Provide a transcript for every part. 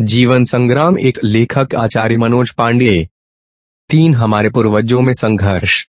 जीवन संग्राम एक लेखक आचार्य मनोज पांडे। तीन हमारे पूर्वजों में संघर्ष।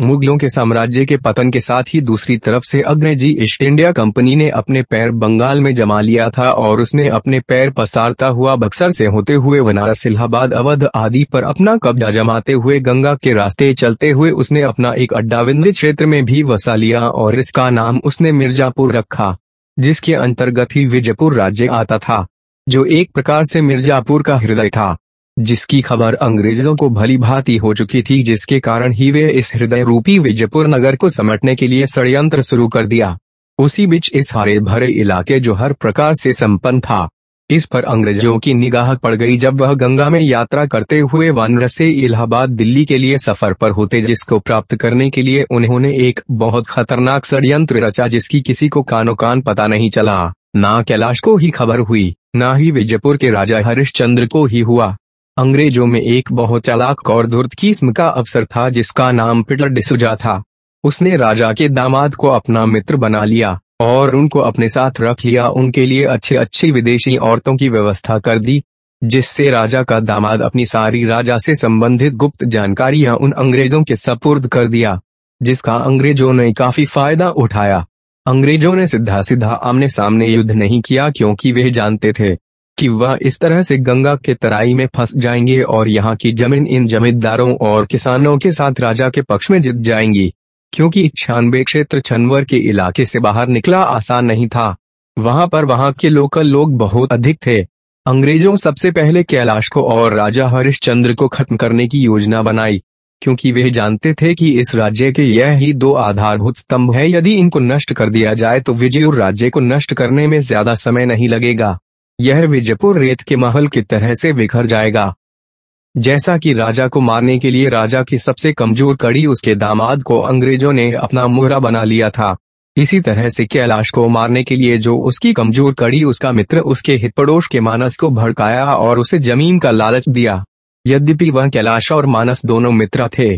मुगलों के साम्राज्य के पतन के साथ ही दूसरी तरफ़ से अंग्रेज़ी ईस्ट इंडिया कंपनी ने अपने पैर बंगाल में जमा लिया था और उसने अपने पैर पसारता हुआ बक्सर से होते हुए बनारस, इलाहाबाद, अवध आदि पर अपना कब्जा जमाते हुए गंगा के रास्ते चलते हुए उसने अपना एक अड्डा क्षेत्र में भी वसा लिया और इसका नाम उसने मिर्जापुर रखा, जिसके अंतर्गत ही विजयपुर राज्य आता था। जो एक प्रकार से मिर्जापुर का हृदय था, जिसकी खबर अंग्रेज़ों को भली भांति हो चुकी थी, जिसके कारण ही वे इस हृदय रूपी विजयपुर नगर को समेटने के लिए षडयंत्र शुरू कर दिया। उसी बीच इस हरे भरे इलाके जो हर प्रकार से संपन्न था, इस पर अंग्रेज़ों की निगाह पड़ गई जब वह गंगा में यात्रा करते हुए वानरस से इलाहाबाद, दिल्ली के लिए सफ़र पर होते, जिसको प्राप्त करने के लिए उन्होंने एक बहुत खतरनाक षडयंत्र रचा, जिसकी किसी को कानो कान पता नहीं चला। ना कैलाश को ही खबर हुई, न ही विजयपुर के राजा हरिश्चंद्र को ही हुआ। अंग्रेज़ों में एक बहुत चालाक और धुर्त किस्म का अफसर था जिसका नाम पीटर डिसुजा था। उसने राजा के दामाद को अपना मित्र बना लिया, और उनको अपने साथ रख लिया। उनके लिए अच्छे अच्छी विदेशी औरतों की व्यवस्था कर दी, जिससे राजा का दामाद अपनी सारी राजा से संबंधित गुप्त जानकारियाँ उन अंग्रेज़ों के सपुर्द कर दिया, जिसका अंग्रेज़ों ने काफ़ी फ़ायदा उठाया। अंग्रेज़ों ने सीधा सीधा आमने सामने युद्ध नहीं किया क्योंकि वे जानते थे कि वह इस तरह से गंगा के तराई में फंस जाएँगे और यहाँ की ज़मीन इन जमींदारों और किसानों के साथ राजा के पक्ष में जीत जाएँगी। क्योंकि छानबे क्षेत्र छनवर के इलाके से बाहर निकला आसान नहीं था। वहाँ पर वहाँ के लोकल लोग बहुत अधिक थे। अंग्रेज़ों सबसे पहले कैलाश को और राजा हरिश्चंद्र को खत्म करने की योजना बनाई। क्योंकि वे जानते थे कि इस राज्य के यह ही दो आधारभूत स्तंभ है। यदि इनको नष्ट कर दिया जाए तो विजयपुर राज्य को नष्ट करने में ज़्यादा समय नहीं लगेगा। यह विजयपुर रेत के महल की तरह से बिखर जाएगा। जैसा कि राजा को मारने के लिए राजा की सबसे कमज़ोर कड़ी, उसके दामाद को अंग्रेज़ों ने अपना मुहरा बना लिया था। इसी तरह से कैलाश को मारने के लिए जो उसकी कमज़ोर कड़ी, उसका मित्र, उसके हित पड़ोस के मानस को भड़काया और उसे ज़मीन का लालच दिया। यद्यपि वह कैलाश और मानस दोनों मित्र थे,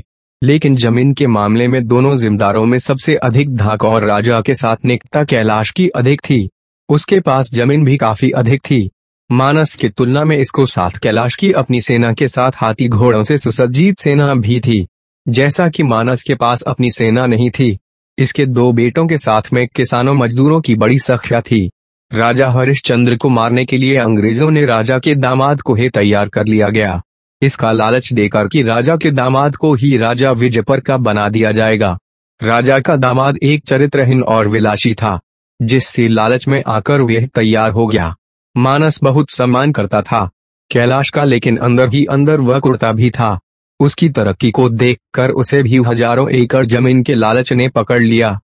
लेकिन ज़मीन के मामले में दोनों जिम्मेदारों में सबसे अधिक धाक और राजा के साथ निकटता कैलाश की अधिक थी। उसके पास ज़मीन भी काफ़ी अधिक थी। मानस की तुलना में इसको साथ कैलाश की अपनी सेना के साथ हाथी घोड़ों से सुसज्जित सेना भी थी, जैसा कि मानस के पास अपनी सेना नहीं थी। इसके दो बेटों के साथ में किसानों मजदूरों की बड़ी संख्या थी। राजा हरिश्चंद्र को मारने के लिए अंग्रेज़ों ने राजा के दामाद को ही तैयार कर लिया गया। इसका लालच देकर कि राजा के दामाद को ही राजा विजयपर का बना दिया जाएगा। राजा का दामाद एक चरित्रहीन और विलासी था, जिससे लालच में आकर वह तैयार हो गया। मानस बहुत सम्मान करता था, कैलाश का लेकिन अंदर ही अंदर वह कुर्ता भी था। उसकी तरक्की को देखकर उसे भी हज़ारों एकड़ ज़मीन के लालच ने पकड़ लिया।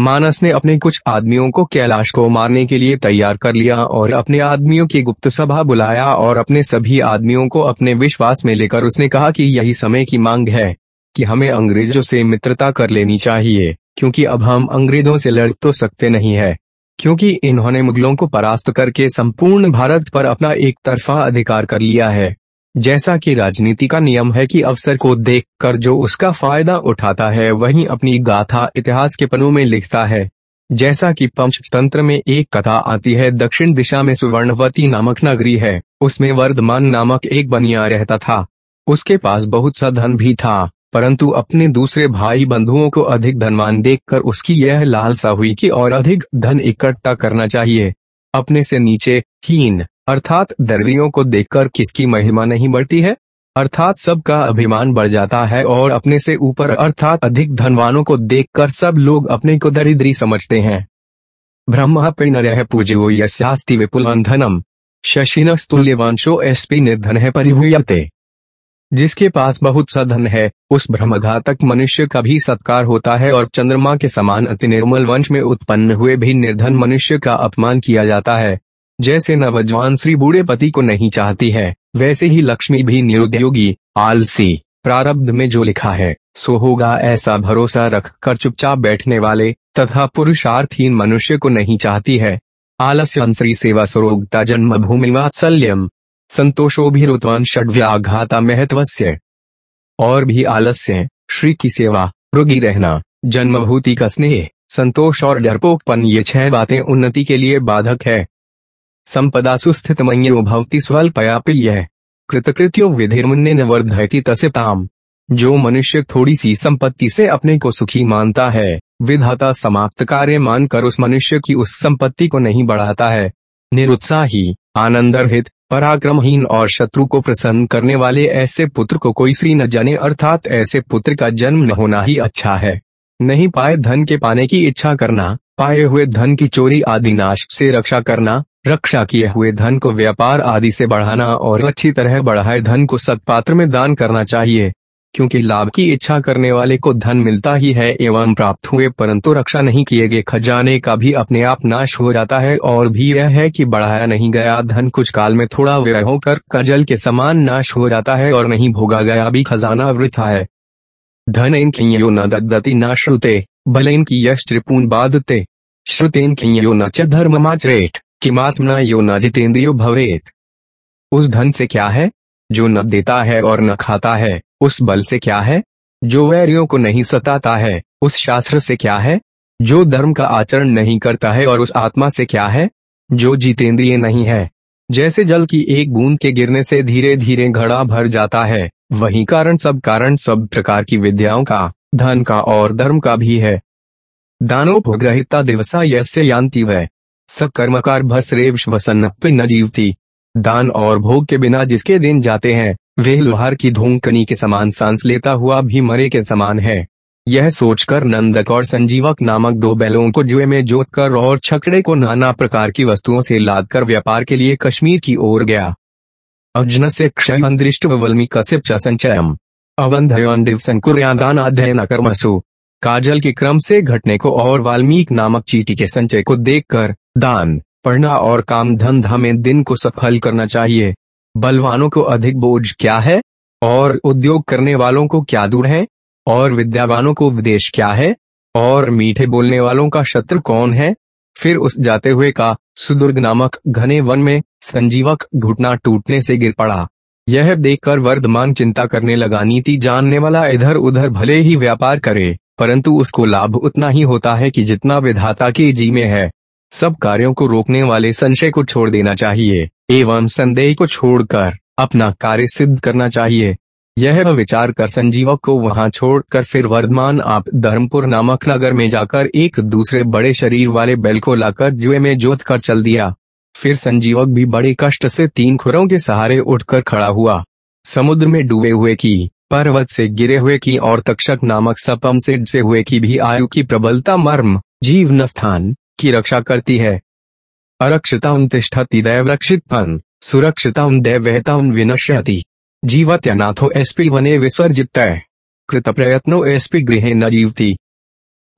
मानस ने अपने कुछ आदमियों को कैलाश को मारने के लिए तैयार कर लिया और अपने आदमियों की गुप्त सभा बुलाया और अपने सभी आदमियों को अपने विश्वास में लेकर उसने कहा कि यही समय की मांग है कि हमें अंग्रेज़ों से मित्रता कर लेनी चाहिए, क्योंकि अब हम अंग्रेज़ों से लड़ तो सकते नहीं है, क्योंकि इन्होंने मुगलों को परास्त करके संपूर्ण भारत पर अपना एक तरफा अधिकार कर लिया है। जैसा कि राजनीति का नियम है कि अवसर को देखकर जो उसका फ़ायदा उठाता है, वही अपनी गाथा इतिहास के पन्नों में लिखता है। जैसा कि पंचतंत्र में एक कथा आती है, दक्षिण दिशा में सुवर्णवती नामक नगरी है, उसमें वर्धमान नामक एक बनिया रहता था। उसके पास बहुत सा धन भी था, परंतु अपने दूसरे भाई बंधुओं को अधिक धनवान देखकर उसकी यह लालसा हुई कि और अधिक धन इकट्ठा करना चाहिए। अपने से नीचे, हीन अर्थात दर्दियों को देखकर किसकी महिमा नहीं बढ़ती है? अर्थात सबका अभिमान बढ़ जाता है और अपने से ऊपर अर्थात अधिक धनवानों को देखकर सब लोग अपने को दरिद्री समझते हैं। ब्रह्म पूजो यस्यास्ति विपुल धनम शशिन स्तुल्यवांशो एसपी निर्धन है परिभूयते। जिसके पास बहुत सा धन है, उस ब्रह्मघातक मनुष्य का भी सत्कार होता है और चंद्रमा के समान अति निर्मल वंश में उत्पन्न हुए भी निर्धन मनुष्य का अपमान किया जाता है। जैसे नवजवान श्री बूढ़े पति को नहीं चाहती है, वैसे ही लक्ष्मी भी निरुद्योगी, आलसी, प्रारब्ध में जो लिखा है, सो होगा ऐसा भरोसा रख कर चुपचाप बैठने वाले, तथा पुरुषार्थहीन मनुष्य को नहीं चाहती है। आलस्य सेवा स्वरोगता जन्म भूमि वात्सल्यम संतोषोभिरुत्वान षड्व्याघाता महत्वस्य और भी आलस्य, श्री की सेवा, रोगी रहना, जन्मभूति का स्नेह, संतोष और डरपोकपन ये छह बातें उन्नति के लिए बाधक है। संपदा सुस्थित मयो भवती स्वल्पयापिल्य। कृतकृत्यो विधिर्मुन्ने न वर्धयति तसिताम जो मनुष्य थोड़ी सी संपत्ति से अपने को सुखी मानता है, विधाता समाप्त कार्य मानकर उस मनुष्य की उस संपत्ति को नहीं बढ़ाता है। निरुत्साही, आनंदरहित, पराक्रमहीन और शत्रु को प्रसन्न करने वाले ऐसे पुत्र को कोई श्री न जाने अर्थात ऐसे पुत्र का जन्म न होना ही अच्छा है। नहीं पाए धन के पाने की इच्छा करना, पाए हुए धन की चोरी आदि नाश से रक्षा करना रक्षा किए हुए धन को व्यापार आदि से बढ़ाना और अच्छी तरह बढ़ाए धन को सत्पात्र में दान करना चाहिए, क्योंकि लाभ की इच्छा करने वाले को धन मिलता ही है एवं प्राप्त हुए परंतु रक्षा नहीं किए गए खजाने का भी अपने आप नाश हो जाता है और भी यह है कि बढ़ाया नहीं गया धन कुछ काल में थोड़ा व्यय होकर कजल के समान नाश हो जाता है और नहीं भोगा गया भी खजाना वृथा है। धन इनकी यो न दत्ती न श्रुते भले इनकी यश त्रिपून बाधते श्रुतेन की यो न च धर्ममाचरेट किमात्मना यो न जितेंद्रियो भवेत। उस धन से क्या है, जो न देता है और न खाता है, उस बल से क्या है, जो वैरियों को नहीं सताता है, उस शास्त्र से क्या है, जो धर्म का आचरण नहीं करता है और उस आत्मा से क्या है, जो जितेंद्रिय नहीं है। जैसे जल की एक बूंद के गिरने से धीरे धीरे घड़ा भर जाता है, वही कारण सब कारण सब प्रकार की विद्याओं का, धन का और धर्म का भी है। दानोपग्रहिता दिवसा यस्य यान्ति वह सकर्मकार भसरेव वसन न जीवती। दान और भोग के बिना जिसके दिन जाते हैं, वे लोहार की धूमकनी के समान सांस लेता हुआ भी मरे के समान है। यह सोचकर नंदक और संजीवक नामक दो बैलों को जुए में जोतकर और छकड़े को नाना प्रकार की वस्तुओं से लादकर व्यापार के लिए कश्मीर की ओर गया। अजन से क्षय दृष्ट वल्मी संचयम अवंधयोन अध्ययन कर्मसु काजल के क्रम से घटने को और वाल्मीकि नामक चीटी के संचय को देखकर दान, पढ़ना और काम धंधा में दिन को सफल करना चाहिए। बलवानों को अधिक बोझ क्या है? और उद्योग करने वालों को क्या दूर है? और विद्यावानों को विदेश क्या है? और मीठे बोलने वालों का शत्रु कौन है? फिर उस जाते हुए का सुदुर्ग नामक घने वन में संजीवक घुटना टूटने से गिर पड़ा। यह देखकर वर्धमान चिंता करने लगा, नीति जानने वाला इधर उधर भले ही व्यापार करे, परंतु उसको लाभ उतना ही होता है कि जितना विधाता की जी में है। सब कार्यों को रोकने वाले संशय को छोड़ देना चाहिए, एवं संदेह को छोड़कर अपना कार्य सिद्ध करना चाहिए। यह विचार कर संजीवक को वहाँ छोड़कर फिर वर्धमान आप धर्मपुर नामक नगर में जाकर एक दूसरे बड़े शरीर वाले बैल को लाकर जुए में जोत कर चल दिया। फिर संजीवक भी बड़े कष्ट से तीन खुरों के सहारे उठकर खड़ा हुआ। समुद्र में डूबे हुए की, पर्वत से गिरे हुए की और तक्षक नामक सपम से हुए की भी आयु की प्रबलता मर्म जीवन स्थान की रक्षा करती है। अरक्षिता तिष्ठति दैवरक्षित फन सुरक्षिता दैवहता विनश्यति। जीवत्यनाथो एसपी वने विसर्जित कृत प्रयत्नो एसपी गृह न जीवती।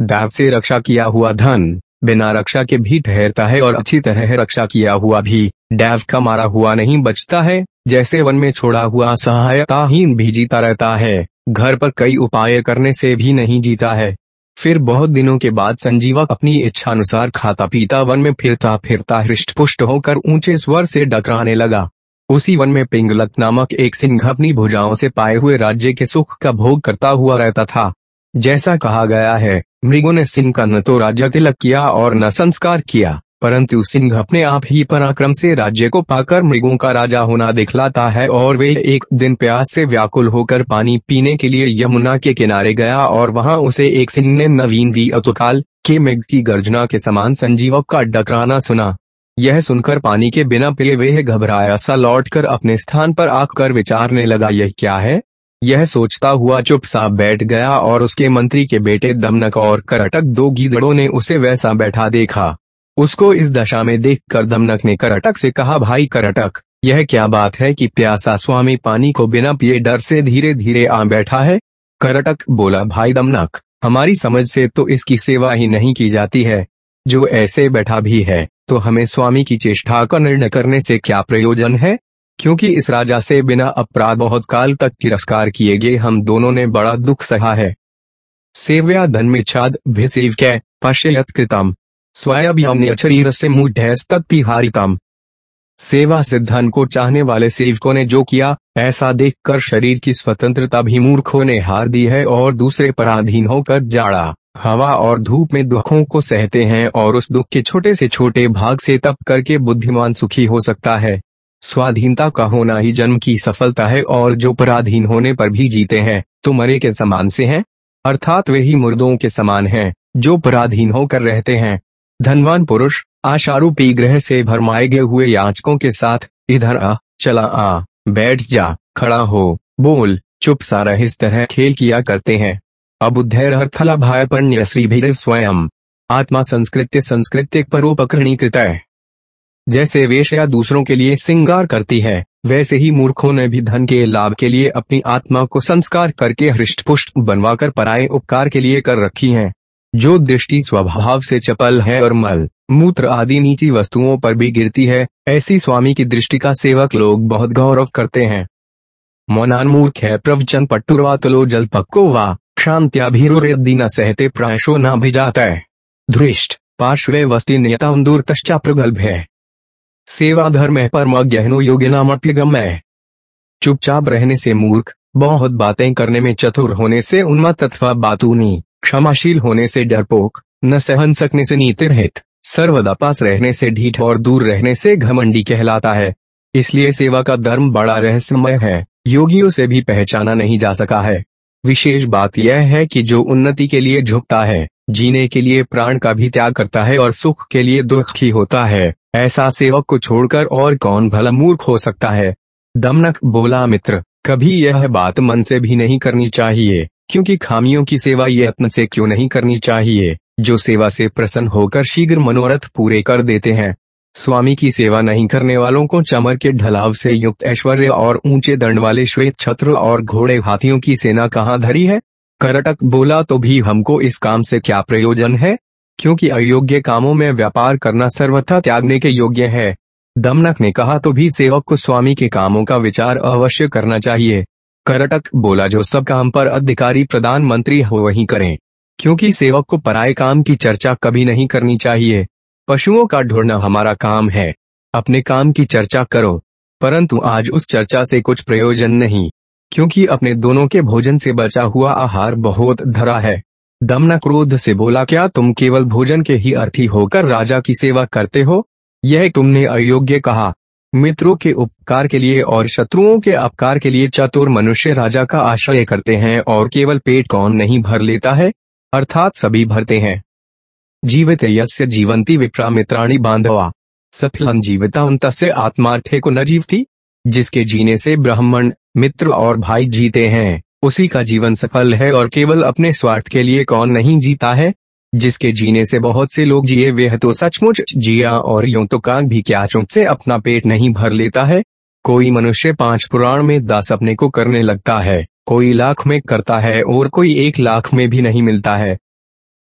दैव से रक्षा किया हुआ धन, बिना रक्षा के भी ठहरता है और अच्छी तरह रक्षा किया हुआ भी। डैव का मारा हुआ नहीं बचता है, जैसे वन में छोड़ा हुआ सहायताहीन भी जीता रहता है। घर पर कई उपाय करने से भी नहीं जीता है। फिर बहुत दिनों के बाद संजीवा अपनी इच्छा अनुसार खाता पीता वन में फिरता फिरता हृष्ट होकर ऊँचे स्वर से डकराने लगा। उसी वन में पिंगलत नामक एक सिंह अपनी भुजाओं से पाए हुए राज्य के सुख का भोग करता हुआ रहता था। जैसा कहा गया है, मृगों ने सिंह का न तो राज्य तिलक किया और न संस्कार किया। परंतु सिंह अपने आप ही पराक्रम से राज्य को पाकर मृगों का राजा होना दिखलाता है और वे एक दिन प्यास से व्याकुल होकर पानी पीने के लिए यमुना के किनारे गया और वहाँ उसे एक सिंह ने नवीन वी अतुकाल के मेघ की गर्जना के समान संजीवक का डकराना सुना। यह सुनकर पानी के बिना पिए वे घबराया सा लौटकर अपने स्थान पर आकर विचारने लगा, यह क्या है? यह सोचता हुआ चुप सा बैठ गया और उसके मंत्री के बेटे दमनक और करटक दो गीदड़ों ने उसे वैसा बैठा देखा। उसको इस दशा में देखकर दमनक ने करटक से कहा, भाई करटक, यह क्या बात है कि प्यासा स्वामी पानी को बिना पिए डर से धीरे धीरे आ बैठा है? करटक बोला, भाई दमनक, हमारी समझ से तो इसकी सेवा ही नहीं की जाती है। जो ऐसे बैठा भी है तो हमें स्वामी की चेष्टा का निर्णय करने से क्या प्रयोजन है? क्योंकि इस राजा से बिना अपराध बहुत काल तक तिरस्कार किए गए हम दोनों ने बड़ा दुख सहा है। सेव्या धन में छाद भिसेव कै, पश्यत कृतम। स्वयं शरीर से मुढ़ सेवा सिद्धांत को चाहने वाले सेवकों ने जो किया, ऐसा देखकर शरीर की स्वतंत्रता भी मूर्खों ने हार दी है और दूसरे पराधीन होकर जाड़ा, हवा और धूप में दुखों को सहते हैं और उस दुख के छोटे से छोटे भाग से तप करके बुद्धिमान सुखी हो सकता है। स्वाधीनता का होना ही जन्म की सफलता है और जो पराधीन होने पर भी जीते हैं तो मरे के समान से हैं। अर्थात वे ही मुर्दों के समान हैं, जो पराधीन होकर रहते हैं। धनवान पुरुष, आशारूपी ग्रह से भरमाए गए हुए याचकों के साथ, इधर आ, चला आ, बैठ जा, खड़ा हो, बोल, चुप सारा इस तरह खेल किया करते हैं। अबुद्धैर भाई पर श्री भैरव स्वयं। आत्मा संस्कृत्य संस्कृत्य परोपकरणी कृत जैसे वेश्या दूसरों के लिए सिंगार करती है, वैसे ही मूर्खों ने भी धन के लाभ के लिए अपनी आत्मा को संस्कार करके हृष्ट पुष्ट बनवाकर पराये उपकार के लिए कर रखी है। जो दृष्टि स्वभाव से चपल है और मल, मूत्र आदि नीची वस्तुओं पर भी गिरती है, ऐसी स्वामी की दृष्टि का सेवक लोग बहुत गौरव करते हैं। मौनान मूर्ख है प्रवचन पट्टुरवा तुलो जल पक्को वा क्षांत्याभिरुदी न सहते प्रायशो न भिजाता है धृष्ट, पार्श्वे वस्ती नियता दूर तश्चा प्रगल्भ है। सेवा धर्म है, परम गहनो योग्य नामप्यगम है। चुपचाप रहने से मूर्ख, बहुत बातें करने में चतुर होने से उन्मत्त अथवा बातूनी। क्षमाशील होने से डरपोक, न सहन सकने से नीति रहित, सर्वदा पास रहने से ढीठ और दूर रहने से घमंडी कहलाता है। इसलिए सेवा का धर्म बड़ा रहस्यमय है, योगियों से भी पहचाना नहीं जा सका है। विशेष बात यह है कि जो उन्नति के लिए झुकता है, जीने के लिए प्राण का भी त्याग करता है और सुख के लिए दुखी होता है, ऐसा सेवक को छोड़कर और कौन भला मूर्ख हो सकता है? दमनक बोला, मित्र, कभी यह बात मन से भी नहीं करनी चाहिए। क्योंकि खामियों की सेवा यत्न से क्यों नहीं करनी चाहिए? जो सेवा से प्रसन्न होकर शीघ्र मनोरथ पूरे कर देते हैं। स्वामी की सेवा नहीं करने वालों को चमर के ढलाव से युक्त ऐश्वर्य और ऊँचे दंड वाले श्वेत छत्र और घोड़े हाथियों की सेना कहाँ धरी है? करटक बोला तो भी हमको इस काम से क्या प्रयोजन है? क्योंकि अयोग्य कामों में व्यापार करना सर्वथा त्यागने के योग्य है। दमनक ने कहा तो भी सेवक को स्वामी के कामों का विचार अवश्य करना चाहिए। करटक बोला, जो सब काम पर अधिकारी प्रधानमंत्री हो, वही करें। क्योंकि सेवक को पराए काम की चर्चा कभी नहीं करनी चाहिए। पशुओं का ढूंढना हमारा काम है। अपने काम की चर्चा करो। परंतु आज उस चर्चा से कुछ प्रयोजन नहीं। क्योंकि अपने दोनों के भोजन से बचा हुआ आहार बहुत धरा है। दमना क्रोध से बोला, क्या तुम केवल भोजन के ही अर्थी होकर राजा की सेवा करते हो? यह तुमने अयोग्य कहा। मित्रों के उपकार के लिए और शत्रुओं के अपकार के लिए चतुर मनुष्य राजा का आश्रय करते हैं और केवल पेट कौन नहीं भर लेता है? अर्थात सभी भरते हैं। जीवित यस्य जीवंती विप्रा मित्राणी बांधवा। सफलन जीविता उन आत्मार्थे को न जीवती, जिसके जीने से ब्राह्मण, मित्र और भाई जीते हैं। उसी का जीवन सफल है और केवल अपने स्वार्थ के लिए कौन नहीं जीता है? जिसके जीने से बहुत से लोग जिए, वे तो सचमुच जिया और यूँ तो कांग भी क्या चुप से अपना पेट नहीं भर लेता है। कोई मनुष्य पाँच पुराण में दस अपने को करने लगता है, कोई लाख में करता है और कोई एक लाख में भी नहीं मिलता है।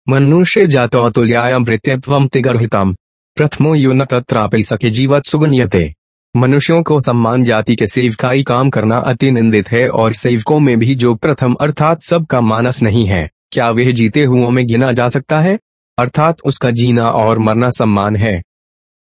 मनुष्य जातो अतुल्यामृत्यत्वम तिगर्हितम। प्रथमो युन तत्रापि सके जीवत सुगन्यते। मनुष्यों को सम्मान जाति के सेवकाई काम करना अति निंदित है और सेवकों में भी जो प्रथम अर्थात सबका मानस नहीं है। क्या वह जीते हुओं में गिना जा सकता है? अर्थात उसका जीना और मरना सम्मान है।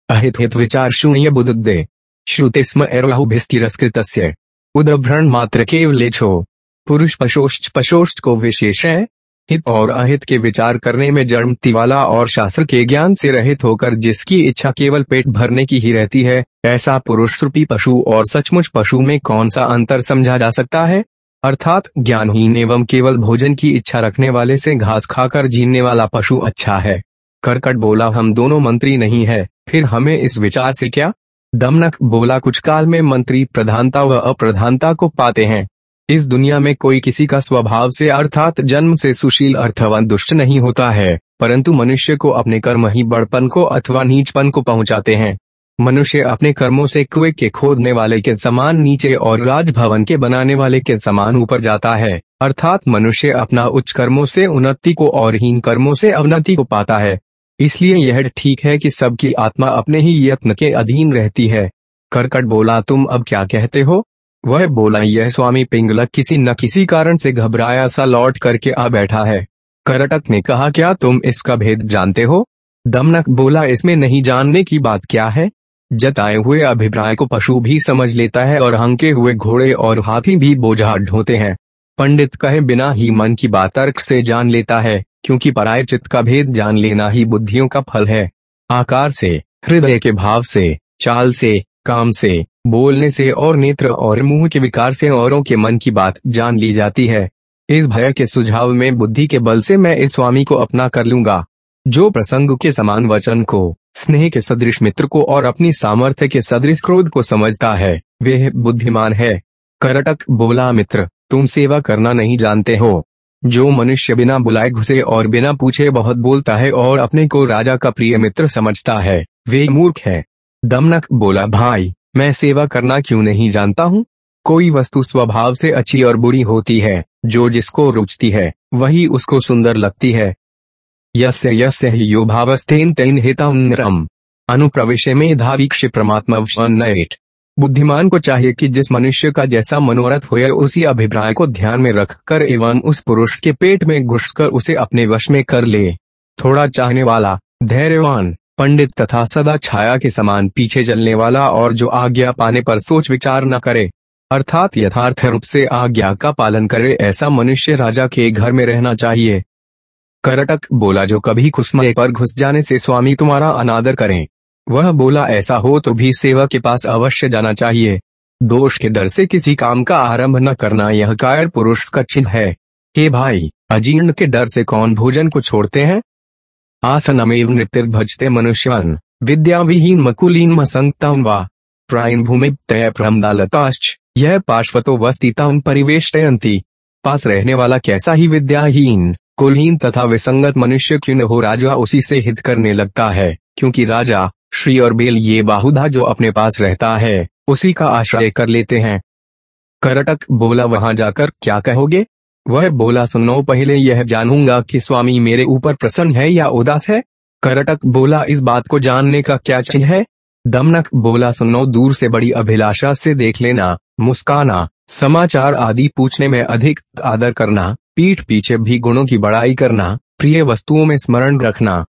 अहित हित विचार शून्य बुद्धे श्रुति स्म एरोहुभिस्तिरस्कृत उद्रभ्रण मात्र केवलेच्छो पुरुष पशोष्ट पशोष्ट को विशेष है। हित और अहित के विचार करने में जन्म तिवाला और शास्त्र के ज्ञान से रहित होकर जिसकी इच्छा केवल पेट भरने की ही रहती है, ऐसा पुरुष रूपी पशु और सचमुच पशु में कौन सा अंतर समझा जा सकता है? अर्थात ज्ञानहीन एवं केवल भोजन की इच्छा रखने वाले से घास खाकर जीने वाला पशु अच्छा है। करकट बोला, हम दोनों मंत्री नहीं है, फिर हमें इस विचार से क्या? दमनक बोला, कुछ काल में मंत्री प्रधानता व अप्रधानता को पाते हैं। इस दुनिया में कोई किसी का स्वभाव से अर्थात जन्म से सुशील अर्थवान दुष्ट नहीं होता है, परंतु मनुष्य को अपने कर्म ही बड़पन को अथवा नीचपन को पहुंचाते हैं। मनुष्य अपने कर्मों से कुएँ के खोदने वाले के समान नीचे और राजभवन के बनाने वाले के समान ऊपर जाता है। अर्थात मनुष्य अपना उच्च कर्मों से उन्नति को और हीन कर्मों से अवनति को पाता है। इसलिए यह ठीक है कि सबकी आत्मा अपने ही यत्न के अधीन रहती है। करकट बोला, तुम अब क्या कहते हो? वह बोला, यह स्वामी पिंगलक किसी न किसी कारण से घबराया सा लौट करके आ बैठा है। करटक ने कहा, क्या तुम इसका भेद जानते हो? दमनक बोला, इसमें नहीं जानने की बात क्या है? जताए हुए अभिप्राय को पशु भी समझ लेता है और हंके हुए घोड़े और हाथी भी बोझा ढोते हैं। पंडित कहे बिना ही मन की बात तर्क से जान लेता है, क्योंकि पराय चित्त का भेद जान लेना ही बुद्धियों का फल है। आकार से, हृदय के भाव से, चाल से, काम से, बोलने से और नेत्र और मुँह के विकार से औरों के मन की बात जान ली जाती है। इस भय के सुझाव में बुद्धि के बल से मैं इस स्वामी को अपना कर लूँगा। जो प्रसंग के समान वचन को स्नेह के सदृश मित्र को और अपनी सामर्थ्य के सदृश क्रोध को समझता है। वे बुद्धिमान है। करटक, बोला मित्र, तुम सेवा करना नहीं जानते हो। जो मनुष्य बिना बुलाए घुसे और बिना पूछे बहुत बोलता है और अपने को राजा का प्रिय मित्र समझता है, वे मूर्ख है। दमनक, बोला, भाई, मैं सेवा करना क्यों नहीं जानता हूँ? कोई वस्तु स्वभाव से अच्छी और बुरी होती है, जो जिसको रुचती है, वही उसको सुंदर लगती है। यस्य यस्य यो भावस्तेन तेन हितम अनुप्रवेश में धावीक्ष परमात्मा बुद्धिमान को चाहिए कि जिस मनुष्य का जैसा मनोरथ हो उसी अभिप्राय को ध्यान में रखकर एवं उस पुरुष के पेट में घुसकर उसे अपने वश में कर ले। थोड़ा चाहने वाला, धैर्यवान, पंडित तथा सदा छाया के समान पीछे चलने वाला और जो आज्ञा पाने पर सोच विचार न करे, अर्थात यथार्थ रूप से आज्ञा का पालन करे, ऐसा मनुष्य राजा के घर में रहना चाहिए। करटक बोला, जो कभी खुशमय पर घुस जाने से स्वामी तुम्हारा अनादर करें। वह बोला, ऐसा हो तो भी सेवा के पास अवश्य जाना चाहिए। दोष के डर से किसी काम का आरंभ न करना, यह कायर पुरुष का चिन्ह है। हे भाई, अजीर्ण के डर से कौन भोजन को छोड़ते हैं? आसन आसनमेव नृत्य भजते मनुष्यन। विद्या विहीन मकुलीन मसंगतम व। प्रायन भूमि तय प्रमदालताश्च यह पार्श्वतो वस्तिता परिवेश पास रहने वाला कैसा ही विद्याहीन। कुलहीन तथा विसंगत मनुष्य क्यों न हो, राजा उसी से हित करने लगता है, क्योंकि राजा, श्री और बेल ये बाहुधा जो अपने पास रहता है, उसी का आश्रय कर लेते हैं। करटक बोला, वहाँ जाकर क्या कहोगे? वह बोला, सुनो, पहले यह जानूँगा कि स्वामी मेरे ऊपर प्रसन्न है या उदास है। करटक बोला, इस बात को जानने का क्या चिन्ह है? दमनक बोला, सुनो, दूर से बड़ी अभिलाषा से देख लेना, मुस्काना, समाचार आदि पूछने में अधिक आदर करना। पीठ पीछे भी गुणों की बड़ाई करना, प्रिय वस्तुओं में स्मरण रखना।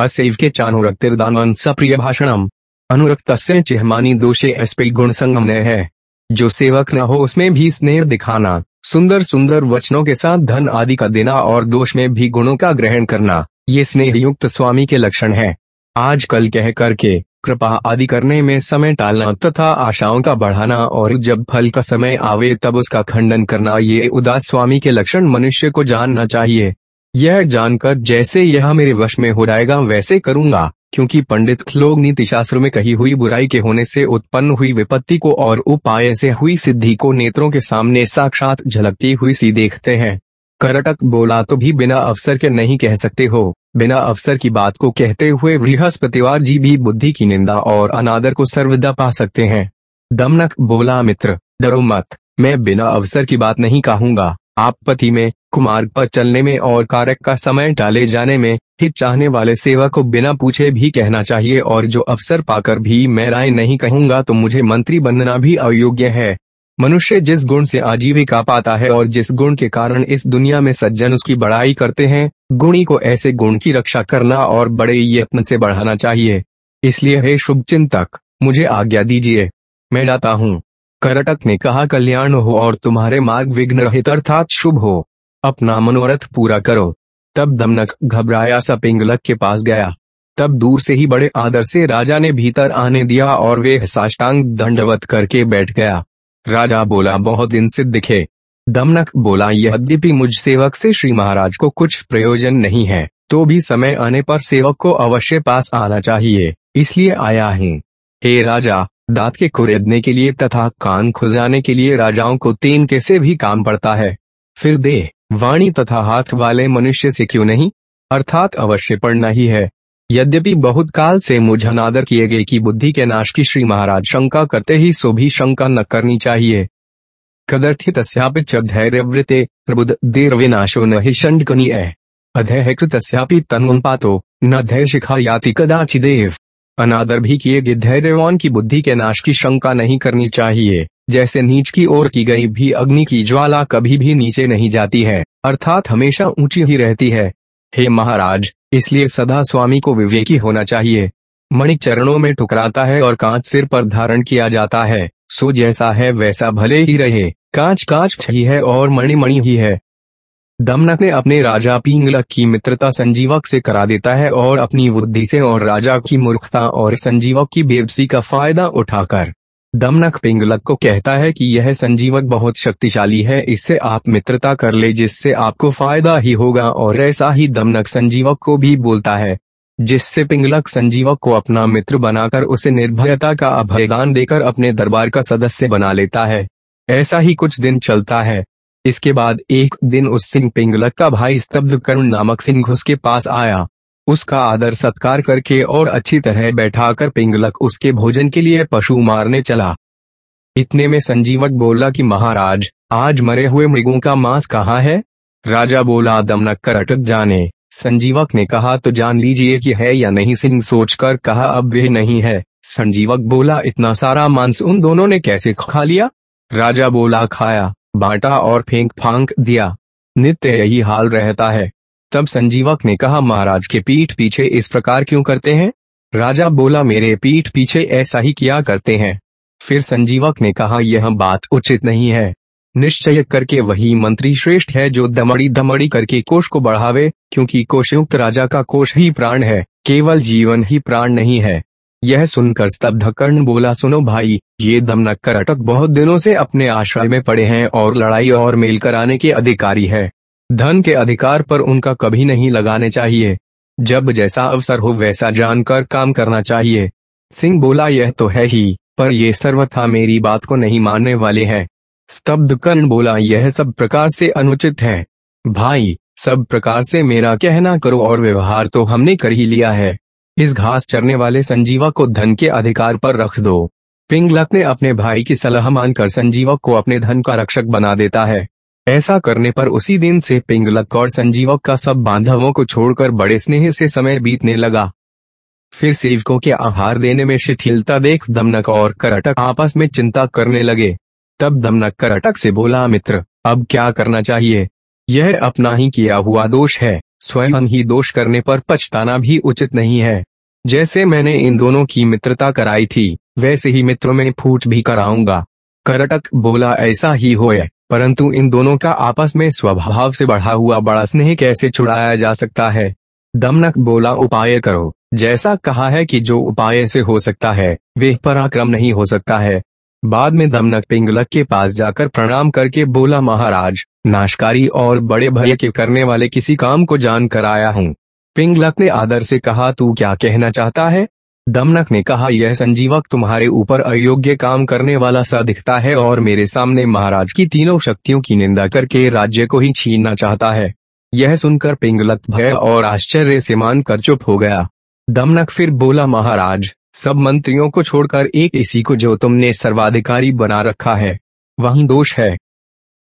असैव के चानुरक्तिर्दान सप्रिय भाषणम अनुरक्त चिहमानी दोषे एस्पे गुण संगम है। जो सेवक न हो उसमें भी स्नेह दिखाना। सुंदर सुंदर वचनों के साथ धन आदि का देना और दोष में भी गुणों का ग्रहण करना। ये स्नेह युक्त स्वामी के लक्षण है। आज कल कह करके कृपा आदि करने में समय टालना तथा आशाओं का बढ़ाना और जब फल का समय आवे तब उसका खंडन करना ये उदास स्वामी के लक्षण मनुष्य को जानना चाहिए। यह जानकर जैसे यह मेरे वश में हो जाएगा वैसे करूँगा, क्योंकि पंडित लोग नीति शास्त्र में कही हुई बुराई के होने से उत्पन्न हुई विपत्ति को और उपाय से हुई सिद्धि को नेत्रों के सामने साक्षात झलकती हुई सी देखते हैं। करटक बोला तो भी बिना अवसर के नहीं कह सकते हो। बिना अवसर की बात को कहते हुए बृहस्पतिवार जी भी बुद्धि की निंदा और अनादर को सर्वदा पा सकते हैं। दमनक बोला, मित्र, डरो मत। मैं बिना अवसर की बात नहीं कहूँगा। आप पति में, कुमार पर चलने में और कारक का समय टाले जाने में, हित चाहने वाले सेवा को बिना पूछे भी कहना चाहिए और जो अवसर पाकर भी मैं राय नहीं कहूँगा तो मुझे मंत्री बनना भी अयोग्य है। मनुष्य जिस गुण से आजीविका पाता है और जिस गुण के कारण इस दुनिया में सज्जन उसकी बड़ाई करते हैं, गुणी को ऐसे गुण की रक्षा करना और बड़े यत्न से बढ़ाना चाहिए। इसलिए हे शुभ चिंतक मुझे आज्ञा दीजिए। मैं डाता हूँ। करटक ने कहा, कल्याण हो और तुम्हारे मार्ग विघ्न रहित अर्थात शुभ हो। अपना मनोरथ पूरा करो। तब दमनक घबराया सा पिंगलक के पास गया। तब दूर से ही बड़े आदर से राजा ने भीतर आने दिया और वे साष्टांग दंडवत करके बैठ गया। राजा बोला, बहुत दिन से दिखे। दमनक बोला यद्यपि मुझ सेवक से श्री महाराज को कुछ प्रयोजन नहीं है तो भी समय आने पर सेवक को अवश्य पास आना चाहिए, इसलिए आया है। हे राजा, दांत के खुरेदने के लिए तथा कान खुजाने के लिए राजाओं को तीन कैसे भी काम पड़ता है। फिर दे, वाणी तथा हाथ वाले मनुष्य से क्यों नहीं? अर्थात अवश्य पढ़ना ही है। यद्यपि बहुत काल से मुझ अनादर किए गए की बुद्धि के नाश की श्री महाराज शंका करते ही सो भी शंका न करनी चाहिए। कदर्थित धैर्य वृते प्रबुद देर विनाशो न ही शंडकनी अधय कृतस्यापि न धैर्य शिखा याति कदाचिदेव। अनादर भी किए गए धैर्यवान की बुद्धि के नाश की शंका नहीं करनी चाहिए। जैसे नीच की ओर की गई भी अग्नि की ज्वाला कभी भी नीचे नहीं जाती है। अर्थात हमेशा ऊँची ही रहती है। हे महाराज, इसलिए सदा स्वामी को विवेकी होना चाहिए। मणि चरणों में टुकराता है और कांच सिर पर धारण किया जाता है। सो जैसा है वैसा भले ही रहे। कांच कांच ही है और मणि मणि ही है। दमनक ने अपने राजा पिंगलक की मित्रता संजीवक से करा देता है और अपनी बुद्धि से और राजा की मूर्खता और संजीवक की बेबसी का फ़ायदा उठाकर दमनक पिंगलक को कहता है कि यह संजीवक बहुत शक्तिशाली है, इससे आप मित्रता कर ले, जिससे आपको फ़ायदा ही होगा, और ऐसा ही दमनक संजीवक को भी बोलता है, जिससे पिंगलक संजीवक को अपना मित्र बनाकर उसे निर्भयता का अभयदान देकर अपने दरबार का सदस्य बना लेता है। ऐसा ही कुछ दिन चलता है। इसके बाद एक दिन उस सिंह पिंगलक का भाई स्तब्ध कर्ण नामक सिंह उसके पास आया। उसका आदर सत्कार करके और अच्छी तरह बैठाकर पिंगलक उसके भोजन के लिए पशु मारने चला। इतने में संजीवक बोला कि, महाराज, आज मरे हुए मृगों का मांस कहाँ है? राजा बोला दमनक कर अटक जाने। संजीवक ने कहा तो जान लीजिए कि है या नहीं, सिंह सोचकर कहा, अब वे नहीं है। संजीवक बोला, इतना सारा मांस उन दोनों ने कैसे खा लिया? राजा बोला, खाया, बांटा और फेंक फांक दिया। नित्य यही हाल रहता है। तब संजीवक ने कहा, महाराज के पीठ पीछे इस प्रकार क्यों करते हैं? राजा बोला, मेरे पीठ पीछे ऐसा ही किया करते हैं। फिर संजीवक ने कहा, यह बात उचित नहीं है। निश्चय करके वही मंत्री श्रेष्ठ है जो दमड़ी दमड़ी करके कोष को बढ़ावे, क्योंकि कोशयुक्त राजा का कोष ही प्राण है, केवल जीवन ही प्राण नहीं है। यह सुनकर स्तब्ध कर्ण बोला, सुनो भाई, ये दमनक करटक बहुत दिनों से अपने आश्रय में पड़े हैं और लड़ाई और मेल कराने के अधिकारी है। धन के अधिकार पर उनका कभी नहीं लगाने चाहिए। जब जैसा अवसर हो वैसा जानकर काम करना चाहिए। सिंह बोला, यह तो है ही, पर ये सर्वथा मेरी बात को नहीं मानने वाले हैं। स्तब्ध कर्ण बोला, यह सब प्रकार से अनुचित है। भाई, सब प्रकार से मेरा कहना करो और व्यवहार तो हमने कर ही लिया है। इस घास चरने वाले संजीवा को धन के अधिकार पर रख दो। पिंगलक ने अपने भाई की सलाह मानकर संजीवक को अपने धन का रक्षक बना देता है। ऐसा करने पर उसी दिन से पिंगलक और संजीवक का सब बांधवों को छोड़कर बड़े स्नेह से समय बीतने लगा। फिर सेवकों के आहार देने में शिथिलता देख दमनक और करटक आपस में चिंता करने लगे। तब दमनक करटक से बोला, मित्र, अब क्या करना चाहिए? यह अपना ही किया हुआ दोष है। स्वयं ही दोष करने पर पछताना भी उचित नहीं है। जैसे मैंने इन दोनों की मित्रता कराई थी, वैसे ही मित्रों में फूट भी कराऊँगा करटक बोला, ऐसा ही हो परंतु इन दोनों का आपस में स्वभाव से बढ़ा हुआ बड़ा स्नेह कैसे छुड़ाया जा सकता है? दमनक बोला, उपाय करो। जैसा कहा है कि जो उपाय से हो सकता है, वे पराक्रम नहीं हो सकता है। बाद में दमनक पिंगलक के पास जाकर प्रणाम करके बोला, महाराज, नाशकारी और बड़े भय के करने वाले किसी काम को जान कर आया हूँ। पिंगलक ने आदर से कहा, तू क्या कहना चाहता है? दमनक ने कहा, यह संजीवक तुम्हारे ऊपर अयोग्य काम करने वाला सा दिखता है और मेरे सामने महाराज की तीनों शक्तियों की निंदा करके राज्य को ही छीनना चाहता है। यह सुनकर पिंगलत भय और आश्चर्य से मान कर चुप हो गया। दमनक फिर बोला, महाराज, सब मंत्रियों को छोड़कर एक इसी को जो तुमने सर्वाधिकारी बना रखा है, वही दोष है।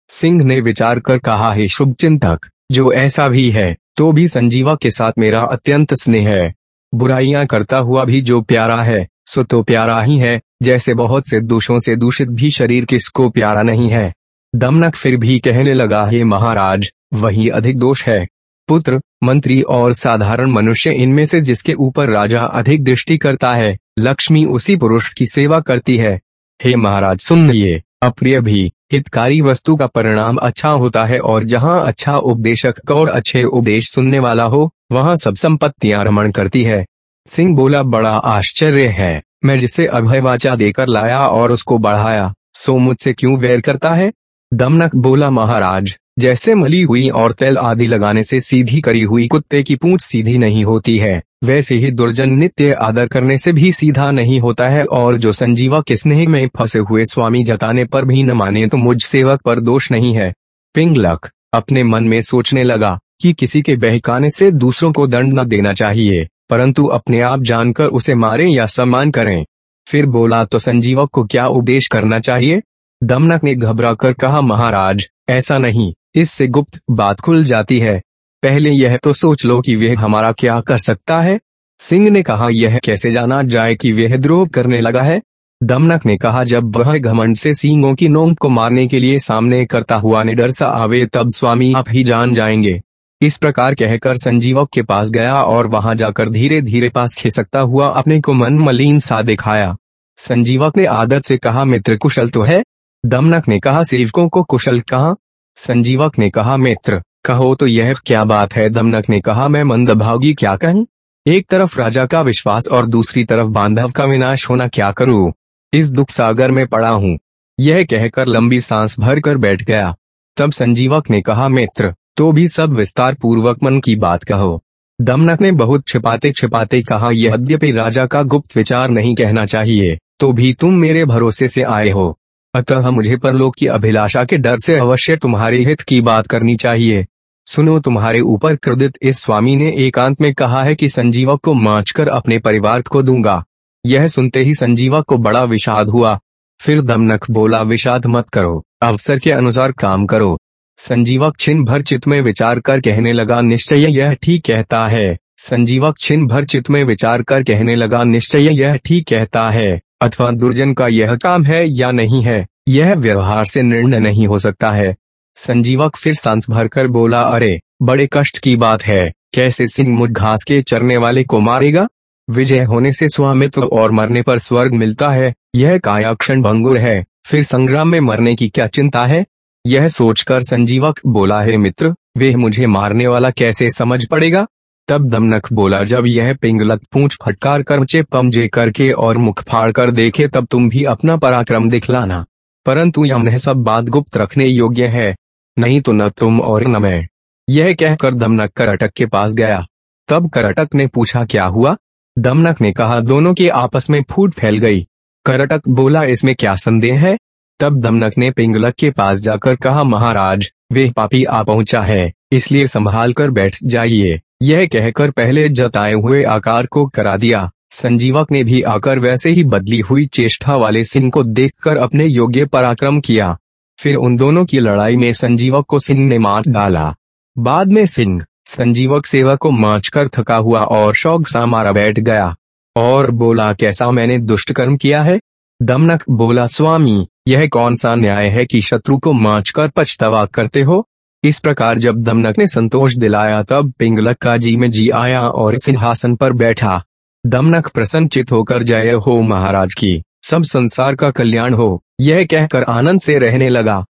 सिंह ने विचार कर कहा, है शुभ चिंतक जो ऐसा भी है तो भी संजीवा के साथ मेरा अत्यंत स्नेह है। बुराइयाँ करता हुआ भी जो प्यारा है, सो तो प्यारा ही है, जैसे बहुत से दोषों से दूषित भी शरीर किसको प्यारा नहीं है। दमनक फिर भी कहने लगा, है महाराज, वही अधिक दोष है। पुत्र, मंत्री और साधारण मनुष्य इनमें से जिसके ऊपर राजा अधिक दृष्टि करता है, लक्ष्मी उसी पुरुष की सेवा करती है। हे महाराज सुनिए अप्रिय भी। हितकारी वस्तु का परिणाम अच्छा होता है और जहाँ अच्छा उपदेशक और अच्छे उपदेश सुनने वाला हो, वहाँ सब संपत्तियाँ रमण करती है। सिंह बोला, बड़ा आश्चर्य है। मैं जिसे अभयवाचा देकर लाया और उसको बढ़ाया, सो मुझसे क्यों वैर करता है? दमनक बोला, महाराज, जैसे मली हुई और तेल आदि लगाने से सीधी करी हुई कुत्ते की पूंछ सीधी नहीं होती है। वैसे ही दुर्जन नित्य आदर करने से भी सीधा नहीं होता है और जो संजीवा के स्नेह में फंसे हुए स्वामी जताने पर भी न माने तो मुझ सेवक पर दोष नहीं है। पिंगलक अपने मन में सोचने लगा कि किसी के बहकाने से दूसरों को दंड न देना चाहिए, परंतु अपने आप जानकर उसे मारे या सम्मान करें। फिर बोला तो संजीवक को क्या उपदेश करना चाहिए? दमनक ने घबरा कर कहा, महाराज, ऐसा नहीं, इससे गुप्त बात खुल जाती है। पहले यह तो सोच लो कि वह हमारा क्या कर सकता है। सिंह ने कहा, यह कैसे जाना जाए कि वह द्रोह करने लगा है? दमनक ने कहा, जब वह घमंड से सिंगों की नोंग को मारने के लिए सामने करता हुआ निडर सा आवे, तब स्वामी आप ही जान जाएँगे। इस प्रकार कहकर संजीवक के पास गया और वहाँ जाकर धीरे धीरे पास खिसकता हुआ अपने को मन मलिन सा दिखाया। संजीवक ने आदत से कहा, मित्र कुशल तो है। दमनक ने कहा, सेवकों को कुशल कहा? संजीवक ने कहा, मित्र कहो तो यह क्या बात है? दमनक ने कहा, मैं मंदभागी क्या कहूँ? एक तरफ़ राजा का विश्वास और दूसरी तरफ़ बांधव का विनाश होना क्या करूँ? इस दुख सागर में पड़ा हूँ। यह कहकर लंबी सांस भर कर बैठ गया। तब संजीवक ने कहा, मित्र तो भी सब विस्तार पूर्वक मन की बात कहो। दमनक ने बहुत छिपाते छिपाते कहा यह यद्यपि राजा का गुप्त विचार नहीं कहना चाहिए तो भी तुम मेरे भरोसे से आए हो। अतः मुझे परलोक की अभिलाषा के डर से अवश्य तुम्हारे हित की बात करनी चाहिए। सुनो, तुम्हारे ऊपर क्रोधित इस स्वामी ने एकांत में कहा है कि संजीवक को माच कर अपने परिवार को दूँगा। यह सुनते ही संजीवक को बड़ा विषाद हुआ। फिर दमनक बोला, विषाद मत करो, अवसर के अनुसार काम करो। संजीवक छिन भर चित में विचार कर कहने लगा, निश्चय यह ठीक कहता है। संजीवक छिन भर चित में विचार कर कहने लगा, निश्चय यह ठीक कहता है। अथवा दुर्जन का यह काम है या नहीं है, यह व्यवहार से निर्णय नहीं हो सकता है। संजीवक फिर सांस भरकर बोला, अरे, बड़े कष्ट की बात है, कैसे सिंह मुझ घास के चरने वाले को मारेगा? विजय होने से स्वामित्व और मरने पर स्वर्ग मिलता है, यह कायाक्षण भंगुर है, फिर संग्राम में मरने की क्या चिंता है? यह सोचकर संजीवक बोला, है मित्र वे मुझे मारने वाला कैसे समझ पड़ेगा? तब दमनक बोला, जब यह पिंगलक पूछ फटकार कर चे पमजे करके और मुख फाड़ कर देखे तब तुम भी अपना पराक्रम दिखलाना। परंतु यह सब बात गुप्त रखने योग्य है, नहीं तो न तुम और न मैं। यह कहकर दमनक करटक के पास गया। तब करटक ने पूछा, क्या हुआ? दमनक ने कहा, दोनों के आपस में फूट फैल गई। करटक बोला, इसमें क्या संदेह है? तब दमनक ने पिंगलक के पास जाकर कहा, महाराज, वे पापी आ पहुँचा है, इसलिए संभाल कर बैठ जाइए। यह कहकर पहले जताए हुए आकार को करा दिया। संजीवक ने भी आकर वैसे ही बदली हुई चेष्टा वाले सिंह को देखकर अपने योग्य पराक्रम किया। फिर उन दोनों की लड़ाई में संजीवक को सिंह ने मार डाला। बाद में सिंह, संजीवक सेवा को माच कर थका हुआ और शौक सा मारा बैठ गया। और बोला, कैसा मैंने दुष्ट कर्म किया है? दमनक, बोला, स्वामी, यह कौन सा न्याय है कि शत्रु को माच कर पछतावा करते हो? इस प्रकार जब दमनक ने संतोष दिलाया, तब पिंगलक का जी में जी आया और सिंहासन पर बैठा। दमनक प्रसन्नचित होकर, जय हो महाराज की, सब संसार का कल्याण हो। यह कहकर आनंद से रहने लगा।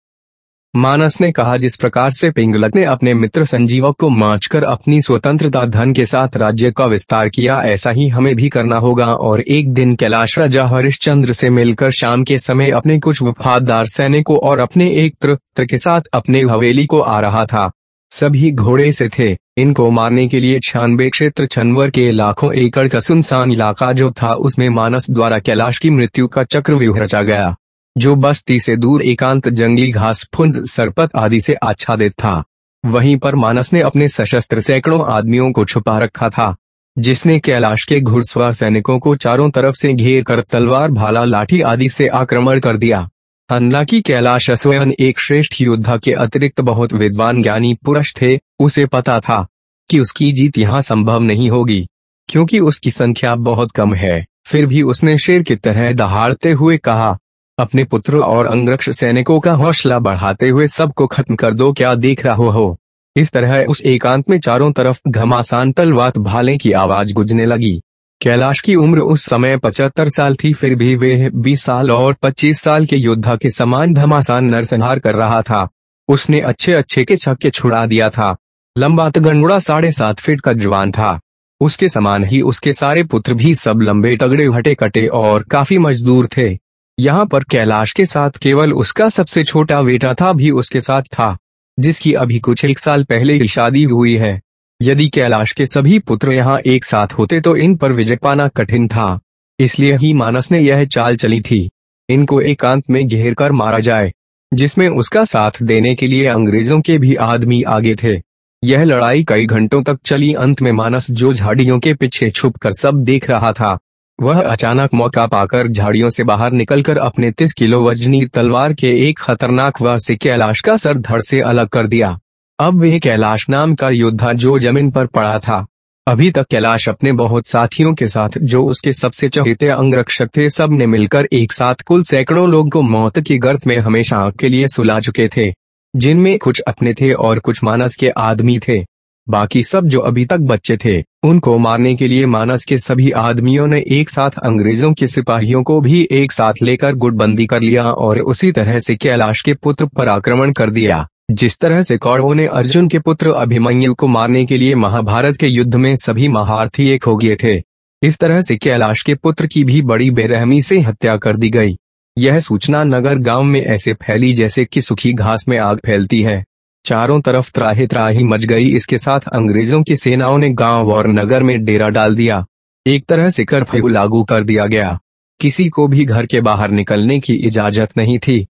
मानस ने कहा, जिस प्रकार से पिंगलक ने अपने मित्र संजीवक को माचकर अपनी स्वतंत्रता धन के साथ राज्य का विस्तार किया, ऐसा ही हमें भी करना होगा। और एक दिन कैलाश राजा हरिश्चंद्र से मिलकर शाम के समय अपने कुछ वफादार सैनिकों और अपने एक त्र के साथ अपने हवेली को आ रहा था। सभी घोड़े से थे। इनको मारने के लिए छियानबे क्षेत्र छनवर के लाखों एकड़ का सुनसान इलाका जो था, उसमें मानस द्वारा कैलाश की मृत्यु का चक्र रचा गया। जो बस्ती से दूर एकांत जंगली घास फुंज सरपत आदि से आच्छादित था। वहीं पर मानस ने अपने सशस्त्र सैकड़ों आदमियों को छुपा रखा था, जिसने कैलाश के घुड़सवार सैनिकों को चारों तरफ़ से घेर कर तलवार, भाला, लाठी आदि से आक्रमण कर दिया। हालाँकि कैलाश स्वयं एक श्रेष्ठ योद्धा के अतिरिक्त बहुत विद्वान ज्ञानी पुरुष थे, उसे पता था कि उसकी जीत यहाँ संभव नहीं होगी, क्योंकि उसकी संख्या बहुत कम है। फिर भी उसने शेर की तरह दहाड़ते हुए कहा अपने पुत्र और अंगरक्ष सैनिकों का हौसला बढ़ाते हुए सबको खत्म कर दो, क्या देख रहा हो? इस तरह उस एकांत में चारों तरफ़ घमासान तलवात भाले की आवाज़ गुजने लगी। कैलाश की उम्र उस समय पचहत्तर साल थी, फिर भी वे बीस साल और पच्चीस साल के योद्धा के समान घमासान नरसंहार कर रहा था। उसने अच्छे अच्छे के छक्के छुड़ा दिया था। लंबा तगड़ुड़ा साढ़े सात फीट का जवान था। उसके समान ही उसके सारे पुत्र भी सब लंबे तगड़े हटे कटे और काफ़ी मजदूर थे। यहाँ पर कैलाश के साथ केवल उसका सबसे छोटा बेटा था भी उसके साथ था, जिसकी अभी कुछ एक साल पहले ही शादी हुई है। यदि कैलाश के सभी पुत्र यहाँ एक साथ होते तो इन पर विजय पाना कठिन था, इसलिए ही मानस ने यह चाल चली थी। इनको एकांत में घेर कर मारा जाए, जिसमें उसका साथ देने के लिए अंग्रेज़ों के भी आदमी आगे थे। यह लड़ाई कई घंटों तक चली, अंत में मानस जो झाड़ियों के पीछे छुप कर सब देख रहा था। वह अचानक मौका पाकर झाड़ियों से बाहर निकलकर अपने तीस किलो वजनी तलवार के एक खतरनाक वार से कैलाश का सर धड़ से अलग कर दिया। अब वह कैलाश नाम का योद्धा जो ज़मीन पर पड़ा था। अभी तक कैलाश अपने बहुत साथियों के साथ, जो उसके सबसे चहेते अंगरक्षक थे, सबने मिलकर एक साथ कुल सैकड़ों लोग को मौत की गर्त में हमेशा के लिए सुला चुके थे, जिनमें कुछ अपने थे और कुछ मानस के आदमी थे। बाकी सब जो अभी तक बच्चे थे, उनको मारने के लिए मानस के सभी आदमियों ने एक साथ अंग्रेज़ों के सिपाहियों को भी एक साथ लेकर गुटबंदी कर लिया और उसी तरह से कैलाश के पुत्र पर आक्रमण कर दिया। जिस तरह से कौरवों ने अर्जुन के पुत्र अभिमन्यु को मारने के लिए महाभारत के युद्ध में सभी महारथी एक हो गए थे, इस तरह से कैलाश के पुत्र की भी बड़ी बेरहमी से हत्या कर दी गई। यह सूचना नगर गाँव में ऐसे फैली जैसे कि सुखी घास में आग फैलती है। चारों तरफ़ त्राही त्राही मच गई। इसके साथ अंग्रेज़ों की सेनाओं ने गाँव और नगर में डेरा डाल दिया। एक तरह से कर्फ्यू लागू कर दिया गया। किसी को भी घर के बाहर निकलने की इजाज़त नहीं थी।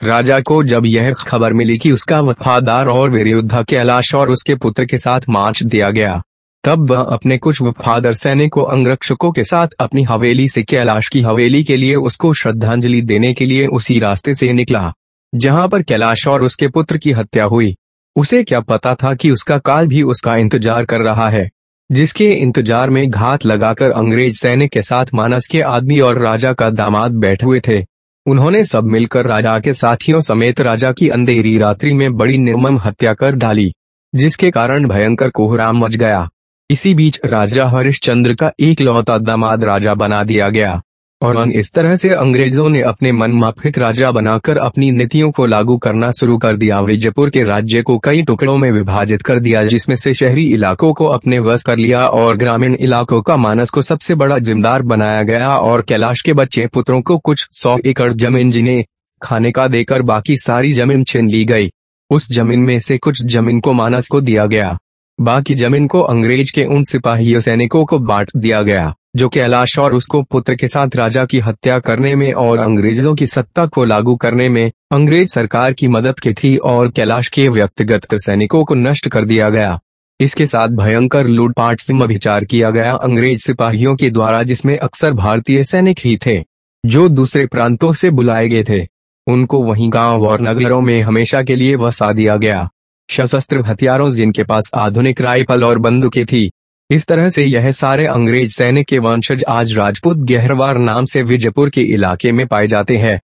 राजा को जब यह खबर मिली कि उसका वफादार और वीर योद्धा कैलाश और उसके पुत्र के साथ मार्च दिया गया, तब वह अपने कुछ वफादर सैनिकों अंगरक्षकों के साथ अपनी हवेली से कैलाश की हवेली के लिए उसको श्रद्धांजलि देने के लिए उसी रास्ते से निकला। जहाँ पर कैलाश और उसके पुत्र की हत्या हुई। उसे क्या पता था कि उसका काल भी उसका इंतज़ार कर रहा है, जिसके इंतज़ार में घात लगाकर अंग्रेज़ सैनिक के साथ मानस के आदमी और राजा का दामाद बैठे हुए थे। उन्होंने सब मिलकर राजा के साथियों समेत राजा की अंधेरी रात्रि में बड़ी निर्मम हत्या कर डाली, जिसके कारण भयंकर कोहराम मच गया। इसी बीच राजा हरिश्चंद्र का एक लौता दामाद राजा बना दिया गया। और इस तरह से अंग्रेज़ों ने अपने मन माफिक राजा बनाकर अपनी नीतियों को लागू करना शुरू कर दिया। विजयपुर के राज्य को कई टुकड़ों में विभाजित कर दिया जिसमें से शहरी इलाकों को अपने वश कर लिया और ग्रामीण इलाकों का मानस को सबसे बड़ा जिम्मेदार बनाया गया और कैलाश के बच्चे पुत्रों को कुछ सौ एकड़ ज़मीन जिन्हें खाने का देकर बाकी सारी ज़मीन छीन ली गई। उस ज़मीन में से कुछ ज़मीन को मानस को दिया गया। बाकी ज़मीन को अंग्रेज़ के उन सिपाहियों सैनिकों को बांट दिया गया। जो कैलाश और उसको पुत्र के साथ राजा की हत्या करने में और अंग्रेज़ों की सत्ता को लागू करने में अंग्रेज़ सरकार की मदद की थी और कैलाश के व्यक्तिगत सैनिकों को नष्ट कर दिया गया। इसके साथ भयंकर लूटपाट विचार किया गया। अंग्रेज़ सिपाहियों के द्वारा, जिसमें अक्सर भारतीय सैनिक ही थे, जो दूसरे प्रांतों से बुलाए गए थे, उनको वहीं गाँव और नगरों में हमेशा के लिए वसा दिया गया। सशस्त्र हथियारों जिनके पास आधुनिक राइफल और बंदूकें थी इस तरह से यह सारे अंग्रेज़ सैनिक के वंशज आज राजपूत गहरवार नाम से विजयपुर के इलाके में पाए जाते हैं।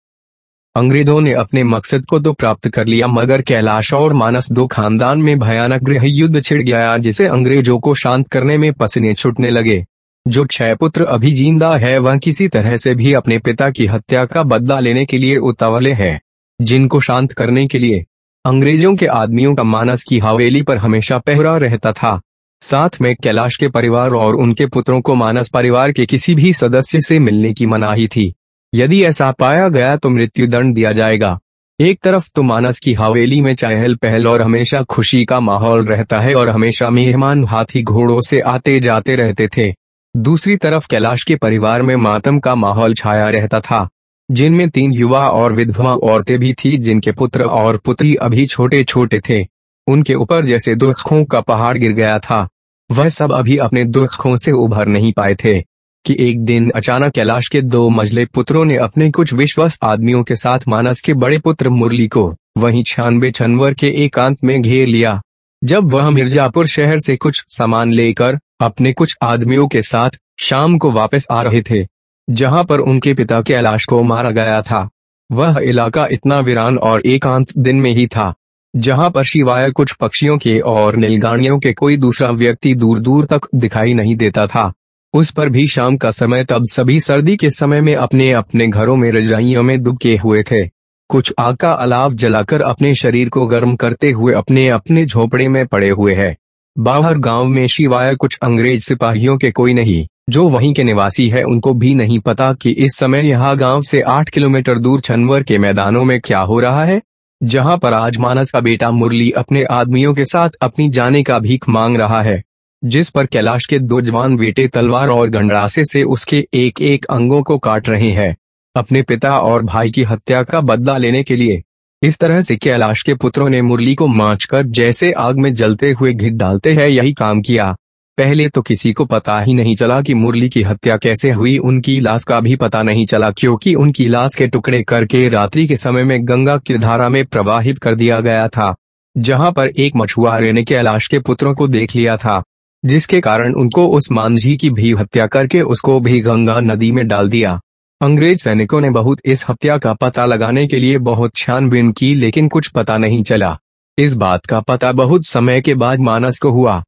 अंग्रेज़ों ने अपने मकसद को तो प्राप्त कर लिया, मगर कैलाश और मानस दो खानदान में भयानक गृह युद्ध छिड़ गया, जिसे अंग्रेज़ों को शांत करने में पसीने छूटने लगे। जो छह पुत्र अभी ज़िंदा है, वह किसी तरह से भी अपने पिता की हत्या का बदला लेने के लिए उतावले है, जिनको शांत करने के लिए। अंग्रेज़ों के आदमियों का मानस की हवेली पर हमेशा पहरा रहता था। साथ में कैलाश के परिवार और उनके पुत्रों को मानस परिवार के किसी भी सदस्य से मिलने की मनाही थी। यदि ऐसा पाया गया तो मृत्यु दंड दिया जाएगा। एक तरफ़ तो मानस की हवेली में चहल पहल और हमेशा खुशी का माहौल रहता है और हमेशा मेहमान हाथी घोड़ों से आते जाते रहते थे। दूसरी तरफ़ कैलाश के परिवार में मातम का माहौल छाया रहता था, जिनमें तीन युवा और विधवा औरतें भी थी, जिनके पुत्र और पुत्री अभी छोटे छोटे थे। उनके ऊपर जैसे दुखों का पहाड़ गिर गया था, वह सब अभी अपने दुखों से उभर नहीं पाए थे, कि एक दिन अचानक कैलाश के दो मजले पुत्रों ने अपने कुछ विश्वास आदमियों के साथ मानस के बड़े पुत्र मुरली को वहीं छानबे छनवर के एकांत में घेर लिया। जब वह मिर्जापुर शहर से कुछ सामान लेकर अपने कुछ आदमियों के साथ शाम को वापस आ रहे थे, जहाँ पर उनके पिता कैलाश को मारा गया था। वह इलाका इतना वीरान और एकांत दिन में ही था। जहाँ पर शिवाय कुछ पक्षियों के और नीलगाड़ियों के कोई दूसरा व्यक्ति दूर दूर तक दिखाई नहीं देता था। उस पर भी शाम का समय तब सभी सर्दी के समय में अपने अपने घरों में रजाइयों में दुबके हुए थे। कुछ आग का अलाव जलाकर अपने शरीर को गर्म करते हुए अपने अपने झोपड़े में पड़े हुए हैं। बाहर गाँव में शिवाय कुछ अंग्रेज़ सिपाहियों के कोई नहीं, जो वहीं के निवासी है, उनको भी नहीं पता कि इस समय यहाँ गाँव से आठ किलोमीटर दूर छनवर के मैदानों में क्या हो रहा है। जहाँ पर आज मानस का बेटा मुरली अपने आदमियों के साथ अपनी जाने का भीख मांग रहा है, जिस पर कैलाश के दो जवान बेटे तलवार और गंडरासे से उसके एक एक अंगों को काट रहे हैं। अपने पिता और भाई की हत्या का बदला लेने के लिए, इस तरह से कैलाश के पुत्रों ने मुरली को माच कर जैसे आग में जलते हुए घिट डालते हैं, यही काम किया। पहले तो किसी को पता ही नहीं चला कि मुरली की हत्या कैसे हुई, उनकी लाश का भी पता नहीं चला, क्योंकि उनकी लाश के टुकड़े करके रात्रि के समय में गंगा की धारा में प्रवाहित कर दिया गया था, जहाँ पर एक मछुआरे ने कैलाश के पुत्रों को देख लिया था, जिसके कारण उनको उस मांझी की भी हत्या करके उसको भी गंगा नदी में डाल दिया। अंग्रेज़ सैनिकों ने बहुत इस हत्या का पता लगाने के लिए बहुत छानबीन की, लेकिन कुछ पता नहीं चला। इस बात का पता बहुत समय के बाद मानस को हुआ।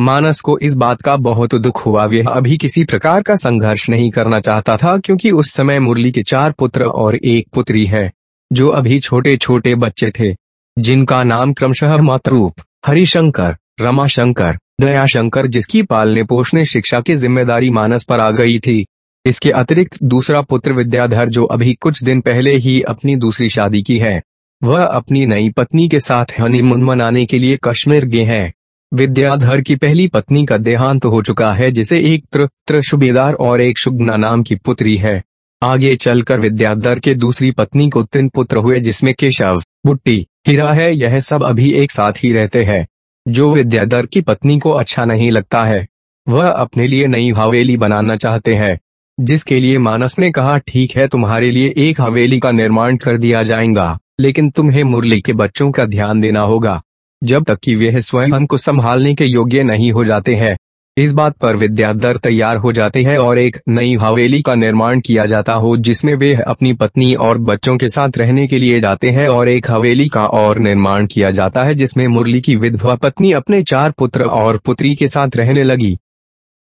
मानस को इस बात का बहुत दुख हुआ। वह अभी किसी प्रकार का संघर्ष नहीं करना चाहता था, क्योंकि उस समय मुरली के चार पुत्र और एक पुत्री है, जो अभी छोटे छोटे बच्चे थे, जिनका नाम क्रमशः मातरूप हरिशंकर, रमाशंकर, दयाशंकर, जिसकी पालने पोषने शिक्षा की ज़िम्मेदारी मानस पर आ गई थी। इसके अतिरिक्त दूसरा पुत्र विद्याधर, जो अभी कुछ दिन पहले ही अपनी दूसरी शादी की है, वह अपनी नई पत्नी के साथ हनीमून मनाने के लिए कश्मीर गए हैं। विद्याधर की पहली पत्नी का देहांत हो चुका है जिसे एक त्र, सुबेदार और एक शुगना नाम की पुत्री है। आगे चलकर विद्याधर के दूसरी पत्नी को तीन पुत्र हुए जिसमें केशव बुट्टी हीरा है। यह सब अभी एक साथ ही रहते हैं। जो विद्याधर की पत्नी को अच्छा नहीं लगता है वह अपने लिए नई हवेली बनाना चाहते हैं जिसके लिए मानस ने कहा ठीक है तुम्हारे लिए एक हवेली का निर्माण कर दिया जाएगा लेकिन तुम्हें मुरली के बच्चों का ध्यान देना होगा। जब तक कि वे स्वयं को संभालने के योग्य नहीं हो जाते हैं। इस बात पर विद्याधर तैयार हो जाते हैं और एक नई हवेली का निर्माण किया जाता हो, जिसमें वे अपनी पत्नी और बच्चों के साथ रहने के लिए जाते हैं और एक हवेली का और निर्माण किया जाता है, जिसमें मुरली की विधवा पत्नी अपने चार पुत्र और पुत्री के साथ रहने लगी।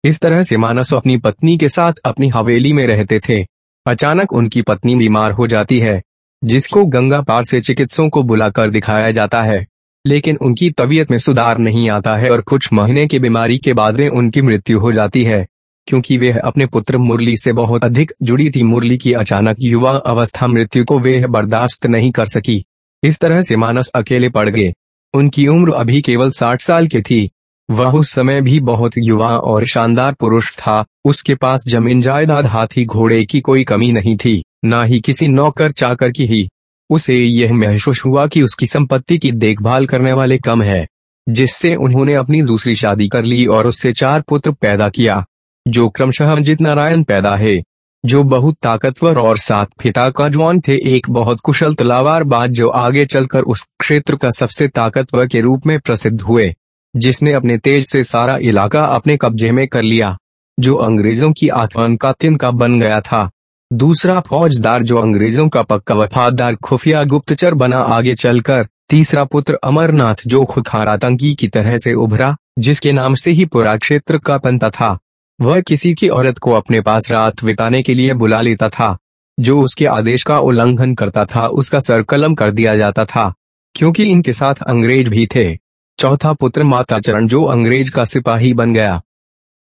इस तरह से मानस अपनी पत्नी के साथ अपनी हवेली में रहते थे। अचानक उनकी पत्नी बीमार हो जाती है, जिसको गंगा पार से चिकित्सकों को बुलाकर दिखाया जाता है। लेकिन उनकी तबीयत में सुधार नहीं आता है और कुछ महीने की बीमारी के बाद उनकी मृत्यु हो जाती है, क्योंकि वे अपने पुत्र मुरली से बहुत अधिक जुड़ी थी। मुरली की अचानक युवा अवस्था मृत्यु को वे बर्दाश्त नहीं कर सकी। इस तरह से मानस अकेले पड़ गए। उनकी उम्र अभी केवल साठ साल की थी। वह उस समय भी बहुत युवा और शानदार पुरुष था। उसके पास ज़मीन, जायदाद, हाथी, घोड़े की कोई कमी नहीं थी। न ही किसी नौकर, चाकर की ही। उसे यह महसूस हुआ कि उसकी संपत्ति की देखभाल करने वाले कम है, जिससे उन्होंने अपनी दूसरी शादी कर ली और उससे चार पुत्र पैदा किया, जो क्रमशः अजित नारायण पैदा है, जो बहुत ताकतवर और सात फिता का जवान थे। एक बहुत कुशल तलावार बाद जो आगे चलकर उस क्षेत्र का सबसे ताकतवर के रूप में प्रसिद्ध हुए, जिसने अपने तेज से सारा इलाका अपने कब्जे में कर लिया, जो अंग्रेज़ों की आत्मान का तिनका बन गया था। दूसरा फौजदार जो अंग्रेज़ों का पक्का वफादार खुफिया गुप्तचर बना आगे चलकर, तीसरा पुत्र अमरनाथ जो खुखार आतंकी की तरह से उभरा, जिसके नाम से ही पूरा क्षेत्र का बनता था। वह किसी की औरत को अपने पास रात बिताने के लिए बुला लेता था। जो उसके आदेश का उल्लंघन करता था, उसका सर कलम कर दिया जाता था, क्योंकि इनके साथ अंग्रेज़ भी थे। चौथा पुत्र माता चरण जो अंग्रेज़ का सिपाही बन गया।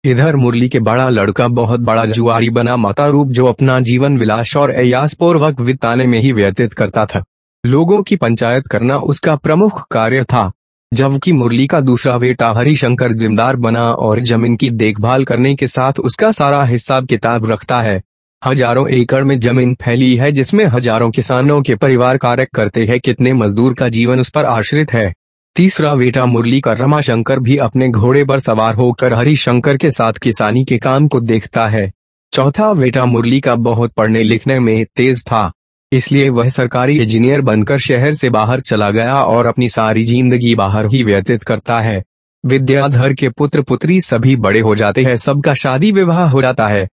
इधर मुरली के बड़ा लड़का बहुत बड़ा जुआरी बना माता रूप जो अपना जीवन विलास और अयास पूर्वक बिताने में ही व्यतीत करता था। लोगों की पंचायत करना उसका प्रमुख कार्य था, जबकि मुरली का दूसरा बेटा हरिशंकर जिम्मेदार बना और ज़मीन की देखभाल करने के साथ उसका सारा हिसाब किताब रखता है। हज़ारों एकड़ में ज़मीन फैली है जिसमें हज़ारों किसानों के परिवार कार्य करते हैं। कितने मजदूर का जीवन उस पर आश्रित है। तीसरा बेटा मुरली का रमाशंकर भी अपने घोड़े पर सवार होकर हरिशंकर के साथ किसानी के काम को देखता है। चौथा बेटा मुरली का बहुत पढ़ने लिखने में तेज था, इसलिए वह सरकारी इंजीनियर बनकर शहर से बाहर चला गया और अपनी सारी ज़िंदगी बाहर ही व्यतीत करता है। विद्याधर के पुत्र पुत्री सभी बड़े हो जाते हैं, सबका शादी विवाह हो जाता है।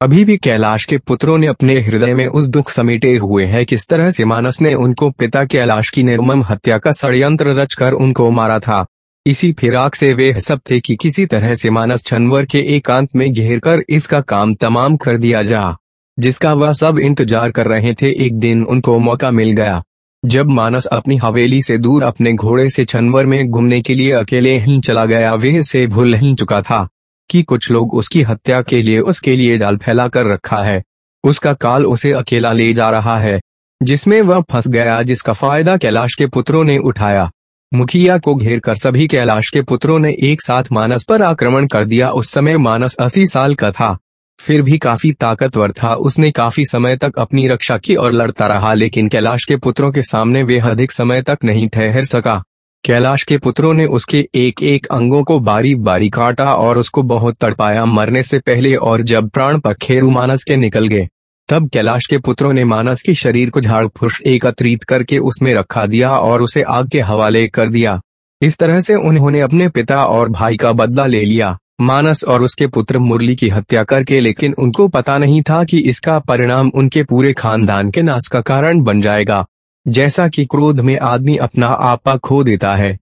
अभी भी कैलाश के पुत्रों ने अपने हृदय में उस दुख समेटे हुए हैं किस तरह से मानस ने उनको पिता कैलाश की निर्मम हत्या का षडयंत्र रचकर उनको मारा था। इसी फिराक से वे सब थे कि किसी तरह से मानस छनवर के एकांत में घेर कर इसका काम तमाम कर दिया जा। जिसका वह सब इंतज़ार कर रहे थे, एक दिन उनको मौका मिल गया। जब मानस अपनी हवेली से दूर अपने घोड़े से छनवर में घूमने के लिए अकेले ही चला गया वे से भूल ही चुका था। कि कुछ लोग उसकी हत्या के लिए उसके लिए जाल फैला कर रखा है। उसका काल उसे अकेला ले जा रहा है, जिसमें वह फंस गया, जिसका फ़ायदा कैलाश के पुत्रों ने उठाया। मुखिया को घेर कर सभी कैलाश के पुत्रों ने एक साथ मानस पर आक्रमण कर दिया। उस समय मानस अस्सी साल का था। फिर भी काफ़ी ताकतवर था। उसने काफ़ी समय तक अपनी रक्षा की और लड़ता रहा, लेकिन कैलाश के पुत्रों के सामने वे अधिक समय तक नहीं ठहर सका। कैलाश के पुत्रों ने उसके एक एक अंगों को बारी बारी काटा और उसको बहुत तड़पाया मरने से पहले और जब प्राण पखेरु मानस के निकल गए, तब कैलाश के पुत्रों ने मानस के शरीर को झाड़ फुस एकत्रित करके उसमें रखा दिया और उसे आग के हवाले कर दिया। इस तरह से उन्होंने अपने पिता और भाई का बदला ले लिया। मानस और उसके पुत्र मुरली की हत्या करके लेकिन उनको पता नहीं था कि इसका परिणाम उनके पूरे खानदान के नाश का कारण बन जाएगा। जैसा कि क्रोध में आदमी अपना आपा खो देता है।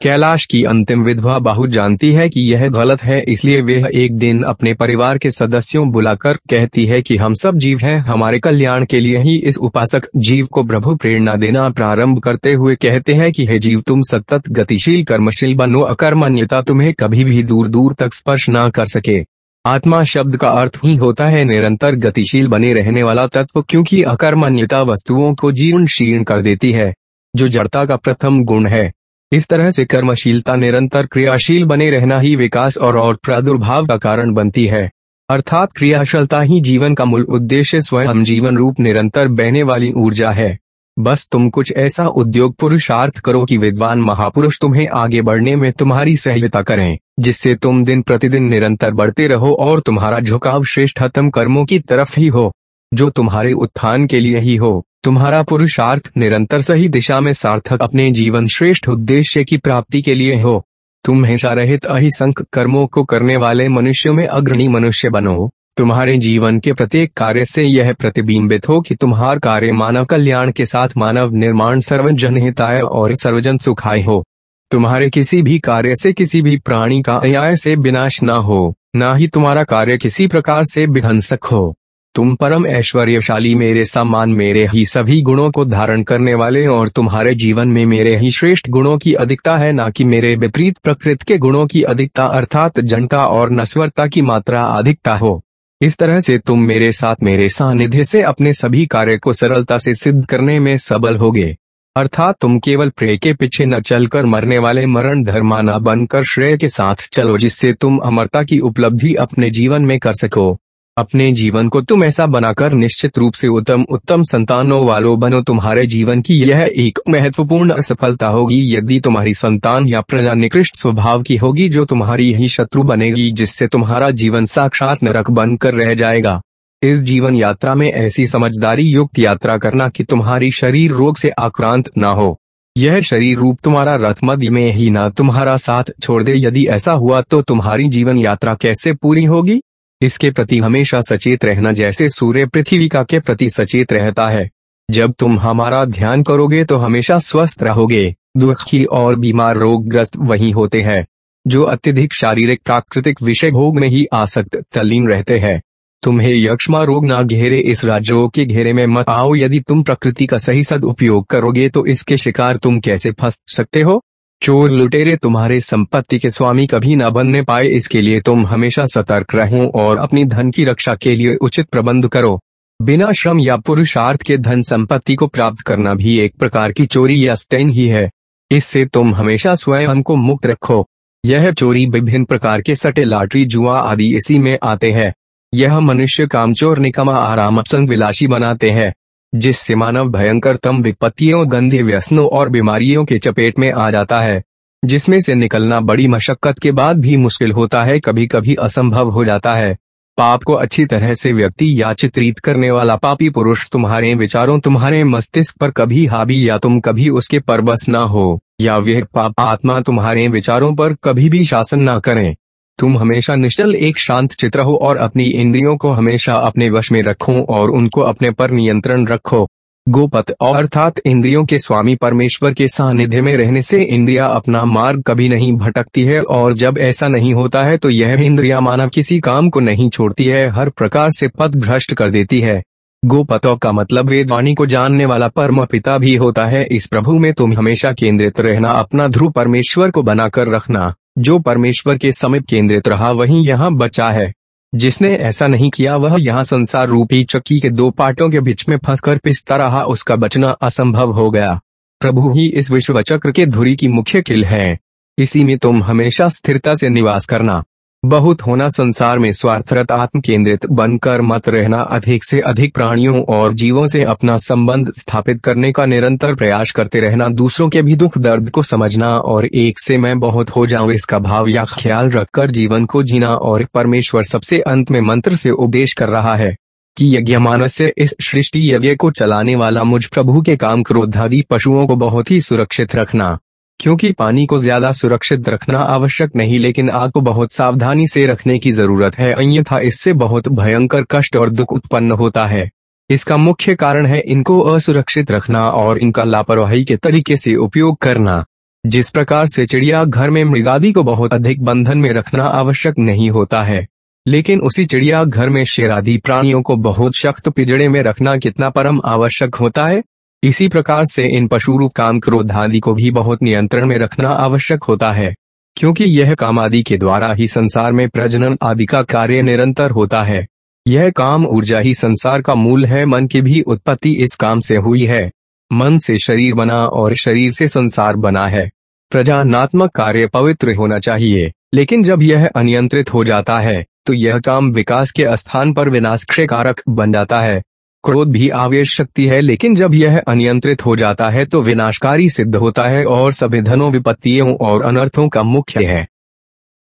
कैलाश की अंतिम विधवा बहुत जानती है कि यह गलत है, इसलिए वह एक दिन अपने परिवार के सदस्यों बुलाकर कहती है कि हम सब जीव हैं, हमारे कल्याण के लिए ही इस उपासक जीव को प्रभु प्रेरणा देना प्रारंभ करते हुए कहते हैं कि हे जीव, तुम सतत गतिशील, कर्मशील बनो, अकर्मण्यता तुम्हें कभी भी दूर दूर तक स्पर्श न कर सके। आत्मा शब्द का अर्थ ही होता है निरंतर गतिशील बने रहने वाला तत्व क्योंकि अकर्मण्यता वस्तुओं को जीर्ण शीर्ण कर देती है, जो जड़ता का प्रथम गुण है। इस तरह से कर्मशीलता निरंतर क्रियाशील बने रहना ही विकास और और प्रादुर्भाव का कारण बनती है। अर्थात क्रियाशीलता ही जीवन का मूल उद्देश्य स्वयं जीवन रूप निरंतर बहने वाली ऊर्जा है। बस तुम कुछ ऐसा उद्योग पुरुषार्थ करो कि विद्वान महापुरुष तुम्हें आगे बढ़ने में तुम्हारी सहायता करें, जिससे तुम दिन प्रतिदिन निरंतर बढ़ते रहो और तुम्हारा झुकाव श्रेष्ठतम कर्मों की तरफ़ ही हो, जो तुम्हारे उत्थान के लिए ही हो। तुम्हारा पुरुषार्थ निरंतर सही दिशा में सार्थक अपने जीवन श्रेष्ठ उद्देश्य की प्राप्ति के लिए हो। तुम हिंसा रहित अहिसंख कर्मों को करने वाले मनुष्यों में अग्रणी मनुष्य बनो। तुम्हारे जीवन के प्रत्येक कार्य से यह प्रतिबिंबित हो कि तुम्हार कार्य मानव कल्याण के साथ मानव निर्माण सर्वजन हिताय और सर्वजन सुखाय हो। तुम्हारे किसी भी कार्य से किसी भी प्राणी का अन्याय से विनाश न हो, न ही तुम्हारा कार्य किसी प्रकार से विध्वंसक हो। तुम परम ऐश्वर्यशाली मेरे सम्मान मेरे ही सभी गुणों को धारण करने वाले और तुम्हारे जीवन में मेरे ही श्रेष्ठ गुणों की अधिकता है, न कि मेरे विपरीत प्रकृति के गुणों की अधिकता, अर्थात जनता और नस्वरता की मात्रा अधिकता हो। इस तरह से तुम मेरे साथ मेरे सानिध्य से अपने सभी कार्य को सरलता से सिद्ध करने में सबल होगे। अर्थात तुम केवल प्रे के पीछे न चलकर मरने वाले मरण धर्माना बनकर श्रेय के साथ चलो जिससे तुम अमरता की उपलब्धि अपने जीवन में कर सको। अपने जीवन को तुम ऐसा बनाकर निश्चित रूप से उत्तम उत्तम संतानों वालों बनो। तुम्हारे जीवन की यह एक महत्वपूर्ण सफलता होगी। यदि तुम्हारी संतान या प्रजा निकृष्ट स्वभाव की होगी, जो तुम्हारी ही शत्रु बनेगी, जिससे तुम्हारा जीवन साक्षात नरक बनकर रह जाएगा। इस जीवन यात्रा में ऐसी समझदारी युक्त यात्रा करना कि तुम्हारी शरीर रोग से आक्रांत न हो। यह शरीर रूप तुम्हारा रथ मध्य में ही ना तुम्हारा साथ छोड़ दे। यदि ऐसा हुआ तो तुम्हारी जीवन यात्रा कैसे पूरी होगी? इसके प्रति हमेशा सचेत रहना जैसे सूर्य पृथ्वी का के प्रति सचेत रहता है। जब तुम हमारा ध्यान करोगे तो हमेशा स्वस्थ रहोगे। दुखी और बीमार रोगग्रस्त वही होते हैं, जो अत्यधिक शारीरिक प्राकृतिक विषय भोग में ही आसक्त तलीन रहते हैं। तुम्हें यक्षमा रोग ना घेरे इस राज्यों के घेरे में मत आओ। यदि तुम प्रकृति का सही सदुपयोग करोगे तो इसके शिकार तुम कैसे फंस सकते हो? चोर लुटेरे तुम्हारे संपत्ति के स्वामी कभी न बनने पाए, इसके लिए तुम हमेशा सतर्क रहो और अपनी धन की रक्षा के लिए उचित प्रबंध करो। बिना श्रम या पुरुषार्थ के धन संपत्ति को प्राप्त करना भी एक प्रकार की चोरी या स्तैन ही है। इससे तुम हमेशा स्वयं को मुक्त रखो। यह चोरी विभिन्न प्रकार के सटे लाटरी, जुआ आदि इसी में आते हैं। यह मनुष्य, कामचोर, निकमा, आराम संग विलासी बनाते हैं। जिससे मानव भयंकरतम विपत्तियों गंधे व्यसनों और बीमारियों के चपेट में आ जाता है, जिसमें से निकलना बड़ी मशक्कत के बाद भी मुश्किल होता है कभी कभी असंभव हो जाता है। पाप को अच्छी तरह से व्यक्ति या चित्रित करने वाला पापी पुरुष तुम्हारे विचारों, तुम्हारे मस्तिष्क पर कभी हावी या तुम कभी उसके परबस न हो, या वह पाप आत्मा तुम्हारे विचारों पर कभी भी शासन न करें। तुम हमेशा निश्चल, एक शांत चित्र हो और अपनी इंद्रियों को हमेशा अपने वश में रखो और उनको अपने पर नियंत्रण रखो। गोपत और अर्थात इंद्रियों के स्वामी परमेश्वर के सानिध्य में रहने से इंद्रिया अपना मार्ग कभी नहीं भटकती है और जब ऐसा नहीं होता है तो यह इंद्रिया मानव किसी काम को नहीं छोड़ती है, हर प्रकार से पद भ्रष्ट कर देती है। गोपतों का मतलब वेदवाणी को जानने वाला परम पिता भी होता है, इस प्रभु में तुम हमेशा केंद्रित रहना, अपना ध्रुव परमेश्वर को बनाकर रखना। जो परमेश्वर के समीप केंद्रित रहा, वही यहाँ बचा है। जिसने ऐसा नहीं किया, वह यहाँ संसार रूपी चक्की के दो पार्टों के बीच में फंसकर पिसता रहा, उसका बचना असंभव हो गया। प्रभु ही इस विश्व चक्र के धुरी की मुख्य किल है। इसी में तुम हमेशा स्थिरता से निवास करना। बहुत होना संसार में स्वार्थरत आत्म केंद्रित बनकर मत रहना, अधिक से अधिक प्राणियों और जीवों से अपना संबंध स्थापित करने का निरंतर प्रयास करते रहना, दूसरों के भी दुख दर्द को समझना और एक से मैं बहुत हो जाऊँ इसका भाव या ख्याल रखकर जीवन को जीना और परमेश्वर सबसे अंत में मंत्र से उपदेश कर रहा है कि यज्ञ मानस से इस सृष्टि यज्ञ को चलाने वाला मुझ प्रभु के काम क्रोधादि पशुओं को बहुत ही सुरक्षित रखना। क्योंकि पानी को ज़्यादा सुरक्षित रखना आवश्यक नहीं, लेकिन आग को बहुत सावधानी से रखने की ज़रूरत है। अन्यथा इससे बहुत भयंकर कष्ट और दुख उत्पन्न होता है। इसका मुख्य कारण है इनको असुरक्षित रखना और इनका लापरवाही के तरीके से उपयोग करना। जिस प्रकार से चिड़िया घर में मृगादि को बहुत अधिक बंधन में रखना आवश्यक नहीं होता है, लेकिन उसी चिड़िया घर में शेरादी प्राणियों को बहुत सख्त पिजड़े में रखना कितना परम आवश्यक होता है? इसी प्रकार से इन पशु रूप काम क्रोध आदि को भी बहुत नियंत्रण में रखना आवश्यक होता है, क्योंकि यह काम आदि के द्वारा ही संसार में प्रजनन आदि का कार्य निरंतर होता है। यह काम ऊर्जा ही संसार का मूल है, मन की भी उत्पत्ति इस काम से हुई है। मन से शरीर बना और शरीर से संसार बना है। प्रजानात्मक कार्य पवित्र होना चाहिए, लेकिन जब यह अनियंत्रित हो जाता है तो यह काम विकास के स्थान पर विनाश कारक बन जाता है। क्रोध भी आवेश शक्ति है, लेकिन जब यह अनियंत्रित हो जाता है तो विनाशकारी सिद्ध होता है और सभी धनों, विपत्तियों और अनर्थों का मुख्य है।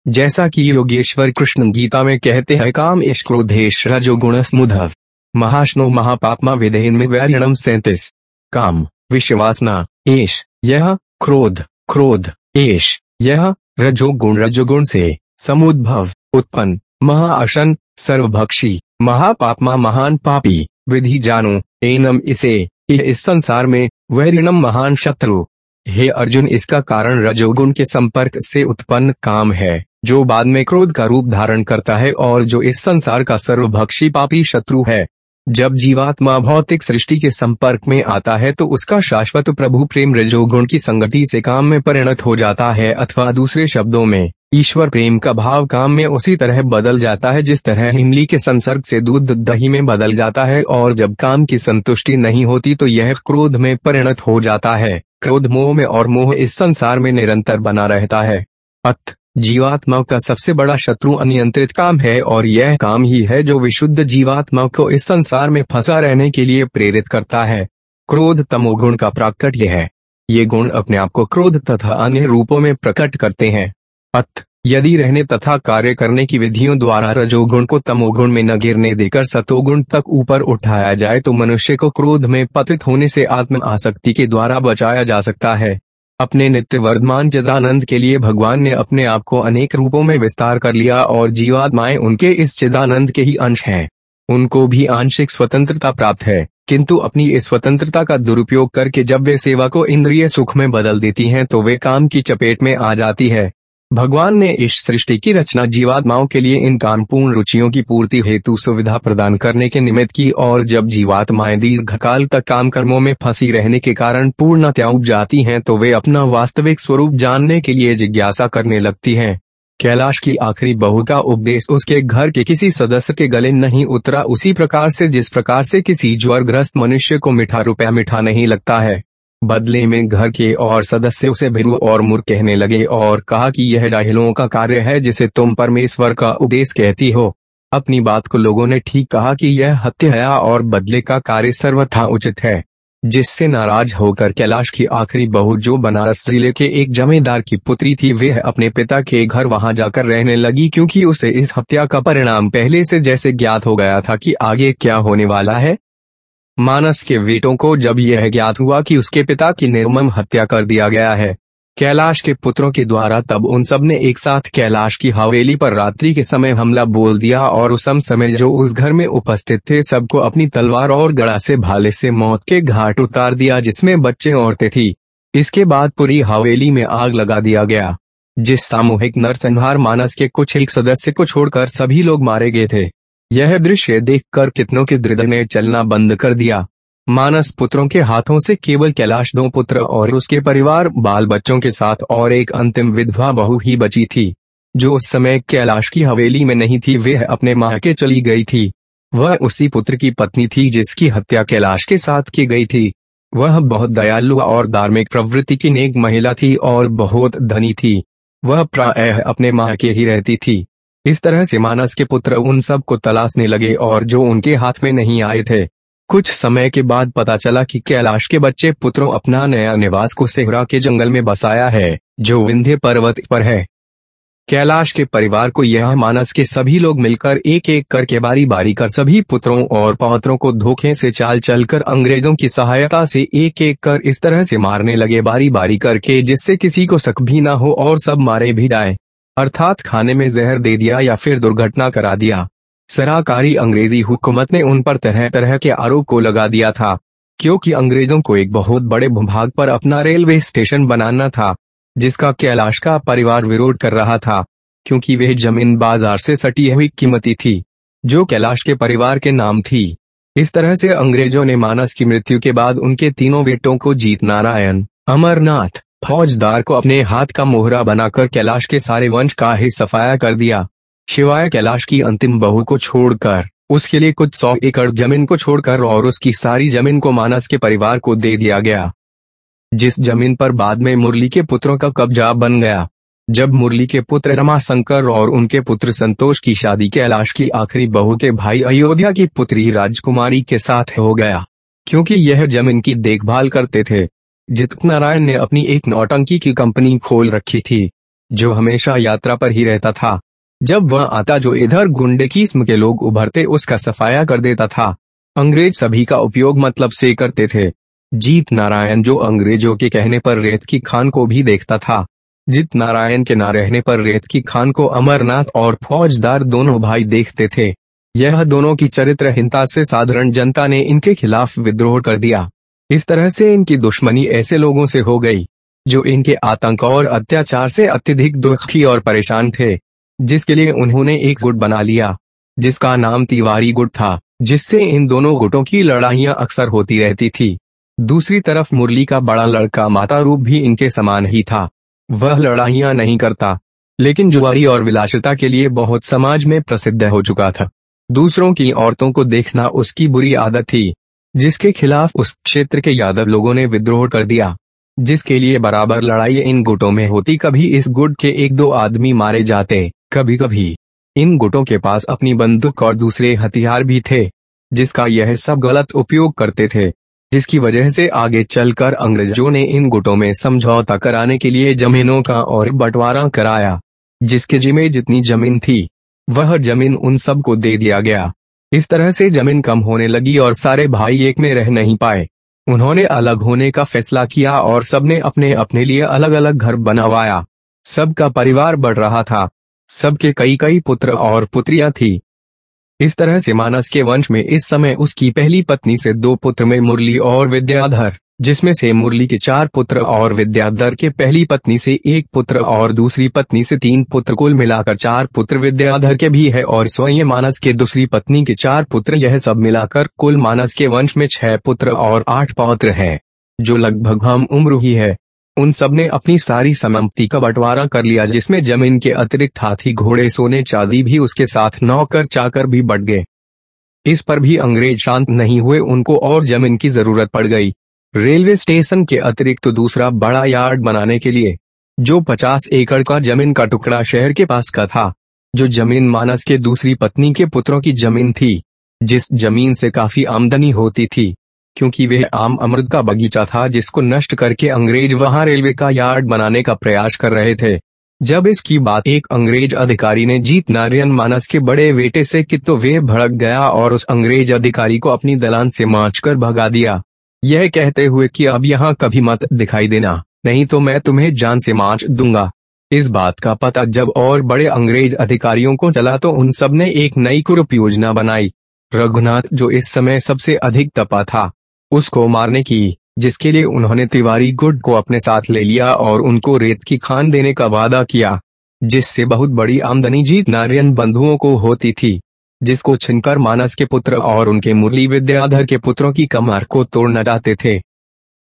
जैसा कि योगेश्वर कृष्ण गीता में कहते हैं, काम इश क्रोधेश रजोगुण स्मुधव महाष्णो महापापमा विधेन में वैरिणम सैंतीस। काम विश्वासना एश यह, क्रोध क्रोध एश यह रजोगुण रजोगुण से, समुद्भव, उत्पन्न, महाअशन, सर्वभक्षी, महापापमा, महान पापी। विधि जानो, एनम इसे इस संसार में वह वैरिणम महान शत्रु। हे अर्जुन, इसका कारण रजोगुण के संपर्क से उत्पन्न काम है, जो बाद में क्रोध का रूप धारण करता है और जो इस संसार का सर्वभक्षी पापी शत्रु है। जब जीवात्मा भौतिक सृष्टि के संपर्क में आता है तो उसका शाश्वत प्रभु प्रेम रजोगुण की संगति से काम में परिणत हो जाता है अथवा दूसरे शब्दों में, ईश्वर प्रेम का भाव काम में उसी तरह बदल जाता है जिस तरह इमली के संसर्ग से दूध दही में बदल जाता है और जब काम की संतुष्टि नहीं होती तो यह क्रोध में परिणत हो जाता है, क्रोध मोह में और मोह इस संसार में निरंतर बना रहता है। अत जीवात्मा का सबसे बड़ा शत्रु अनियंत्रित काम है और यह काम ही है जो विशुद्ध जीवात्मा को इस संसार में फंसा रहने के लिए प्रेरित करता है। क्रोध तमोगुण का प्राकट्य है। ये गुण अपने आप को क्रोध तथा अन्य रूपों में प्रकट करते हैं। अत, यदि रहने तथा कार्य करने की विधियों द्वारा रजोगुण को तमोगुण में न गिरने देकर सतोगुण तक ऊपर उठाया जाए तो मनुष्य को क्रोध में पतित होने से आत्म आसक्ति के द्वारा बचाया जा सकता है। अपने नित्य वर्धमान चिदानंद के लिए भगवान ने अपने आप को अनेक रूपों में विस्तार कर लिया और जीवात्माएँ उनके इस चिदानंद के ही अंश हैं। उनको भी आंशिक स्वतंत्रता प्राप्त है, किंतु अपनी इस स्वतंत्रता का दुरुपयोग करके जब वे सेवा को इंद्रिय सुख में बदल देती हैं तो वे काम की चपेट में आ जाती है। भगवान ने इस सृष्टि की रचना जीवात्माओं के लिए इन कानपूर्ण रुचियों की पूर्ति हेतु सुविधा प्रदान करने के निमित्त की और जब जीवात्माएँ दीर्घकाल तक काम कर्मों में फंसी रहने के कारण पूर्ण त्याग जाती हैं तो वे अपना वास्तविक स्वरूप जानने के लिए जिज्ञासा करने लगती हैं। कैलाश की आखिरी बहू का उपदेश उसके घर के किसी सदस्य के गले नहीं उतरा, उसी प्रकार से जिस प्रकार से किसी ज्वरग्रस्त मनुष्य को मिठा रुपया मिठा नहीं लगता है। बदले में घर के और सदस्य उसे भिरु और मुर कहने लगे और कहा कि यह डाहिलों का कार्य है जिसे तुम परमेश्वर का उपदेश कहती हो। अपनी बात को लोगों ने ठीक कहा कि यह हत्या और बदले का कार्य सर्वथा उचित है। जिससे नाराज़ होकर कैलाश की आखिरी बहू जो बनारस ज़िले के एक जमींदार की पुत्री थी, वह अपने पिता के घर वहाँ जाकर रहने लगी क्योंकि उसे इस हत्या का परिणाम पहले से जैसे ज्ञात हो गया था कि आगे क्या होने वाला है। मानस के बेटों को जब यह ज्ञात हुआ कि उसके पिता की निर्मम हत्या कर दिया गया है, कैलाश के पुत्रों के द्वारा तब उन सबने एक साथ कैलाश की हवेली पर रात्रि के समय हमला बोल दिया और उस समय जो उस घर में उपस्थित थे सबको अपनी तलवार और गड़ा से भाले से मौत के घाट उतार दिया जिसमें बच्चे औरतें थी। इसके बाद पूरी हवेली में आग लगा दिया गया, जिस सामूहिक नरसंहार मानस के कुछ एक सदस्य को छोड़कर सभी लोग मारे गए थे। यह दृश्य देखकर कितनों के हृदय ने चलना बंद कर दिया। मानस पुत्रों के हाथों से केवल कैलाश दो पुत्र और उसके परिवार बाल बच्चों के साथ और एक अंतिम विधवा बहू ही बची थी। जो उस समय कैलाश की हवेली में नहीं थी, वह अपने माँ के चली गई थी। वह उसी पुत्र की पत्नी थी जिसकी हत्या कैलाश के साथ की गई थी। वह बहुत दयालु और धार्मिक प्रवृत्ति की नेक महिला थी और बहुत धनी थी। वह प्राय अपने माँ के ही रहती थी। इस तरह से मानस के पुत्र उन सबको तलाशने लगे और जो उनके हाथ में नहीं आए थे। कुछ समय के बाद पता चला कि कैलाश के बच्चे पुत्रों अपना नया निवास को सेहरा के जंगल में बसाया है, जो विंध्य पर्वत पर है। कैलाश के परिवार को यह मानस के सभी लोग मिलकर एक एक करके बारी बारी कर सभी पुत्रों और पौत्रों को धोखे से चाल चलकर अंग्रेज़ों की सहायता से एक एक कर इस तरह से मारने लगे बारी बारी करके जिससे किसी को शक भी ना हो और सब मारे भी जाए। अर्थात खाने में जहर दे दिया या फिर दुर्घटना करा दिया। सराकारी अंग्रेज़ी हुकूमत ने उन पर तरह तरह के आरोप को लगा दिया था, क्योंकि अंग्रेज़ों को एक बहुत बड़े भूभाग पर अपना रेलवे स्टेशन बनाना था, जिसका कैलाश का परिवार विरोध कर रहा था, क्योंकि वह ज़मीन बाज़ार से सटी हुई कीमती थी, जो कैलाश के परिवार के नाम थी। इस तरह से अंग्रेज़ों ने मानस की मृत्यु के बाद उनके तीनों बेटों को जीत नारायण, अमरनाथ फौजदार को अपने हाथ का मोहरा बनाकर कैलाश के सारे वंश का ही सफाया कर दिया। शिवाय कैलाश की अंतिम बहू को छोड़कर, उसके लिए कुछ सौ एकड़ ज़मीन को छोड़कर और उसकी सारी ज़मीन को मानस के परिवार को दे दिया गया। जिस ज़मीन पर बाद में मुरली के पुत्रों का कब्जा बन गया, जब मुरली के पुत्र रमाशंकर और उनके पुत्र संतोष की शादी कैलाश की आखिरी बहू के भाई अयोध्या की पुत्री राजकुमारी के साथ हो गया, क्योंकि यह ज़मीन की देखभाल करते थे। जित नारायण ने अपनी एक नौटंकी की कंपनी खोल रखी थी, जो हमेशा यात्रा पर ही रहता था, जब वह आता जो इधर गुंडे किस्म के लोग उभरते उसका सफाया कर देता था। अंग्रेज़ सभी का उपयोग मतलब से करते थे। जीत नारायण जो अंग्रेज़ों के कहने पर रेत की खान को भी देखता था। जित नारायण के ना रहने पर रेत की खान को अमरनाथ और फौजदार दोनों भाई देखते थे। यह दोनों की चरित्रहीनता से साधारण जनता ने इनके खिलाफ विद्रोह कर दिया। इस तरह से इनकी दुश्मनी ऐसे लोगों से हो गई, जो इनके आतंक और अत्याचार से अत्यधिक दुखी और परेशान थे, जिसके लिए उन्होंने एक गुट बना लिया, जिसका नाम तिवारी गुट था, जिससे इन दोनों गुटों की लड़ाइयाँ अक्सर होती रहती थी। दूसरी तरफ़ मुरली का बड़ा लड़का माता रूप भी इनके समान ही था। वह लड़ाइयाँ नहीं करता, लेकिन जुआरी और विलासिता के लिए बहुत समाज में प्रसिद्ध हो चुका था। दूसरों की औरतों को देखना उसकी बुरी आदत थी। जिसके खिलाफ उस क्षेत्र के यादव लोगों ने विद्रोह कर दिया, जिसके लिए बराबर लड़ाई इन गुटों में होती, कभी इस गुट के एक दो आदमी मारे जाते कभी कभी इन गुटों के पास अपनी बंदूक और दूसरे हथियार भी थे, जिसका यह सब गलत उपयोग करते थे, जिसकी वजह से आगे चलकर अंग्रेज़ों ने इन गुटों में समझौता कराने के लिए जमीनों का और बंटवारा कराया, जिसके जिमे जितनी ज़मीन थी, वह ज़मीन उन सबको दे दिया गया। इस तरह से ज़मीन कम होने लगी और सारे भाई एक में रह नहीं पाए। उन्होंने अलग होने का फैसला किया और सबने अपने अपने लिए अलग अलग घर बनवाया। सबका परिवार बढ़ रहा था। सबके कई कई पुत्र और पुत्रियाँ थी। इस तरह से मानस के वंश में इस समय उसकी पहली पत्नी से दो पुत्र में मुरली और विद्याधर। जिसमें से मुरली के चार पुत्र और विद्याधर के पहली पत्नी से एक पुत्र और दूसरी पत्नी से तीन पुत्र, कुल मिलाकर चार पुत्र विद्याधर के भी है और स्वयं मानस के दूसरी पत्नी के चार पुत्र, यह सब मिलाकर कुल मानस के वंश में छह पुत्र और आठ पौत्र है, जो लगभग हम उम्र ही है। उन सबने अपनी सारी संपत्ति का बंटवारा कर लिया, जिसमें ज़मीन के अतिरिक्त हाथी, घोड़े, सोने, चांदी भी उसके साथ नौकर चाकर भी बढ़ गए। इस पर भी अंग्रेज़ शांत नहीं हुए, उनको और ज़मीन की ज़रूरत पड़ गई। रेलवे स्टेशन के अतिरिक्त तो दूसरा बड़ा यार्ड बनाने के लिए, जो 50 एकड़ का ज़मीन का टुकड़ा शहर के पास का था, जो ज़मीन मानस के दूसरी पत्नी के पुत्रों की ज़मीन थी, जिस ज़मीन से काफ़ी आमदनी होती थी, क्योंकि वह आम अमृत का बगीचा था जिसको नष्ट करके अंग्रेज़ वहाँ रेलवे का यार्ड बनाने का प्रयास कर रहे थे। जब इसकी बात एक अंग्रेज़ अधिकारी ने जीत नारायण मानस के बड़े बेटे से कि तो वे भड़क गया और उस अंग्रेज़ अधिकारी को अपनी दलान से माच कर भगा दिया। यह कहते हुए कि अब यहाँ कभी मत दिखाई देना, नहीं तो मैं तुम्हें जान से माच दूँगा। इस बात का पता जब और बड़े अंग्रेज़ अधिकारियों को चला तो उन सबने एक नई कुरूप योजना बनाई। रघुनाथ, जो इस समय सबसे अधिक तपा था, उसको मारने की, जिसके लिए उन्होंने तिवारी गुड को अपने साथ ले लिया और उनको रेत की खान देने का वादा किया, जिससे बहुत बड़ी आमदनी जीत नारायण बंधुओं को होती थी। जिसको छिनकर मानस के पुत्र और उनके मुरली विद्याधर के पुत्रों की कमर को तोड़ना चाहते थे।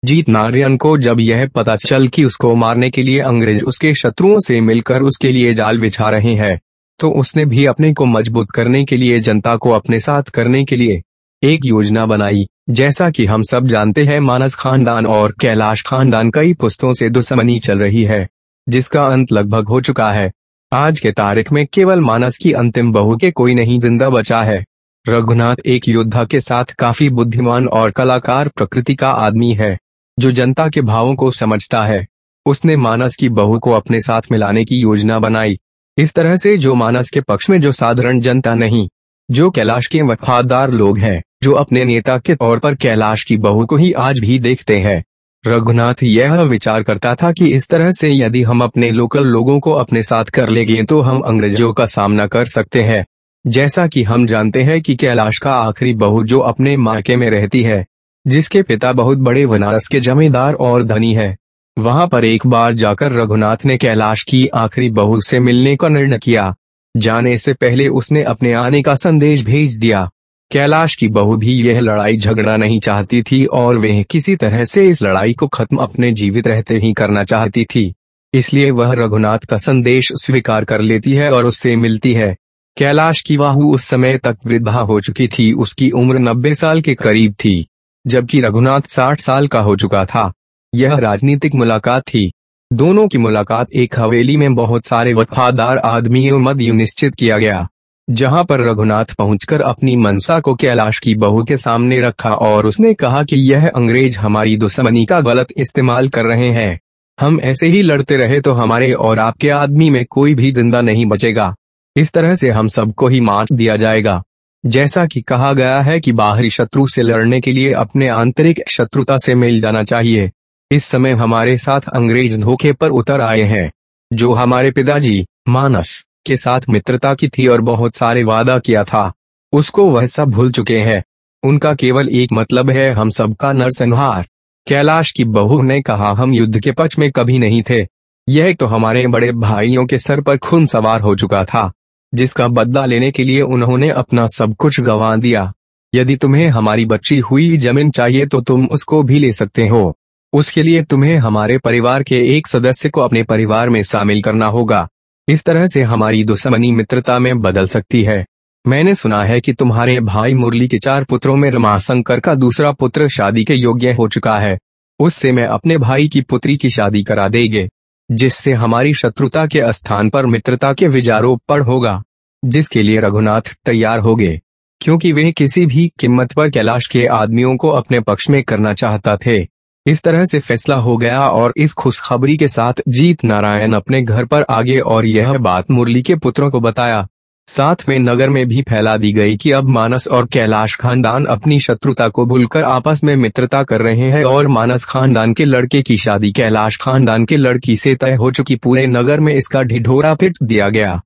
जीत नारायण को जब यह पता चल कि उसको मारने के लिए अंग्रेज़ उसके शत्रुओं से मिलकर उसके लिए जाल बिछा रहे हैं तो उसने भी अपने को मज़बूत करने के लिए, जनता को अपने साथ करने के लिए एक योजना बनाई, जैसा कि हम सब जानते हैं, मानस खानदान और कैलाश खानदान कई पुस्तों से दुश्मनी चल रही है, जिसका अंत लगभग हो चुका है। आज के तारीख में केवल मानस की अंतिम बहू के कोई नहीं ज़िंदा बचा है। रघुनाथ एक योद्धा के साथ काफ़ी बुद्धिमान और कलाकार प्रकृति का आदमी है, जो जनता के भावों को समझता है। उसने मानस की बहू को अपने साथ मिलाने की योजना बनाई। इस तरह से जो मानस के पक्ष में जो साधारण जनता नहीं, जो कैलाश के वफादार लोग हैं, जो अपने नेता के तौर पर कैलाश की बहू को ही आज भी देखते हैं। रघुनाथ यह विचार करता था कि इस तरह से यदि हम अपने लोकल लोगों को अपने साथ कर लेंगे तो हम अंग्रेज़ों का सामना कर सकते हैं। जैसा कि हम जानते हैं कि कैलाश का आखिरी बहू जो अपने मायके में रहती है, जिसके पिता बहुत बड़े बनारस के जमींदार और धनी है, वहाँ पर एक बार जाकर रघुनाथ ने कैलाश की आखिरी बहू से मिलने का निर्णय किया। जाने से पहले उसने अपने आने का संदेश भेज दिया। कैलाश की बहू भी यह लड़ाई झगड़ा नहीं चाहती थी और वह किसी तरह से इस लड़ाई को खत्म अपने जीवित रहते ही करना चाहती थी। इसलिए वह रघुनाथ का संदेश स्वीकार कर लेती है और उससे मिलती है। कैलाश की वाहू उस समय तक वृद्धा हो चुकी थी, उसकी उम्र नब्बे साल के करीब थी, जबकि रघुनाथ साठ साल का हो चुका था। यह राजनीतिक मुलाकात थी। दोनों की मुलाकात एक हवेली में बहुत सारे वफादार आदमियों मध्य निश्चित किया गया। जहाँ पर रघुनाथ पहुंचकर अपनी मनसा को कैलाश की बहू के सामने रखा और उसने कहा कि यह अंग्रेज़ हमारी दुश्मनी का गलत इस्तेमाल कर रहे हैं। हम ऐसे ही लड़ते रहे तो हमारे और आपके आदमी में कोई भी ज़िंदा नहीं बचेगा। इस तरह से हम सबको ही मार दिया जाएगा। जैसा कि कहा गया है कि बाहरी शत्रु से लड़ने के लिए अपने आंतरिक शत्रुता से मिल जाना चाहिए। इस समय हमारे साथ अंग्रेज़ धोखे पर उतर आए हैं। जो हमारे पिताजी, मानस के साथ मित्रता की थी और बहुत सारे वादा किया था। उसको वह सब भूल चुके हैं। उनका केवल एक मतलब है, हम सबका नरसंहार। कैलाश की बहू ने कहा, हम युद्ध के पक्ष में कभी नहीं थे। यह तो हमारे बड़े भाइयों के सर पर खून सवार हो चुका था, जिसका बदला लेने के लिए उन्होंने अपना सब कुछ गंवा दिया। यदि तुम्हें हमारी बच्ची हुई ज़मीन चाहिए तो तुम उसको भी ले सकते हो। उसके लिए तुम्हें हमारे परिवार के एक सदस्य को अपने परिवार में शामिल करना होगा। इस तरह से हमारी दुश्मनी मित्रता में बदल सकती है। मैंने सुना है कि तुम्हारे भाई मुरली के चार पुत्रों में रमाशंकर का दूसरा पुत्र शादी के योग्य हो चुका है। उससे मैं अपने भाई की पुत्री की शादी करा देंगे, जिससे हमारी शत्रुता के स्थान पर मित्रता के विचारोपण होगा, जिसके लिए रघुनाथ तैयार हो गए क्योंकि वे किसी भी कीमत पर कैलाश के आदमियों को अपने पक्ष में करना चाहता थे। इस तरह से फैसला हो गया और इस खुशखबरी के साथ जीत नारायण अपने घर पर आगे और यह बात मुरली के पुत्रों को बताया। साथ में नगर में भी फैला दी गई कि अब मानस और कैलाश खानदान अपनी शत्रुता को भूलकर आपस में मित्रता कर रहे हैं और मानस खानदान के लड़के की शादी कैलाश खानदान के लड़की से तय हो चुकी पूरे नगर में इसका ढिढोरा पिट दिया गया।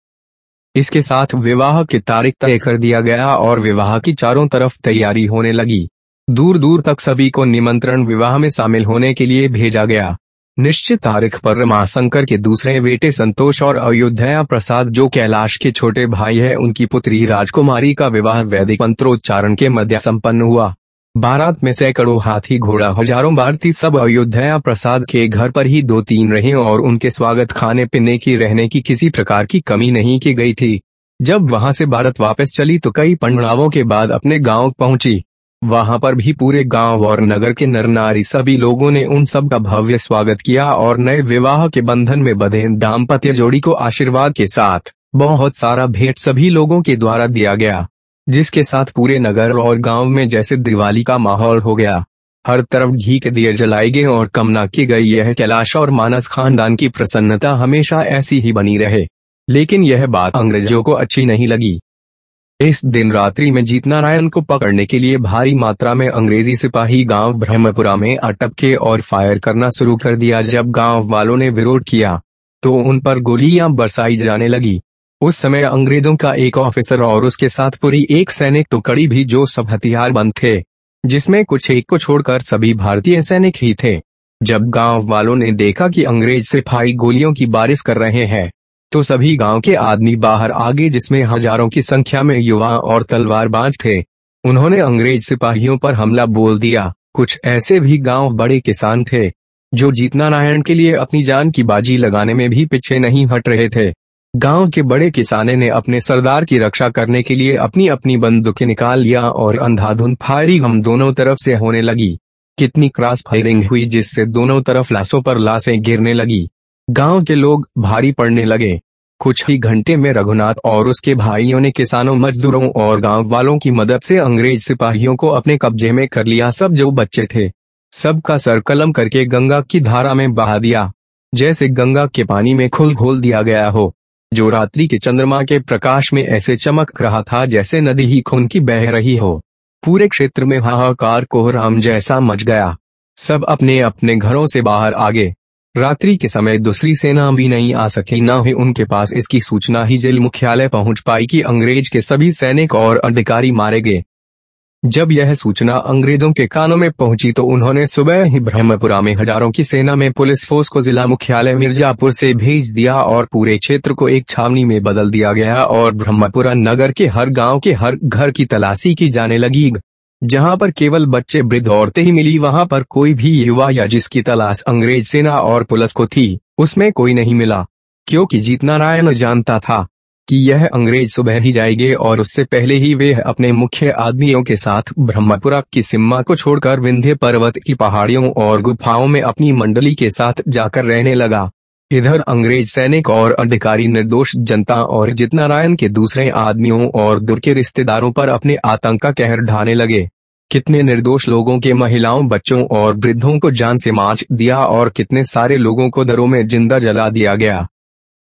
इसके साथ विवाह की तारीख तय कर दिया गया और विवाह की चारों तरफ़ तैयारी होने लगी। दूर दूर तक सभी को निमंत्रण विवाह में शामिल होने के लिए भेजा गया। निश्चित तारीख पर रमाशंकर के दूसरे बेटे संतोष और अयोध्या प्रसाद, जो कैलाश के छोटे भाई है, उनकी पुत्री राजकुमारी का विवाह वैदिक मंत्रोच्चारण के मध्य संपन्न हुआ। बारात में सैकड़ों हाथी घोड़ा, हज़ारों भारतीय सब अयोध्या प्रसाद के घर पर ही दो तीन रहे और उनके स्वागत खाने, पीने की, रहने की किसी प्रकार की कमी नहीं की गई थी। जब वहाँ से भारत वापस चली तो कई पंडावों के बाद अपने गाँव पहुँची। वहाँ पर भी पूरे गाँव और नगर के नर नारी सभी लोगों ने उन सब का भव्य स्वागत किया और नए विवाह के बंधन में बधे दाम्पत्य जोड़ी को आशीर्वाद के साथ बहुत सारा भेंट सभी लोगों के द्वारा दिया गया, जिसके साथ पूरे नगर और गाँव में जैसे दिवाली का माहौल हो गया। हर तरफ़ घी के दिए जलाए गए और कमना की गई यह कैलाश और मानस खानदान की प्रसन्नता हमेशा ऐसी ही बनी रहे। लेकिन यह बात अंग्रेज़ों को अच्छी नहीं लगी। इस दिन रात्रि में जीत नारायण को पकड़ने के लिए भारी मात्रा में अंग्रेज़ी सिपाही गाँव ब्रह्मपुरा में अटपके और फायर करना शुरू कर दिया जब गाँव वालों ने विरोध किया तो उन पर गोलियाँ बरसाई जाने लगी। उस समय अंग्रेज़ों का एक ऑफिसर और उसके साथ पूरी एक सैनिक टुकड़ी भी जो सब हथियार बंद थे, जिसमें कुछ एक को छोड़कर सभी भारतीय सैनिक ही थे। जब गाँव वालों ने देखा कि अंग्रेज़ सिपाही गोलियों की बारिश कर रहे हैं तो सभी गाँव के आदमी बाहर आगे जिसमें हज़ारों की संख्या में युवा और तलवारबाज थे। उन्होंने अंग्रेज़ सिपाहियों पर हमला बोल दिया। कुछ ऐसे भी गाँव बड़े किसान थे, जो जीतना नारायण के लिए अपनी जान की बाजी लगाने में भी पीछे नहीं हट रहे थे। गाँव के बड़े किसाने ने अपने सरदार की रक्षा करने के लिए अपनी अपनी बंदूकें निकाल लिया और अंधाधुंध फायरिंग हम दोनों तरफ़ से होने लगी। कितनी क्रॉस फायरिंग हुई जिससे दोनों तरफ़ लाशों पर लाशें गिरने लगी। गाँव के लोग भारी पड़ने लगे। कुछ ही घंटे में रघुनाथ और उसके भाइयों ने किसानों, मजदूरों और गाँव वालों की मदद से अंग्रेज़ सिपाहियों को अपने कब्जे में कर लिया। सब जो बच्चे थे, सबका सर कलम करके गंगा की धारा में बहा दिया। जैसे गंगा के पानी में खुल घोल दिया गया हो, जो रात्रि के चंद्रमा के प्रकाश में ऐसे चमक रहा था जैसे नदी ही खून की बह रही हो। पूरे क्षेत्र में हाहाकार कोहराम जैसा मच गया। सब अपने अपने घरों से बाहर आगे रात्रि के समय दूसरी सेना भी नहीं आ सकी, न ही उनके पास इसकी सूचना ही जेल मुख्यालय पहुँच पाई कि अंग्रेज़ के सभी सैनिक और अधिकारी मारे गए। जब यह सूचना अंग्रेज़ों के कानों में पहुँची तो उन्होंने सुबह ही ब्रह्मपुरा में हज़ारों की सेना में पुलिस फोर्स को जिला मुख्यालय मिर्जापुर से भेज दिया और पूरे क्षेत्र को एक छावनी में बदल दिया गया और ब्रह्मपुरा नगर के हर गाँव के हर घर की तलाशी की जाने लगी। जहाँ पर केवल बच्चे, वृद्ध औरतें ही मिली, वहाँ पर कोई भी युवा या जिसकी तलाश अंग्रेज़ सेना और पुलिस को थी, उसमें कोई नहीं मिला, क्योंकि जीत नारायण जानता था कि यह अंग्रेज़ सुबह ही जाएँगे और उससे पहले ही वे अपने मुख्य आदमियों के साथ ब्रह्मपुरा की सीमा को छोड़कर विंध्य पर्वत की पहाड़ियों और गुफाओं में अपनी मंडली के साथ जाकर रहने लगा। इधर अंग्रेज़ सैनिक और अधिकारी निर्दोष जनता और जितनारायण के दूसरे आदमियों और दूर के रिश्तेदारों पर अपने आतंक का कहर ढाने लगे। कितने निर्दोष लोगों के महिलाओं, बच्चों और वृद्धों को जान से माच दिया और कितने सारे लोगों को दरों में ज़िंदा जला दिया गया।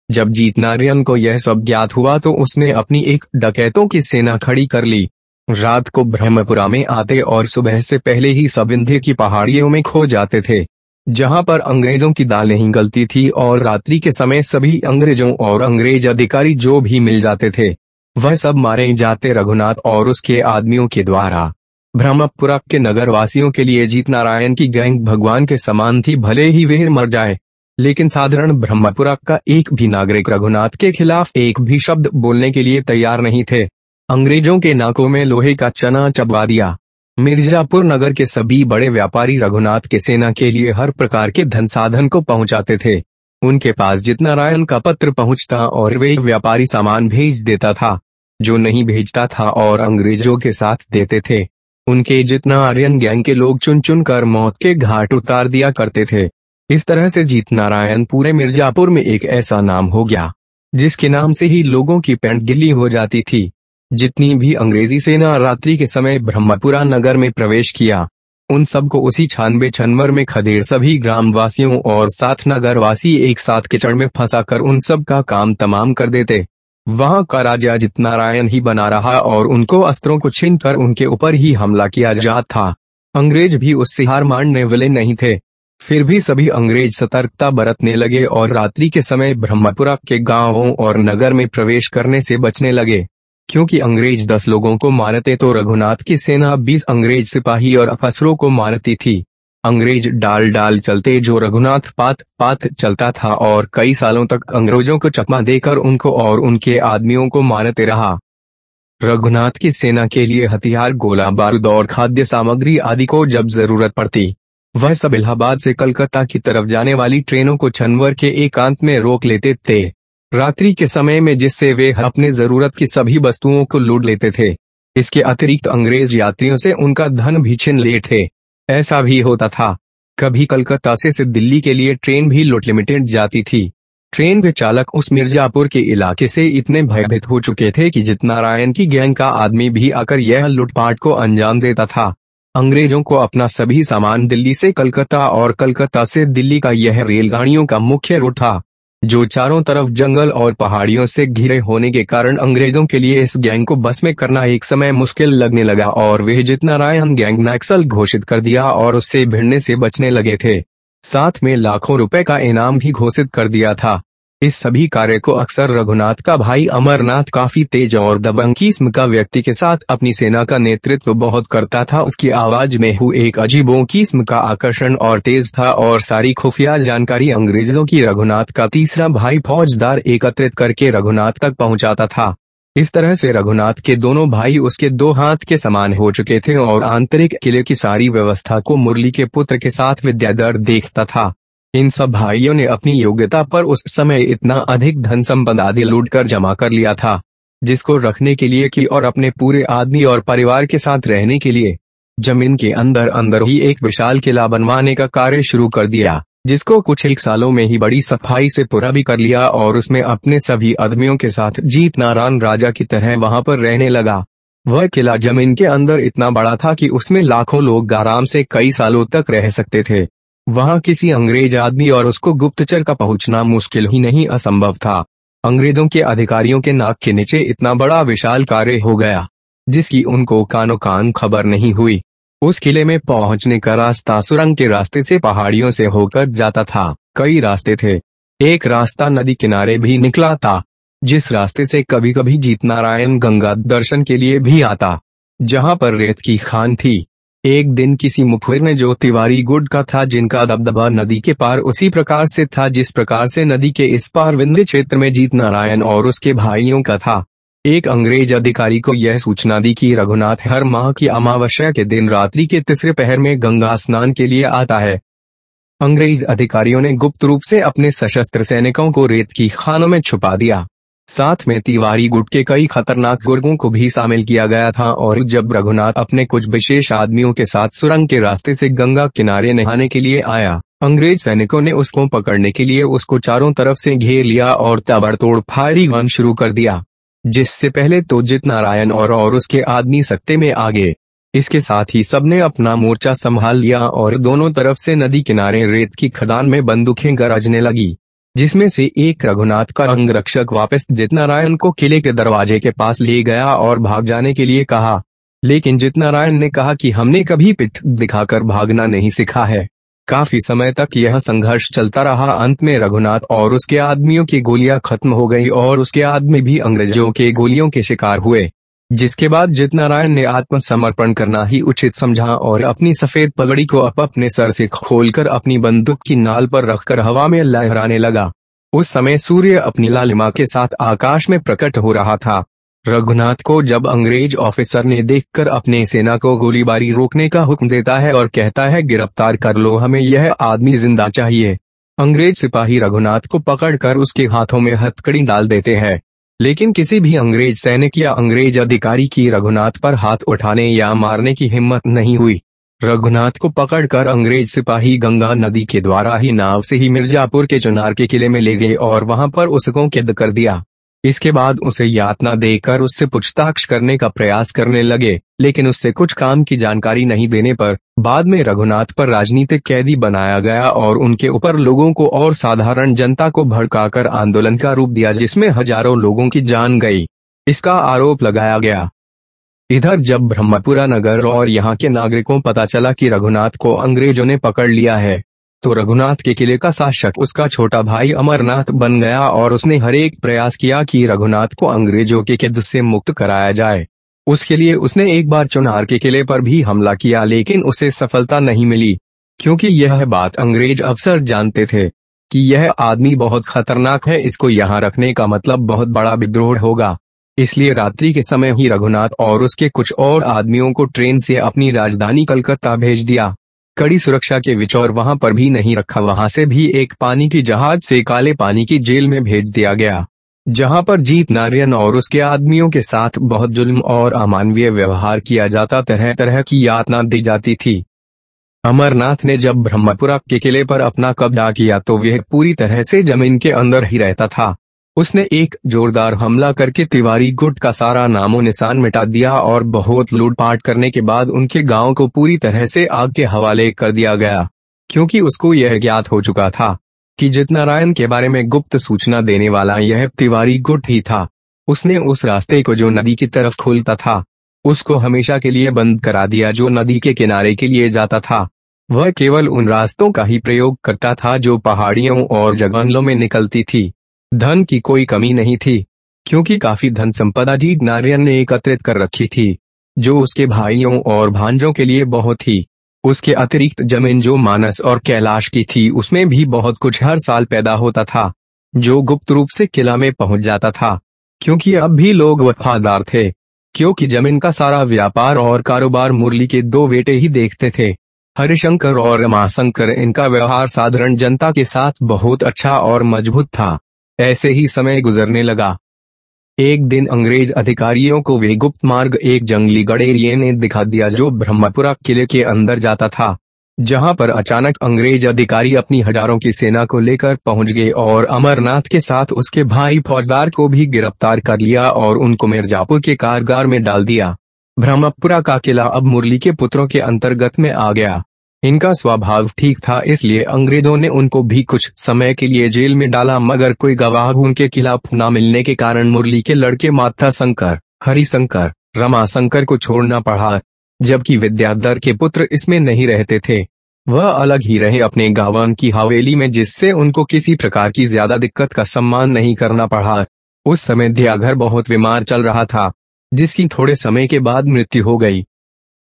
जब जीत नारायण को यह सब ज्ञात हुआ तो उसने अपनी एक डकैतों की सेना खड़ी कर ली। रात को ब्रह्मपुरा में आते और सुबह से पहले ही सब विंध्य की पहाड़ियों में खो जाते थे। जहाँ पर अंग्रेज़ों की दाल नहीं गलती थी और रात्रि के समय सभी अंग्रेज़ों और अंग्रेज़ अधिकारी जो भी मिल जाते थे, वह सब मारे जाते रघुनाथ और उसके आदमियों के द्वारा। ब्रह्मपुरा के नगर वासियों के लिए जीत नारायण की गैंग भगवान के समान थी, भले ही वे मर जाए, लेकिन साधारण ब्रह्मपुरा का एक भी नागरिक रघुनाथ के खिलाफ एक भी शब्द बोलने के लिए तैयार नहीं थे। अंग्रेज़ों के नाकों में लोहे का चना चबवा दिया। मिर्जापुर नगर के सभी बड़े व्यापारी रघुनाथ के सेना के लिए हर प्रकार के धन साधन को पहुंचाते थे। उनके पास जितना रायन का पत्र पहुँचता और वे व्यापारी सामान भेज देता था, जो नहीं भेजता था और अंग्रेज़ों के साथ देते थे। उनके जितना आर्यन गैंग के लोग चुन चुन कर मौत के घाट उतार दिया करते थे। इस तरह से जीत नारायण पूरे मिर्जापुर में एक ऐसा नाम हो गया, जिसके नाम से ही लोगों की पेंट गिल्ली हो जाती थी। जितनी भी अंग्रेज़ी सेना रात्रि के समय ब्रह्मपुरा नगर में प्रवेश किया, उन सबको उसी छानबे छनवर में खदेड़ सभी ग्रामवासियों और साथ नगरवासी एक साथ किचड़ में फंसा कर उन सब का काम तमाम कर देते। वहाँ का राजा जितनारायण ही बना रहा और उनको अस्त्रों को छीन कर उनके ऊपर ही हमला किया जा था। अंग्रेज़ भी उससे हार मानने वाले नहीं थे। फिर भी सभी अंग्रेज़ सतर्कता बरतने लगे और रात्रि के समय ब्रह्मपुरा के गाँवों और नगर में प्रवेश करने से बचने लगे। क्योंकि अंग्रेज़ दस लोगों को मारते तो रघुनाथ की सेना बीस अंग्रेज़ सिपाही और अफसरों को मारती थी। अंग्रेज़ डाल डाल चलते जो रघुनाथ पात पात चलता था और कई सालों तक अंग्रेज़ों को चकमा देकर उनको और उनके आदमियों को मारते रहा। रघुनाथ की सेना के लिए हथियार, गोला, बारूद और खाद्य सामग्री आदि को जब ज़रूरत पड़ती, वह सब इलाहाबाद से कलकत्ता की तरफ़ जाने वाली ट्रेनों को छनवर के एकांत में रोक लेते थे। रात्रि के समय में जिससे वे अपने ज़रूरत की सभी वस्तुओं को लूट लेते थे इसके अतिरिक्त अंग्रेज़ यात्रियों से उनका धन भी छिन ले थे। ऐसा भी होता था। कभी कलकत्ता से, से दिल्ली के लिए ट्रेन भी लुट लिमिटेड जाती थी। ट्रेन के चालक उस मिर्जापुर के इलाके से इतने भयभीत हो चुके थे कि जितनारायण की गैंग का आदमी भी आकर यह लूटपाट को अंजाम देता था। अंग्रेज़ों को अपना सभी सामान दिल्ली से कलकत्ता और कलकत्ता से दिल्ली का यह रेलगाड़ियों का मुख्य रूट था। जो चारों तरफ़ जंगल और पहाड़ियों से घिरे होने के कारण अंग्रेज़ों के लिए इस गैंग को बस में करना एक समय मुश्किल लगने लगा और वे जितना राय हम गैंग नक्सल घोषित कर दिया और उससे भिड़ने से बचने लगे थे। साथ में लाखों रुपए का इनाम भी घोषित कर दिया था। इस सभी कार्य को अक्सर रघुनाथ का भाई अमरनाथ काफ़ी तेज और दबंग किस्म का व्यक्ति के साथ अपनी सेना का नेतृत्व बहुत करता था। उसकी आवाज़ में हुए एक अजीबों किस्म का आकर्षण और तेज था और सारी खुफिया जानकारी अंग्रेज़ों की रघुनाथ का तीसरा भाई फौजदार एकत्रित करके रघुनाथ तक पहुंचाता था। इस तरह से रघुनाथ के दोनों भाई उसके दो हाथ के समान हो चुके थे और आंतरिक किले की सारी व्यवस्था को मुरली के पुत्र के साथ विद्याधर देखता था। इन सब भाइयों ने अपनी योग्यता पर उस समय इतना अधिक धन संपद आदि लूट कर जमा कर लिया था, जिसको रखने के लिए की और अपने पूरे आदमी और परिवार के साथ रहने के लिए, ज़मीन के अंदर अंदर ही एक विशाल किला बनवाने का कार्य शुरू कर दिया, जिसको कुछ एक सालों में ही बड़ी सफ़ाई से पूरा भी कर लिया और उसमें अपने सभी आदमियों के साथ जीत नारायण राजा की तरह वहाँ पर रहने लगा। वह किला ज़मीन के अंदर इतना बड़ा था कि उसमें लाखों लोग आराम से कई सालों तक रह सकते थे। वहाँ किसी अंग्रेज़ आदमी और उसको गुप्तचर का पहुँचना मुश्किल ही नहीं असंभव था। अंग्रेज़ों के अधिकारियों के नाक के नीचे इतना बड़ा विशाल कार्य हो गया, जिसकी उनको कानो कान खबर नहीं हुई। उस किले में पहुँचने का रास्ता सुरंग के रास्ते से पहाड़ियों से होकर जाता था। कई रास्ते थे। एक रास्ता नदी किनारे भी निकला था, जिस रास्ते से कभी कभी जीत नारायण गंगा दर्शन के लिए भी आता, जहाँ पर रेत की खान थी। एक दिन किसी मुखबिर ने जो तिवारी गुड का था, जिनका दबदबा नदी के पार उसी प्रकार से था, जिस प्रकार से नदी के इस पार विंध्य क्षेत्र में जीत नारायण और उसके भाइयों का था। एक अंग्रेज़ अधिकारी को यह सूचना दी कि रघुनाथ हर माह की अमावस्या के दिन रात्रि के तीसरे पहर में गंगा स्नान के लिए आता है। अंग्रेज़ अधिकारियों ने गुप्त रूप से अपने सशस्त्र सैनिकों को रेत की खानों में छुपा दिया। साथ में तिवारी गुट के कई खतरनाक गुर्गों को भी शामिल किया गया था और जब रघुनाथ अपने कुछ विशेष आदमियों के साथ सुरंग के रास्ते से गंगा किनारे नहाने के लिए आया अंग्रेज़ सैनिकों ने उसको पकड़ने के लिए उसको चारों तरफ़ से घेर लिया और ताबड़तोड़ फायरिंग वन शुरू कर दिया जिससे पहले तो जित नारायण और, और उसके आदमी सत्ते में आ गए। इसके साथ ही सबने अपना मोर्चा संभाल लिया और दोनों तरफ़ से नदी किनारे रेत की खदान में बंदूकें गरजने लगी। जिसमें से एक रघुनाथ का अंग रक्षक वापस जितनारायण को किले के दरवाजे के पास ले गया और भाग जाने के लिए कहा। लेकिन जितनारायण ने कहा कि हमने कभी पिठ दिखाकर भागना नहीं सीखा है। काफ़ी समय तक यह संघर्ष चलता रहा। अंत में रघुनाथ और उसके आदमियों की गोलियाँ खत्म हो गई और उसके आदमी भी अंग्रेज़ों के गोलियों के शिकार हुए। जिसके बाद जित नारायण ने आत्मसमर्पण करना ही उचित समझा और अपनी सफ़ेद पगड़ी को अप अपने सर से खोलकर अपनी बंदूक की नाल पर रखकर हवा में लहराने लगा। उस समय सूर्य अपनी लालिमा के साथ आकाश में प्रकट हो रहा था। रघुनाथ को जब अंग्रेज़ ऑफिसर ने देखकर अपने सेना को गोलीबारी रोकने का हुक्म देता है और कहता है, गिरफ़्तार कर लो, हमें यह आदमी ज़िंदा चाहिए। अंग्रेज़ सिपाही रघुनाथ को पकड़कर उसके हाथों में हथकड़ी डाल देते हैं। लेकिन किसी भी अंग्रेज़ सैनिक या अंग्रेज़ अधिकारी की रघुनाथ पर हाथ उठाने या मारने की हिम्मत नहीं हुई। रघुनाथ को पकड़कर अंग्रेज़ सिपाही गंगा नदी के द्वारा ही नाव से ही मिर्जापुर के चुनार के किले में ले गए और वहाँ पर उसको कैद कर दिया। इसके बाद उसे यातना देकर उससे पूछताछ करने का प्रयास करने लगे, लेकिन उससे कुछ काम की जानकारी नहीं देने पर, बाद में रघुनाथ पर राजनीतिक कैदी बनाया गया और उनके ऊपर लोगों को और साधारण जनता को भड़काकर आंदोलन का रूप दिया जिसमें हज़ारों लोगों की जान गई। इसका आरोप लगाया गया। इधर जब ब्रह्मपुरा नगर और यहाँ के नागरिकों पता चला कि रघुनाथ को अंग्रेज़ों ने पकड़ लिया है तो रघुनाथ के किले का शासक उसका छोटा भाई अमरनाथ बन गया और उसने हर एक प्रयास किया कि रघुनाथ को अंग्रेज़ों के कैद से मुक्त कराया जाए। उसके लिए उसने एक बार चुनार के किले पर भी हमला किया, लेकिन उसे सफलता नहीं मिली, क्योंकि यह बात अंग्रेज़ अफसर जानते थे कि यह आदमी बहुत खतरनाक है, इसको यहाँ रखने का मतलब बहुत बड़ा विद्रोह होगा। इसलिए रात्रि के समय ही रघुनाथ और उसके कुछ और आदमियों को ट्रेन से अपनी राजधानी कलकत्ता भेज दिया। कड़ी सुरक्षा के विचौर वहाँ पर भी नहीं रखा, वहाँ से भी एक पानी की जहाज़ से काले पानी की जेल में भेज दिया गया, जहाँ पर जीत नारायण और उसके आदमियों के साथ बहुत जुल्म और अमानवीय व्यवहार किया जाता तरह तरह की यातना दी जाती थी। अमरनाथ ने जब ब्रह्मपुरा के किले पर अपना कब्जा किया तो वह पूरी तरह से ज़मीन के अंदर ही रहता था। उसने एक जोरदार हमला करके तिवारी गुट का सारा नामो निशान मिटा दिया और बहुत लूटपाट करने के बाद उनके गाँव को पूरी तरह से आग के हवाले कर दिया गया, क्योंकि उसको यह ज्ञात हो चुका था कि जितनारायण के बारे में गुप्त सूचना देने वाला यह तिवारी गुट ही था। उसने उस रास्ते को जो नदी की तरफ़ खोलता था, उसको हमेशा के लिए बंद करा दिया जो नदी के किनारे के लिए जाता था। वह केवल उन रास्तों का ही प्रयोग करता था जो पहाड़ियों और जंगलों में निकलती थी। धन की कोई कमी नहीं थी, क्योंकि काफ़ी धन संपदा जीत नारायण ने एकत्रित कर रखी थी, जो उसके भाइयों और भांजों के लिए बहुत थी। उसके अतिरिक्त ज़मीन जो मानस और कैलाश की थी, उसमें भी बहुत कुछ हर साल पैदा होता था, जो गुप्त रूप से किला में पहुँच जाता था, क्योंकि अब भी लोग वफादार थे, क्योंकि ज़मीन का सारा व्यापार और कारोबार मुरली के दो बेटे ही देखते थे। हरिशंकर और रमाशंकर इनका व्यवहार साधारण जनता के साथ बहुत अच्छा और मज़बूत था। ऐसे ही समय गुजरने लगा। एक दिन अंग्रेज़ अधिकारियों को वे गुप्त मार्ग एक जंगली गडेरिये ने दिखा दिया जो ब्रह्मपुरा किले के अंदर जाता था, जहाँ पर अचानक अंग्रेज़ अधिकारी अपनी हज़ारों की सेना को लेकर पहुँच गए और अमरनाथ के साथ उसके भाई फौजदार को भी गिरफ़्तार कर लिया और उनको मिर्जापुर के कारगार में डाल दिया। ब्रह्मपुरा का किला अब मुरली के पुत्रों के अंतर्गत में आ गया। इनका स्वभाव ठीक था इसलिए अंग्रेज़ों ने उनको भी कुछ समय के लिए जेल में डाला मगर कोई गवाह उनके खिलाफ न मिलने के कारण मुरली के लड़के माथा शंकर, हरिशंकर, रमाशंकर को छोड़ना पड़ा, जबकि विद्याधर के पुत्र इसमें नहीं रहते थे। वह अलग ही रहे अपने गावन की हवेली में जिससे उनको किसी प्रकार की ज़्यादा दिक्कत का सम्मान नहीं करना पड़ा। उस समय दियाघर बहुत बीमार चल रहा था, जिसकी थोड़े समय के बाद मृत्यु हो गई।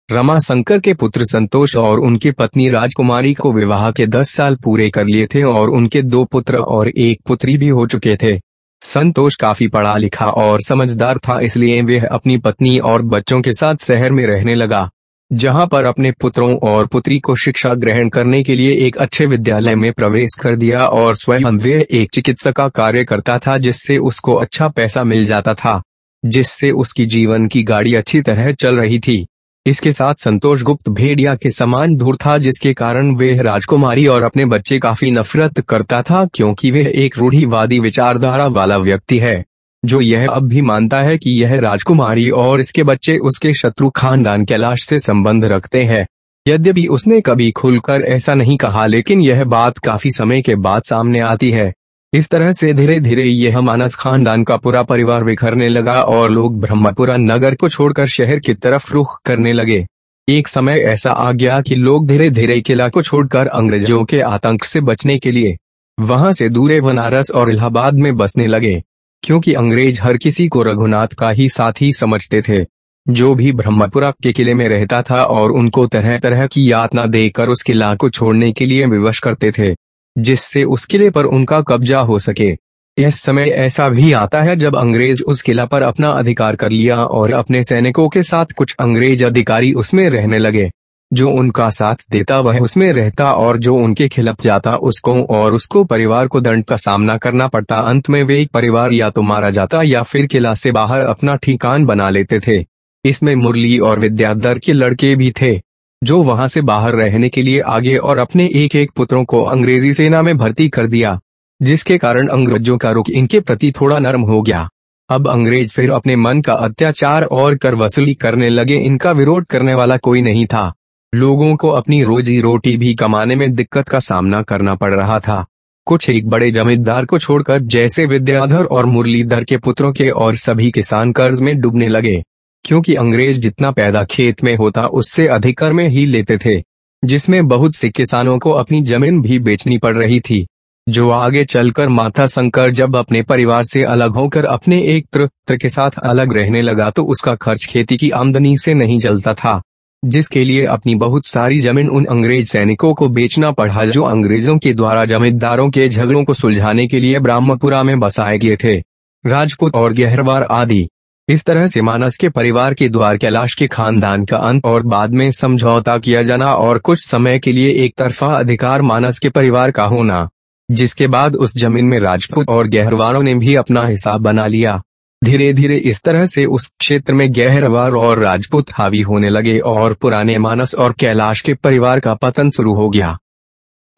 रमा शंकर के पुत्र संतोष और उनकी पत्नी राजकुमारी को विवाह के दस साल पूरे कर लिए थे और उनके दो पुत्र और एक पुत्री भी हो चुके थे। संतोष काफ़ी पढ़ा लिखा और समझदार था इसलिए वह अपनी पत्नी और बच्चों के साथ शहर में रहने लगा, जहाँ पर अपने पुत्रों और पुत्री को शिक्षा ग्रहण करने के लिए एक अच्छे विद्यालय में प्रवेश कर दिया और स्वयं वह एक चिकित्सक का कार्य करता था जिससे उसको अच्छा पैसा मिल जाता था, जिससे उसकी जीवन की गाड़ी अच्छी तरह चल रही थी। इसके साथ संतोष गुप्त भेड़िया के समान दूर था, जिसके कारण वह राजकुमारी और अपने बच्चे काफ़ी नफरत करता था, क्योंकि वह एक रूढ़ीवादी विचारधारा वाला व्यक्ति है, जो यह अब भी मानता है कि यह राजकुमारी और इसके बच्चे उसके शत्रु खानदान कैलाश से संबंध रखते हैं। यद्यपि उसने कभी खुलकर ऐसा नहीं कहा, लेकिन यह बात काफ़ी समय के बाद सामने आती है। इस तरह से धीरे धीरे यह मानस खानदान का पूरा परिवार बिखरने लगा और लोग ब्रह्मपुरा नगर को छोड़कर शहर की तरफ़ रुख करने लगे। एक समय ऐसा आ गया कि लोग धीरे धीरे किला को छोड़कर अंग्रेज़ों के आतंक से बचने के लिए वहाँ से दूरे बनारस और इलाहाबाद में बसने लगे, क्योंकि अंग्रेज़ हर किसी को रघुनाथ का ही साथी समझते थे। जो भी ब्रह्मपुरा के किले में रहता था और उनको तरह तरह की यातना देकर उस किला को छोड़ने के लिए विवश करते थे। जिससे उस किले पर उनका कब्जा हो सके। इस समय ऐसा भी आता है जब अंग्रेज़ उस किला पर अपना अधिकार कर लिया और अपने सैनिकों के साथ कुछ अंग्रेज़ अधिकारी उसमें रहने लगे। जो उनका साथ देता वह उसमें रहता और जो उनके खिलाफ जाता उसको और उसको परिवार को दंड का सामना करना पड़ता। अंत में वे एक परिवार या तो मारा जाता या फिर किला से बाहर अपना ठिकान बना लेते थे। इसमें मुरली और विद्याधर के लड़के भी थे। जो वहाँ से बाहर रहने के लिए आगे और अपने एक एक पुत्रों को अंग्रेज़ी सेना में भर्ती कर दिया, जिसके कारण अंग्रेज़ों का रुख इनके प्रति थोड़ा नरम हो गया। अब अंग्रेज़ फिर अपने मन का अत्याचार और कर वसूली करने लगे, इनका विरोध करने वाला कोई नहीं था। लोगों को अपनी रोजी रोटी भी कमाने में दिक्कत का सामना करना पड़ रहा था। कुछ एक बड़े जमींदार को छोड़कर जैसे विद्याधर और मुरलीधर के पुत्रों के और सभी किसान कर्ज में डूबने लगे। क्योंकि अंग्रेज़ जितना पैदा खेत में होता उससे अधिक कर में ही लेते थे, जिसमें बहुत से किसानों को अपनी ज़मीन भी बेचनी पड़ रही थी। जो आगे चलकर माथा शंकर जब अपने परिवार से अलग होकर अपने एक त्र के साथ अलग रहने लगा तो उसका खर्च खेती की आमदनी से नहीं चलता था, जिसके लिए अपनी बहुत सारी ज़मीन उन अंग्रेज़ सैनिकों को बेचना पड़ा जो अंग्रेज़ों के द्वारा जमींदारों के झगड़ों को सुलझाने के लिए ब्राह्मपुरा में बसाए गए थे। राजपूत और गहरवार आदि इस तरह से मानस के परिवार के द्वार कैलाश के खानदान का अंत और बाद में समझौता किया जाना और कुछ समय के लिए एक तरफा अधिकार मानस के परिवार का होना, जिसके बाद उस ज़मीन में राजपूत और गहरवारों ने भी अपना हिसाब बना लिया। धीरे धीरे इस तरह से उस क्षेत्र में गहरवार और राजपूत हावी होने लगे और पुराने मानस और कैलाश के परिवार का पतन शुरू हो गया।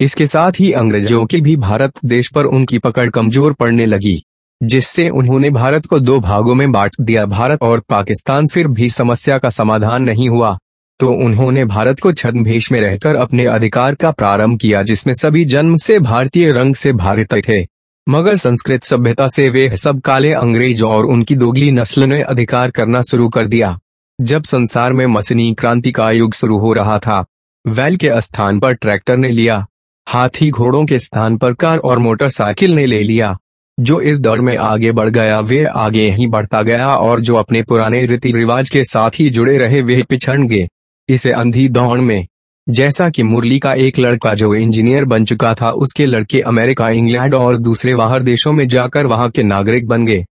इसके साथ ही अंग्रेज़ों की भी भारत देश पर उनकी पकड़ कमज़ोर पड़ने लगी। जिससे उन्होंने भारत को दो भागों में बांट दिया, भारत और पाकिस्तान। फिर भी समस्या का समाधान नहीं हुआ तो उन्होंने भारत को छद्मभेश में रहकर अपने अधिकार का प्रारंभ किया, जिसमें सभी जन्म से भारतीय रंग से भारतीय थे। मगर संस्कृत सभ्यता से वे सब काले अंग्रेज़ और उनकी दोगली नस्ल ने अधिकार करना शुरू कर दिया। जब संसार में मसनी क्रांति का युग शुरू हो रहा था, वैल के स्थान पर ट्रैक्टर ने लिया, हाथी घोड़ों के स्थान पर कार और मोटरसाइकिल ने ले लिया। जो इस दौर में आगे बढ़ गया, वे आगे ही बढ़ता गया और जो अपने पुराने रीति रिवाज के साथ ही जुड़े रहे, वे पिछड़ गए। इसे अंधी दौड़ में, जैसा कि मुरली का एक लड़का जो इंजीनियर बन चुका था, उसके लड़के अमेरिका, इंग्लैंड और दूसरे बाहर देशों में जाकर वहाँ के नागरिक बन गए।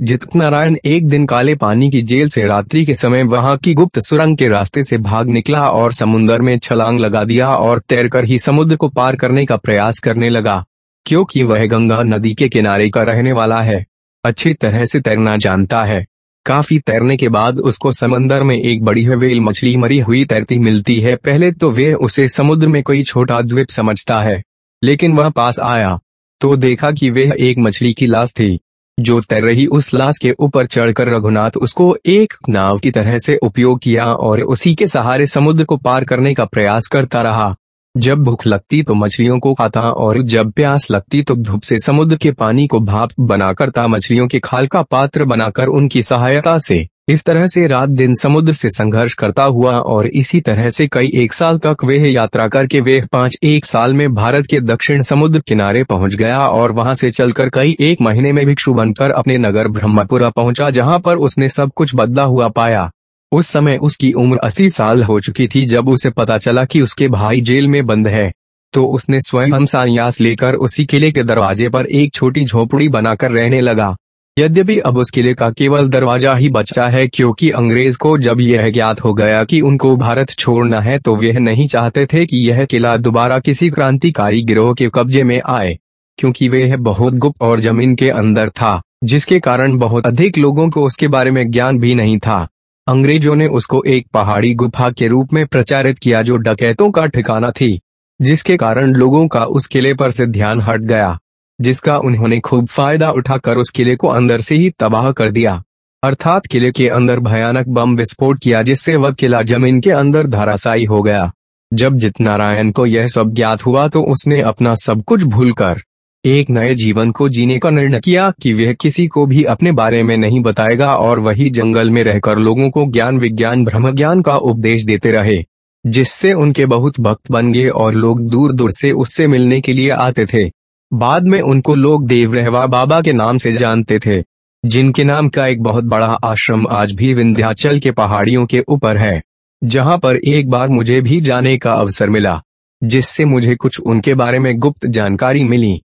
जित नारायण एक दिन काले पानी की जेल से रात्रि के समय वहाँ की गुप्त सुरंग के रास्ते से भाग निकला और समुद्र में छलांग लगा दिया और तैरकर ही समुद्र को पार करने का प्रयास करने लगा। क्योंकि वह गंगा नदी के किनारे का रहने वाला है। अच्छी तरह से तैरना जानता है। काफ़ी तैरने के बाद उसको समंदर में एक बड़ी हवेल मछली मरी हुई तैरती मिलती है। पहले तो वे उसे समुद्र में कोई छोटा द्वीप समझता है। लेकिन वह पास आया। तो देखा कि वह एक मछली की लाश थी। जो तैर रही उस लाश के ऊपर चढ़कर रघुनाथ उसको एक नाव की तरह से उपयोग किया और उसी के सहारे समुद्र को पार करने का प्रयास करता रहा। जब भूख लगती तो मछलियों को खाता और जब प्यास लगती तो धूप से समुद्र के पानी को भाप बनाकर ता मछलियों के खाल का पात्र बनाकर उनकी सहायता से, इस तरह से रात दिन समुद्र से संघर्ष करता हुआ और इसी तरह से कई एक साल तक वे यात्रा करके वे पाँच एक साल में भारत के दक्षिण समुद्र किनारे पहुँच गया और वहाँ से चलकर कई एक महीने में भिक्षु बनकर अपने नगर ब्रह्मपुरा पहुँचा जहाँ पर उसने सब कुछ बदला हुआ पाया। उस समय उसकी उम्र अस्सी साल हो चुकी थी जब उसे पता चला कि उसके भाई जेल में बंद है। तो उसने स्वयं संन्यास लेकर उसी किले के दरवाजे पर एक छोटी झोपड़ी बनाकर रहने लगा। यद्यपि अब उस किले का केवल दरवाज़ा ही बचा है क्योंकि अंग्रेज़ को जब यह ज्ञात हो गया कि उनको भारत छोड़ना है तो वह नहीं चाहते थे कि यह किला दोबारा किसी क्रांतिकारी गिरोह के कब्जे में आए, क्योंकि वह बहुत गुप्त और ज़मीन के अंदर था, जिसके कारण बहुत अधिक लोगों को उसके बारे में ज्ञान भी नहीं था। अंग्रेज़ों ने उसको एक पहाड़ी गुफा के रूप में प्रचारित किया जो डकैतों का ठिकाना थी, जिसके कारण लोगों का उस किले पर से ध्यान हट गया, जिसका उन्होंने खूब फ़ायदा उठाकर उस किले को अंदर से ही तबाह कर दिया, अर्थात किले के अंदर भयानक बम विस्फोट किया जिससे वह किला ज़मीन के अंदर धराशायी हो गया। जब जित नारायण को यह सब ज्ञात हुआ तो उसने अपना सब कुछ भूलकर एक नए जीवन को जीने का निर्णय किया कि वह किसी को भी अपने बारे में नहीं बताएगा और वही जंगल में रहकर लोगों को ज्ञान विज्ञान ब्रह्म ज्ञान का उपदेश देते रहे, जिससे उनके बहुत भक्त बन गए और लोग दूर दूर से उससे मिलने के लिए आते थे। बाद में उनको लोग देव देवरहवा बाबा के नाम से जानते थे, जिनके नाम का एक बहुत बड़ा आश्रम आज भी विंध्याचल के पहाड़ियों के ऊपर है, जहाँ पर एक बार मुझे भी जाने का अवसर मिला, जिससे मुझे कुछ उनके बारे में गुप्त जानकारी मिली।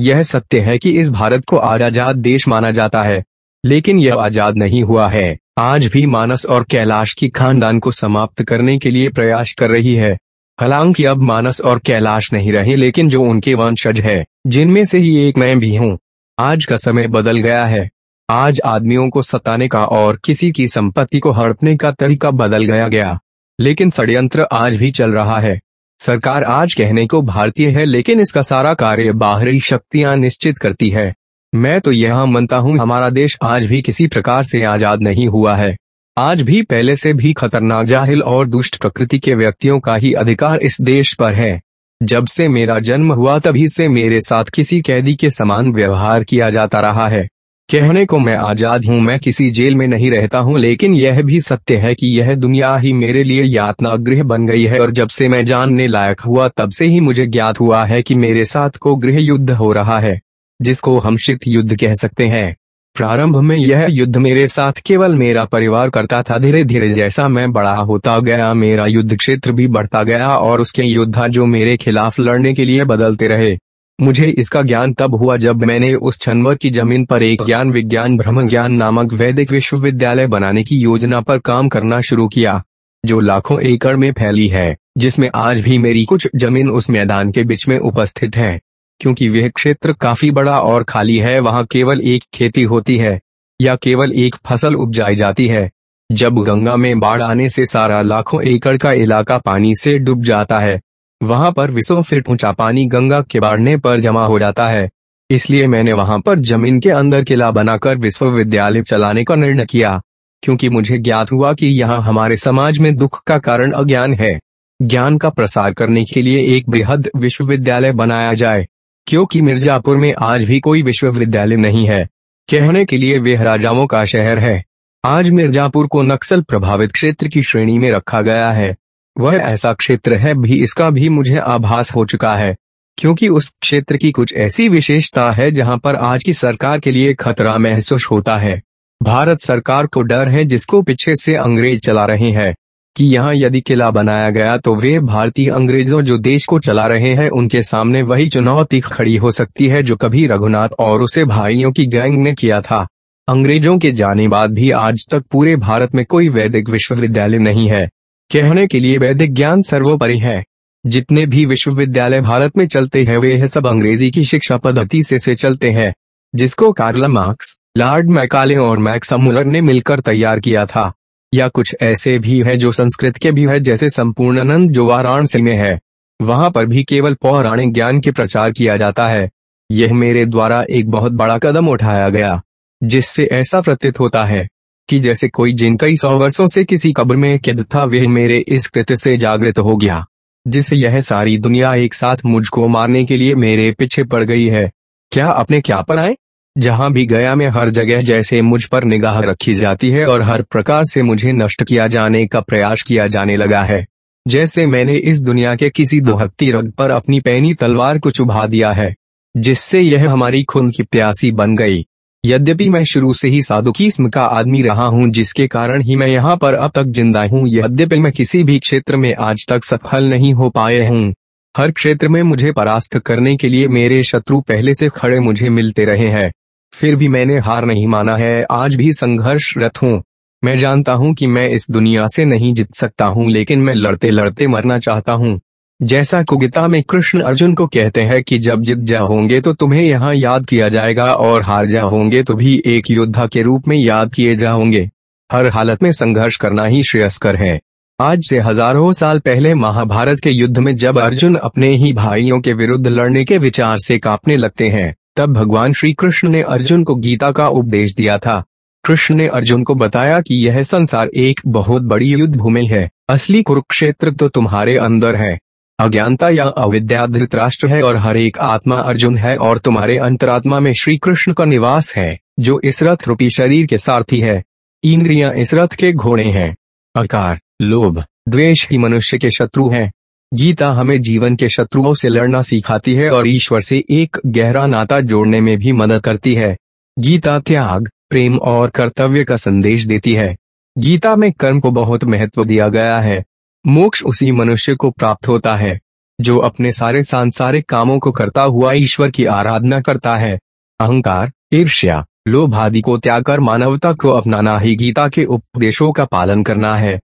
यह सत्य है कि इस भारत को आज आज़ाद देश माना जाता है। लेकिन यह आज़ाद नहीं हुआ है। आज भी मानस और कैलाश की खानदान को समाप्त करने के लिए प्रयास कर रही है। हालाँकि अब मानस और कैलाश नहीं रहे, लेकिन जो उनके वंशज है, जिनमें से ही एक मैं भी हूँ, आज का समय बदल गया है। आज आदमियों को सताने का और किसी की संपत्ति को हड़पने का तरीका बदल गया गया। लेकिन षड्यंत्र आज भी चल रहा है। सरकार आज कहने को भारतीय है, लेकिन इसका सारा कार्य बाहरी शक्तियाँ निश्चित करती है। मैं तो यह मानता हूँ, हमारा देश आज भी किसी प्रकार से आज़ाद नहीं हुआ है। आज भी पहले से भी खतरनाक, जाहिल और दुष्ट प्रकृति के व्यक्तियों का ही अधिकार इस देश पर है। जब से मेरा जन्म हुआ, तभी से मेरे साथ किसी कैदी के समान व्यवहार किया जाता रहा है। कहने को मैं आज़ाद हूँ, मैं किसी जेल में नहीं रहता हूँ, लेकिन यह भी सत्य है कि यह दुनिया ही मेरे लिए यातना गृह बन गई है, और जब से मैं जानने लायक हुआ, तब से ही मुझे ज्ञात हुआ है कि मेरे साथ को गृह युद्ध हो रहा है, जिसको हम शीत युद्ध कह सकते हैं। प्रारंभ में यह युद्ध मेरे साथ केवल मेरा परिवार करता था धीरे धीरे जैसा मैं बड़ा होता गया, मेरा युद्ध क्षेत्र भी बढ़ता गया, और उसके योद्धा जो मेरे खिलाफ लड़ने के लिए बदलते रहे। मुझे इसका ज्ञान तब हुआ जब मैंने उस छनवर की ज़मीन पर एक ज्ञान विज्ञान ब्रह्म ज्ञान नामक वैदिक विश्वविद्यालय बनाने की योजना पर काम करना शुरू किया, जो लाखों एकड़ में फैली है, जिसमें आज भी मेरी कुछ ज़मीन उस मैदान के बीच में उपस्थित है, क्योंकि वह क्षेत्र काफ़ी बड़ा और खाली है, वहाँ केवल एक खेती होती है, या केवल एक फ़सल उपजाई जाती है, जब गंगा में बाढ़ आने से सारा लाखों एकड़ का इलाका पानी से डूब जाता है। वहाँ पर विसो फीट ऊँचा पानी गंगा के बाढ़ने पर जमा हो जाता है। इसलिए मैंने वहाँ पर ज़मीन के अंदर किला बनाकर विश्वविद्यालय चलाने का निर्णय किया, क्योंकि मुझे ज्ञात हुआ कि यहाँ हमारे समाज में दुख का कारण अज्ञान है। ज्ञान का प्रसार करने के लिए एक बेहद विश्वविद्यालय बनाया जाए, क्योंकि मिर्जापुर में आज भी कोई विश्वविद्यालय नहीं है। कहने के लिए वे राजाओं का शहर है। आज मिर्जापुर को नक्सल प्रभावित क्षेत्र की श्रेणी में रखा गया है। वह ऐसा क्षेत्र है भी इसका भी मुझे आभास हो चुका है क्योंकि उस क्षेत्र की कुछ ऐसी विशेषता है जहाँ पर आज की सरकार के लिए खतरा महसूस होता है। भारत सरकार को डर है जिसको पीछे से अंग्रेज़ चला रहे हैं कि यहाँ यदि किला बनाया गया तो वे भारतीय अंग्रेज़ों जो देश को चला रहे हैं उनके सामने वही चुनौती खड़ी हो सकती है जो कभी रघुनाथ और उसे भाइयों की गैंग ने किया था। अंग्रेज़ों के जाने बाद भी आज तक पूरे भारत में कोई वैदिक विश्वविद्यालय नहीं है। कहने के लिए वैदिक ज्ञान सर्वोपरि है। जितने भी विश्वविद्यालय भारत में चलते हैं, वे है सब अंग्रेज़ी की शिक्षा पद्धति से से चलते हैं, जिसको कार्ल मार्क्स, लॉर्ड मैकाले और मैक्स ने मिलकर तैयार किया था। या कुछ ऐसे भी है जो संस्कृत के भी है, जैसे संपूर्णानंद जो वाराणसी में है। वहाँ पर भी केवल पौराणिक ज्ञान के प्रचार किया जाता है। यह मेरे द्वारा एक बहुत बड़ा कदम उठाया गया, जिससे ऐसा प्रतीत होता है। कि जैसे कोई जिन कई सौ वर्षों से किसी कब्र में कैद था, वह मेरे इस कृत्य से जागृत हो गया, जिससे यह सारी दुनिया एक साथ मुझको मारने के लिए मेरे पीछे पड़ गई है। क्या अपने क्या पर आए? जहाँ भी गया मैं हर जगह जैसे मुझ पर निगाह रखी जाती है और हर प्रकार से मुझे नष्ट किया जाने का प्रयास किया जाने लगा है। जैसे मैंने इस दुनिया के किसी दोहकती रग पर अपनी पैनी तलवार को चुभा दिया है, जिससे यह हमारी खून की प्यासी बन गई। यद्यपि मैं शुरू से ही साधु किस्म का आदमी रहा हूँ, जिसके कारण ही मैं यहाँ पर अब तक ज़िंदा हूँ, यद्यपि मैं किसी भी क्षेत्र में आज तक सफल नहीं हो पाए हूँ। हर क्षेत्र में मुझे परास्त करने के लिए मेरे शत्रु पहले से खड़े मुझे मिलते रहे हैं। फिर भी मैंने हार नहीं माना है, आज भी संघर्षरत हूँ। मैं जानता हूँ कि मैं इस दुनिया से नहीं जीत सकता हूँ, लेकिन मैं लड़ते लड़ते मरना चाहता हूँ। जैसा कुगिता में कृष्ण अर्जुन को कहते हैं कि जब जीत होंगे तो तुम्हें यहाँ याद किया जाएगा और हार जा होंगे तो भी एक योद्धा के रूप में याद किए जाओगे हर हालत में संघर्ष करना ही श्रेयस्कर है। आज से हज़ारों साल पहले महाभारत के युद्ध में जब अर्जुन अपने ही भाइयों के विरुद्ध लड़ने के विचार से कांपने लगते हैं, तब भगवान श्री कृष्ण ने अर्जुन को गीता का उपदेश दिया था। कृष्ण ने अर्जुन को बताया कि यह संसार एक बहुत बड़ी युद्ध भूमि है। असली कुरुक्षेत्र तो तुम्हारे अंदर है। अज्ञानता या अविद्या धृतराष्ट्र है और हर एक आत्मा अर्जुन है और तुम्हारे अंतरात्मा में श्री कृष्ण का निवास है, जो इस रथ रूपी शरीर के सारथी है। इंद्रियाँ इस रथ के घोड़े हैं। अकार, लोभ, द्वेष ही मनुष्य के शत्रु हैं। गीता हमें जीवन के शत्रुओं से लड़ना सिखाती है और ईश्वर से एक गहरा नाता जोड़ने में भी मदद करती है। गीता त्याग, प्रेम और कर्तव्य का संदेश देती है। गीता में कर्म को बहुत महत्व दिया गया है। मोक्ष उसी मनुष्य को प्राप्त होता है, जो अपने सारे सांसारिक कामों को करता हुआ ईश्वर की आराधना करता है। अहंकार, ईर्ष्या, लोभ आदि को त्याग कर मानवता को अपनाना ही गीता के उपदेशों का पालन करना है।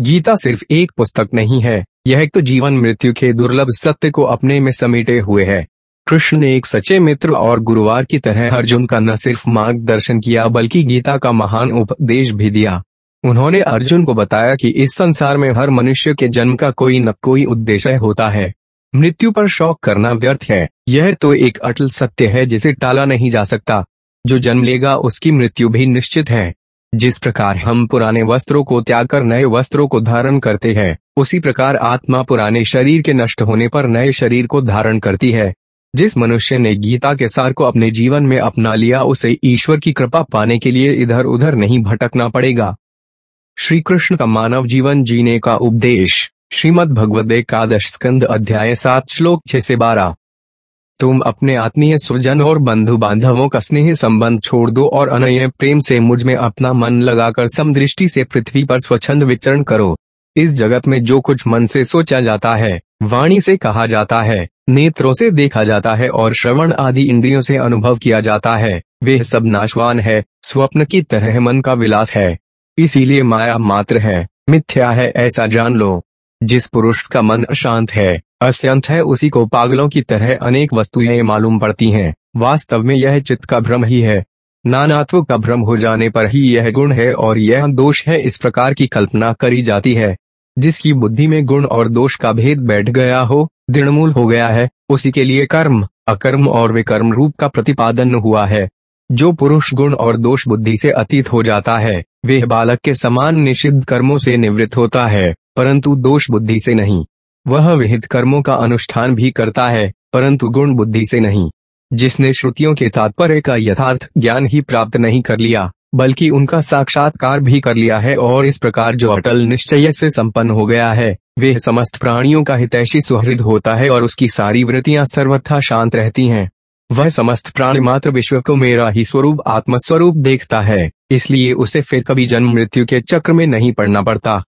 गीता सिर्फ़ एक पुस्तक नहीं है, यह एक तो जीवन मृत्यु के दुर्लभ सत्य को अपने में समेटे हुए है। कृष्ण ने एक सच्चे मित्र और गुरुवार की तरह अर्जुन का न सिर्फ़ मार्गदर्शन किया, बल्कि गीता का महान उपदेश भी दिया। उन्होंने अर्जुन को बताया कि इस संसार में हर मनुष्य के जन्म का कोई न कोई उद्देश्य होता है। मृत्यु पर शौक करना व्यर्थ है। यह तो एक अटल सत्य है जिसे टाला नहीं जा सकता। जो जन्म लेगा उसकी मृत्यु भी निश्चित है। जिस प्रकार हम पुराने वस्त्रों को त्याग कर नए वस्त्रों को धारण करते हैं, उसी प्रकार आत्मा पुराने शरीर के नष्ट होने पर नए शरीर को धारण करती है। जिस मनुष्य ने गीता के सार को अपने जीवन में अपना लिया उसे ईश्वर की कृपा पाने के लिए इधर उधर नहीं भटकना पड़ेगा। श्री कृष्ण का मानव जीवन जीने का उपदेश श्रीमद भगवद एकादश स्कंद अध्याय सात श्लोक छह से बारह। तुम अपने आत्मीय स्वजन और बंधु बांधवों का स्नेह संबंध छोड़ दो और अनय प्रेम से मुझमें अपना मन लगाकर समदृष्टि से पृथ्वी पर स्वच्छंद विचरण करो। इस जगत में जो कुछ मन से सोचा जाता है, वाणी से कहा जाता है, नेत्रों से देखा जाता है और श्रवण आदि इंद्रियों से अनुभव किया जाता है, वे सब नाशवान है, स्वप्न की तरह मन का विलास है। इसीलिए माया मात्र है, मिथ्या है, ऐसा जान लो। जिस पुरुष का मन अशांत है अस्यंत है, उसी को पागलों की तरह अनेक वस्तुएँ मालूम पड़ती हैं। वास्तव में यह चित्त का भ्रम ही है। नानात्व का भ्रम हो जाने पर ही यह गुण है और यह दोष है, इस प्रकार की कल्पना करी जाती है। जिसकी बुद्धि में गुण और दोष का भेद बैठ गया हो, दृढ़मूल हो गया है, उसी के लिए कर्म, अकर्म और विकर्म रूप का प्रतिपादन हुआ है। जो पुरुष गुण और दोष बुद्धि से अतीत हो जाता है वह बालक के समान निषिद्ध कर्मों से निवृत्त होता है, परंतु दोष बुद्धि से नहीं। वह विहित कर्मों का अनुष्ठान भी करता है, परंतु गुण बुद्धि से नहीं। जिसने श्रुतियों के तात्पर्य का यथार्थ ज्ञान ही प्राप्त नहीं कर लिया, बल्कि उनका साक्षात्कार भी कर लिया है और इस प्रकार जो अटल निश्चय से संपन्न हो गया है, वे समस्त प्राणियों का हितैषी सुहृद होता है और उसकी सारी वृत्तियाँ सर्वथा शांत रहती हैं। वह समस्त प्राणी मात्र विश्व को मेरा ही स्वरूप, आत्मस्वरूप देखता है। इसलिए उसे फिर कभी जन्म मृत्यु के चक्र में नहीं पड़ना पड़ता।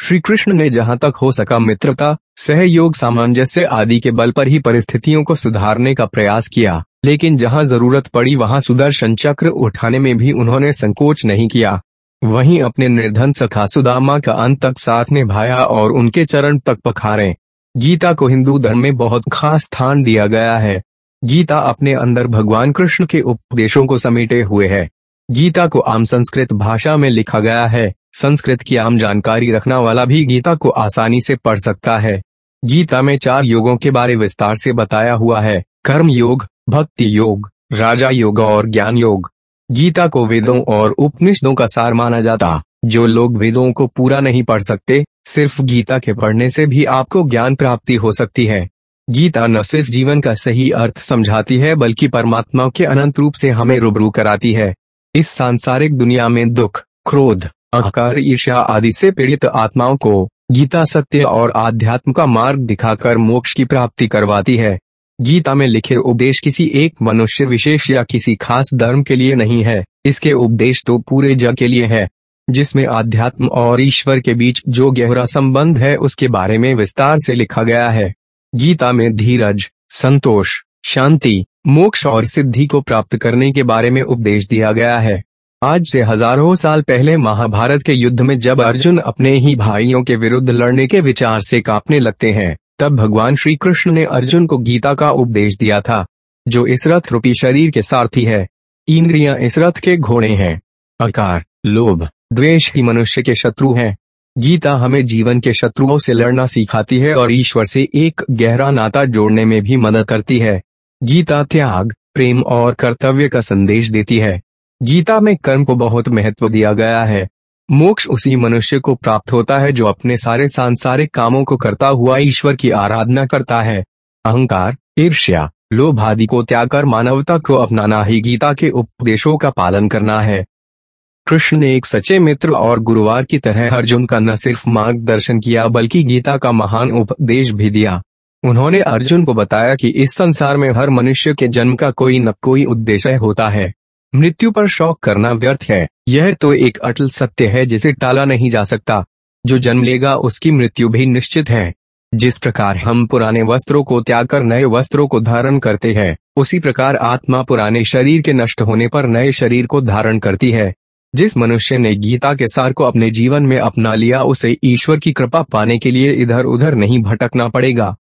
श्री कृष्ण ने जहाँ तक हो सका मित्रता, सहयोग सामंजस्य आदि के बल पर ही परिस्थितियों को सुधारने का प्रयास किया, लेकिन जहाँ ज़रूरत पड़ी वहाँ सुदर्शन चक्र उठाने में भी उन्होंने संकोच नहीं किया। वहीं अपने निर्धन सखा सुदामा का अंत तक साथ निभाया और उनके चरण तक पखारे। गीता को हिंदू धर्म में बहुत खास स्थान दिया गया है। गीता अपने अंदर भगवान कृष्ण के उपदेशों को समेटे हुए है। गीता को आम संस्कृत भाषा में लिखा गया है। संस्कृत की आम जानकारी रखना वाला भी गीता को आसानी से पढ़ सकता है। गीता में चार योगों के बारे विस्तार से बताया हुआ है। कर्म योग, भक्ति योग, राजा योग और ज्ञान योग। गीता को वेदों और उपनिषदों का सार माना जाता। जो लोग वेदों को पूरा नहीं पढ़ सकते, सिर्फ़ गीता के पढ़ने से भी आपको ज्ञान प्राप्ति हो सकती है। गीता न सिर्फ़ जीवन का सही अर्थ समझाती है, बल्कि परमात्मा के अनंत रूप से हमें रूबरू कराती है। इस सांसारिक दुनिया में दुख, क्रोध, अहकार, ईर्ष्या आदि से पीड़ित आत्माओं को गीता सत्य और आध्यात्म का मार्ग दिखाकर मोक्ष की प्राप्ति करवाती है। गीता में लिखे उपदेश किसी एक मनुष्य विशेष या किसी खास धर्म के लिए नहीं है, इसके उपदेश तो पूरे जग के लिए है, जिसमें आध्यात्म और ईश्वर के बीच जो गहरा संबंध है उसके बारे में विस्तार से लिखा गया है। गीता में धीरज, संतोष, शांति मोक्ष और सिद्धि को प्राप्त करने के बारे में उपदेश दिया गया है। आज से हज़ारों साल पहले महाभारत के युद्ध में जब अर्जुन अपने ही भाइयों के विरुद्ध लड़ने के विचार से कांपने लगते हैं, तब भगवान श्री कृष्ण ने अर्जुन को गीता का उपदेश दिया था, जो इस रथ रूपी शरीर के सारथी है। इंद्रियाँ इस रथ के घोड़े हैं। अकार लोभ, द्वेष ही मनुष्य के शत्रु हैं। गीता हमें जीवन के शत्रुओं से लड़ना सिखाती है और ईश्वर से एक गहरा नाता जोड़ने में भी मदद करती है। गीता त्याग, प्रेम और कर्तव्य का संदेश देती है। गीता में कर्म को बहुत महत्व दिया गया है। मोक्ष उसी मनुष्य को प्राप्त होता है जो अपने सारे सांसारिक कामों को करता हुआ ईश्वर की आराधना करता है। अहंकार, ईर्ष्या, लोभ आदि को त्याग कर मानवता को अपनाना ही गीता के उपदेशों का पालन करना है। कृष्ण ने एक सच्चे मित्र और गुरुवार की तरह अर्जुन का न सिर्फ़ मार्गदर्शन किया बल्कि गीता का महान उपदेश भी दिया। उन्होंने अर्जुन को बताया कि इस संसार में हर मनुष्य के जन्म का कोई न कोई उद्देश्य होता है। मृत्यु पर शौक करना व्यर्थ है। यह तो एक अटल सत्य है जिसे टाला नहीं जा सकता। जो जन्म लेगा उसकी मृत्यु भी निश्चित है। जिस प्रकार हम पुराने वस्त्रों को त्याग कर नए वस्त्रों को धारण करते हैं, उसी प्रकार आत्मा पुराने शरीर के नष्ट होने पर नए शरीर को धारण करती है। जिस मनुष्य ने गीता के सार को अपने जीवन में अपना लिया, उसे ईश्वर की कृपा पाने के लिए इधर उधर नहीं भटकना पड़ेगा।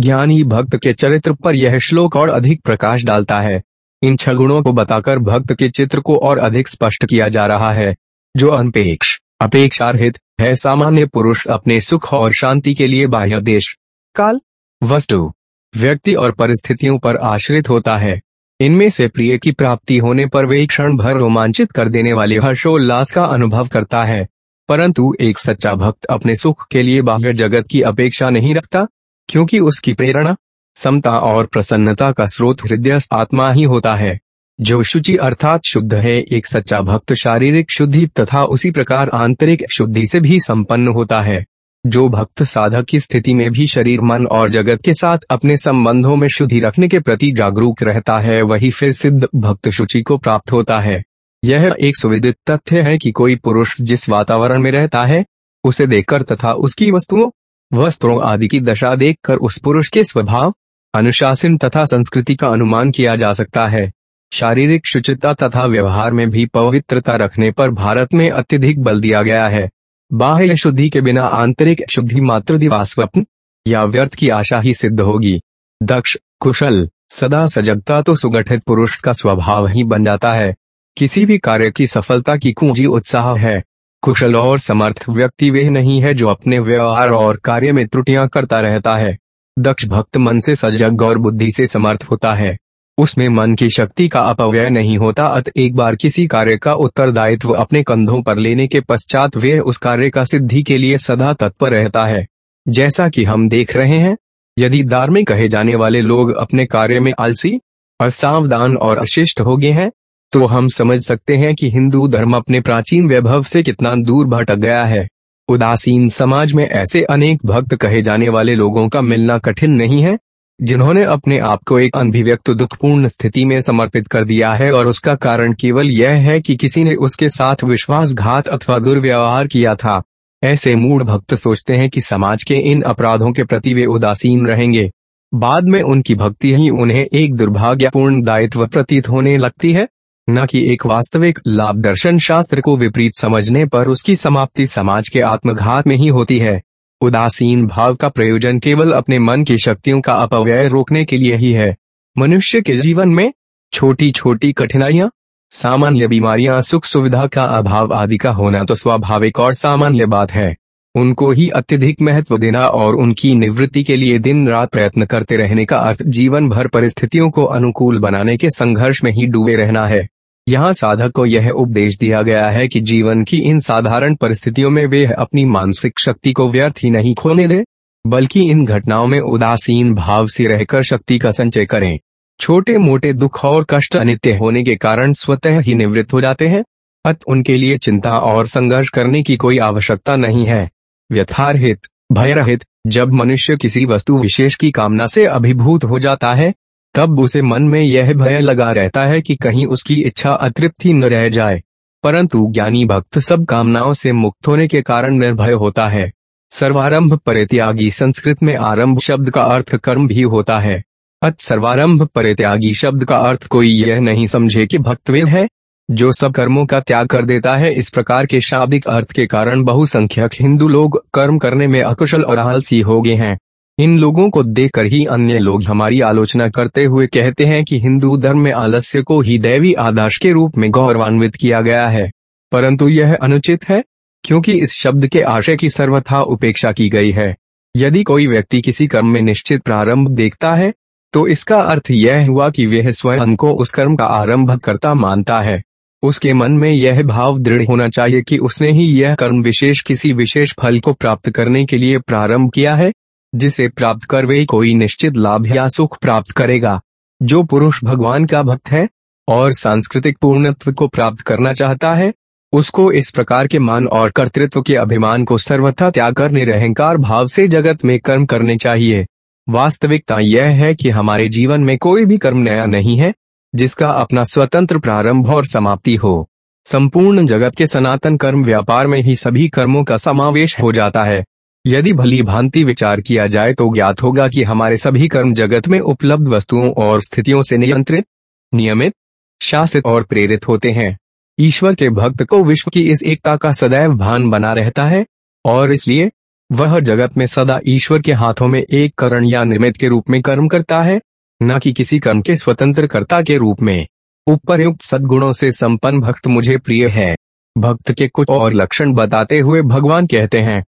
ज्ञानी भक्त के चरित्र पर यह श्लोक और अधिक प्रकाश डालता है। इन छह गुणों को बताकर भक्त के चित्र को और अधिक स्पष्ट किया जा रहा है। जो अनपेक्ष, अपेक्षारहित है, सामान्य पुरुष अपने सुख और शांति के लिए बाह्य देश, काल, वस्तु, व्यक्ति और परिस्थितियों पर आश्रित होता है। इनमें से प्रिय की प्राप्ति होने पर वे क्षण भर रोमांचित कर देने वाले हर्षोल्लास का अनुभव करता है। परंतु एक सच्चा भक्त अपने सुख के लिए बाह्य जगत की अपेक्षा नहीं रखता। क्योंकि उसकी प्रेरणा, समता और प्रसन्नता का स्रोत हृदय आत्मा ही होता है। जो शुचि अर्थात शुद्ध है, एक सच्चा भक्त शारीरिक शुद्धि तथा उसी प्रकार आंतरिक शुद्धि से भी संपन्न होता है। जो भक्त साधक की स्थिति में भी शरीर, मन और जगत के साथ अपने संबंधों में शुद्धि रखने के प्रति जागरूक रहता है, वही फिर सिद्ध भक्त शुचि को प्राप्त होता है। यह एक सुविदित तथ्य है कि कोई पुरुष जिस वातावरण में रहता है, उसे देखकर तथा उसकी वस्तुओं वस्त्रों आदि की दशा देखकर उस पुरुष के स्वभाव, अनुशासन तथा संस्कृति का अनुमान किया जा सकता है। शारीरिक शुचिता तथा व्यवहार में भी पवित्रता रखने पर भारत में अत्यधिक बल दिया गया है। बाह्य शुद्धि के बिना आंतरिक शुद्धि मात्र दिवा स्वप्न, या व्यर्थ की आशा ही सिद्ध होगी। दक्ष, कुशल, सदा सजगता तो सुगठित पुरुष का स्वभाव ही बन जाता है। किसी भी कार्य की सफलता की कुंजी उत्साह है। कुशल और समर्थ व्यक्ति वे नहीं है जो अपने व्यवहार और कार्य में त्रुटियाँ करता रहता है। दक्ष भक्त मन से सजग और बुद्धि से समर्थ होता है। उसमें मन की शक्ति का अपव्यय नहीं होता, अत एक बार किसी कार्य का उत्तरदायित्व अपने कंधों पर लेने के पश्चात वे उस कार्य का सिद्धि के लिए सदा तत्पर रहता है। जैसा कि हम देख रहे हैं, यदि धार्मिक कहे जाने वाले लोग अपने कार्य में आलसी, असावधान और अशिष्ट हो गए हैं तो हम समझ सकते हैं कि हिंदू धर्म अपने प्राचीन वैभव से कितना दूर भटक गया है। उदासीन समाज में ऐसे अनेक भक्त कहे जाने वाले लोगों का मिलना कठिन नहीं है, जिन्होंने अपने आप को एक अनभिव्यक्त दुखपूर्ण स्थिति में समर्पित कर दिया है और उसका कारण केवल यह है कि किसी ने उसके साथ विश्वासघात अथवा दुर्व्यवहार किया था। ऐसे मूड भक्त सोचते हैं कि समाज के इन अपराधों के प्रति वे उदासीन रहेंगे। बाद में उनकी भक्ति ही उन्हें एक दुर्भाग्यपूर्ण दायित्व प्रतीत होने लगती है। न कि एक वास्तविक लाभ दर्शन शास्त्र को विपरीत समझने पर उसकी समाप्ति समाज के आत्मघात में ही होती है। उदासीन भाव का प्रयोजन केवल अपने मन की शक्तियों का अपव्यय रोकने के लिए ही है। मनुष्य के जीवन में छोटी छोटी कठिनाइयाँ, सामान्य बीमारियाँ सुख सुविधा का अभाव आदि का होना तो स्वाभाविक और सामान्य बात है। उनको ही अत्यधिक महत्व देना और उनकी निवृत्ति के लिए दिन रात प्रयत्न करते रहने का अर्थ जीवन भर परिस्थितियों को अनुकूल बनाने के संघर्ष में ही डूबे रहना है। यहाँ साधक को यह उपदेश दिया गया है कि जीवन की इन साधारण परिस्थितियों में वे अपनी मानसिक शक्ति को व्यर्थ ही नहीं खोने दे, बल्कि इन घटनाओं में उदासीन भाव से रहकर शक्ति का संचय करें। छोटे मोटे दुख और कष्ट अनित्य होने के कारण स्वतः ही निवृत्त हो जाते हैं। अत उनके लिए चिंता और संघर्ष करने की कोई आवश्यकता नहीं है। व्यथारहित, भयरहित, जब मनुष्य किसी वस्तु विशेष की कामना से अभिभूत हो जाता है, तब उसे मन में यह भय लगा रहता है कि कहीं उसकी इच्छा अतृप्त न रह जाए। परंतु ज्ञानी भक्त सब कामनाओं से मुक्त होने के कारण निर्भय होता है। सर्वारंभ परित्यागी संस्कृत में आरंभ शब्द का अर्थ कर्म भी होता है। अत सर्वारंभ परित्यागी शब्द का अर्थ कोई यह नहीं समझे कि भक्तवीर है जो सब कर्मों का त्याग कर देता है, इस प्रकार के शाब्दिक अर्थ के कारण बहुसंख्यक हिंदू लोग कर्म करने में अकुशल और आलसी हो गए हैं। इन लोगों को देखकर ही अन्य लोग हमारी आलोचना करते हुए कहते हैं कि हिंदू धर्म में आलस्य को ही दैवी आदर्श के रूप में गौरवान्वित किया गया है। परंतु यह अनुचित है, क्योंकि इस शब्द के आशय की सर्वथा उपेक्षा की गई है। यदि कोई व्यक्ति किसी कर्म में निश्चित प्रारंभ देखता है तो इसका अर्थ यह हुआ कि वह स्वयं को उस कर्म का आरंभ करता मानता है। उसके मन में यह भाव दृढ़ होना चाहिए कि उसने ही यह कर्म विशेष किसी विशेष फल को प्राप्त करने के लिए प्रारंभ किया है, जिसे प्राप्त कर वे कोई निश्चित लाभ या सुख प्राप्त करेगा। जो पुरुष भगवान का भक्त है, और सांस्कृतिक पूर्णत्व को प्राप्त करना चाहता है, उसको इस प्रकार के मान और कर्तृत्व के अभिमान को सर्वथा त्याग कर निरहंकार भाव से जगत में कर्म करने चाहिए। वास्तविकता यह है कि हमारे जीवन में कोई भी कर्म नया नहीं है जिसका अपना स्वतंत्र प्रारंभ और समाप्ति हो। संपूर्ण जगत के सनातन कर्म व्यापार में ही सभी कर्मों का समावेश हो जाता है। यदि भली भांति विचार किया जाए तो ज्ञात होगा कि हमारे सभी कर्म जगत में उपलब्ध वस्तुओं और स्थितियों से नियंत्रित, नियमित, शासित और प्रेरित होते हैं। ईश्वर के भक्त को विश्व की इस एकता का सदैव भान बना रहता है, और इसलिए, वह जगत में सदा ईश्वर के हाथों में एक करण या निर्मित के रूप में कर्म करता है। न कि किसी कर्म के स्वतंत्र कर्ता के रूप में। उपरयुक्त सद्गुणों से संपन्न भक्त मुझे प्रिय है। भक्त के कुछ और लक्षण बताते हुए भगवान कहते हैं।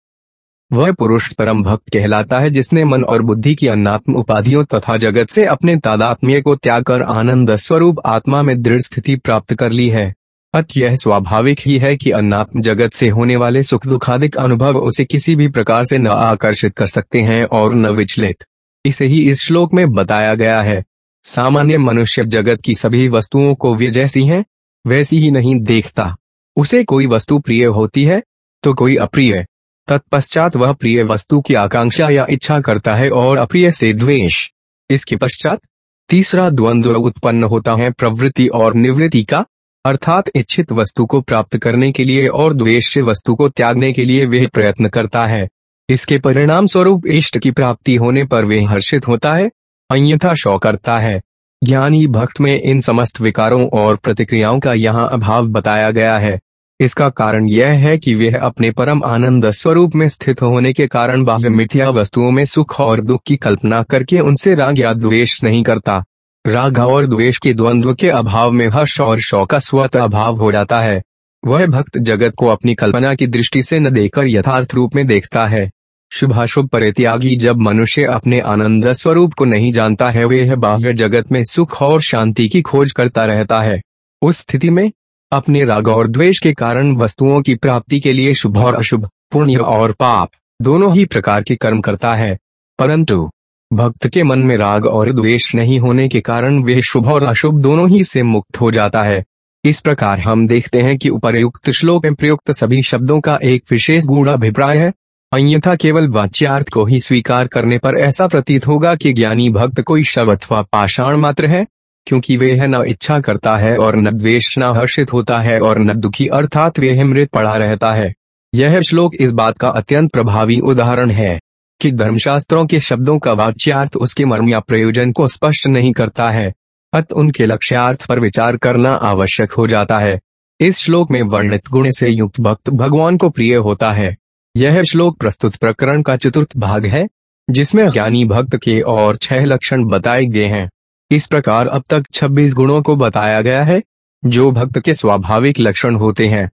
वह पुरुष परम भक्त कहलाता है जिसने मन और बुद्धि की अन्नात्म उपाधियों तथा जगत से अपने तादात्म्य को त्याग कर आनंद स्वरूप आत्मा में दृढ़ स्थिति प्राप्त कर ली है। अत यह स्वाभाविक ही है कि अन्नात्म जगत से होने वाले सुख दुखादिक अनुभव उसे किसी भी प्रकार से न आकर्षित कर सकते हैं और न विचलित। इसे ही इस श्लोक में बताया गया है। सामान्य मनुष्य जगत की सभी वस्तुओं को वे जैसी हैं, वैसी ही नहीं देखता। उसे कोई वस्तु प्रिय होती है तो कोई अप्रिय। तत्पश्चात वह प्रिय वस्तु की आकांक्षा या इच्छा करता है और अप्रिय से द्वेष। इसके पश्चात तीसरा द्वंद्व उत्पन्न होता है प्रवृत्ति और निवृत्ति का। अर्थात इच्छित वस्तु को प्राप्त करने के लिए और द्वेष वस्तु को त्यागने के लिए वह प्रयत्न करता है। इसके परिणाम स्वरूप इष्ट की प्राप्ति होने पर वे हर्षित होता है, अन्यथा शौ करता है। ज्ञानी भक्त में इन समस्त विकारों और प्रतिक्रियाओं का यहाँ अभाव बताया गया है। इसका कारण यह है कि वह अपने परम आनंद स्वरूप में स्थित होने के कारण बाह्य मिथ्या वस्तुओं में सुख और दुख की कल्पना करके उनसे राग या द्वेष नहीं करता। राग और द्वेष के द्वंद्व के अभाव में हर्ष और शौ का स्वत अभाव हो जाता है। वह भक्त जगत को अपनी कल्पना की दृष्टि से न देखकर यथार्थ रूप में देखता है। शुभाशुभ परित्यागी जब मनुष्य अपने आनंद स्वरूप को नहीं जानता है वह बाह्य जगत में सुख और शांति की खोज करता रहता है। उस स्थिति में, अपने राग और द्वेष के कारण वस्तुओं की प्राप्ति के लिए शुभ और अशुभ, पुण्य और पाप, दोनों ही प्रकार के कर्म करता है। परंतु, भक्त के मन में राग और द्वेष नहीं होने के कारण वे शुभ और अशुभ दोनों ही से मुक्त हो जाता है। इस प्रकार हम देखते हैं कि उपरयुक्त श्लोक में प्रयुक्त सभी शब्दों का एक विशेष गुण अभिप्राय है। अन्यथा केवल वाच्यार्थ को ही स्वीकार करने पर ऐसा प्रतीत होगा कि ज्ञानी भक्त कोई शव अथवा पाषाण मात्र है, क्योंकि वह न इच्छा करता है और न द्वेष न हर्षित होता है और न दुखी अर्थात वह मृत पड़ा रहता है। यह श्लोक इस बात का अत्यंत प्रभावी उदाहरण है, कि धर्मशास्त्रों के शब्दों का वाच्यार्थ उसके मर्म या प्रयोजन को स्पष्ट नहीं करता है, अत उनके लक्ष्यार्थ पर विचार करना आवश्यक हो जाता है। इस श्लोक में वर्णित गुण से युक्त भक्त भगवान को प्रिय होता है। यह श्लोक प्रस्तुत प्रकरण का चतुर्थ भाग है, जिसमें ज्ञानी भक्त के और छह लक्षण बताए गए हैं। इस प्रकार अब तक 26 गुणों को बताया गया है, जो भक्त के स्वाभाविक लक्षण होते हैं।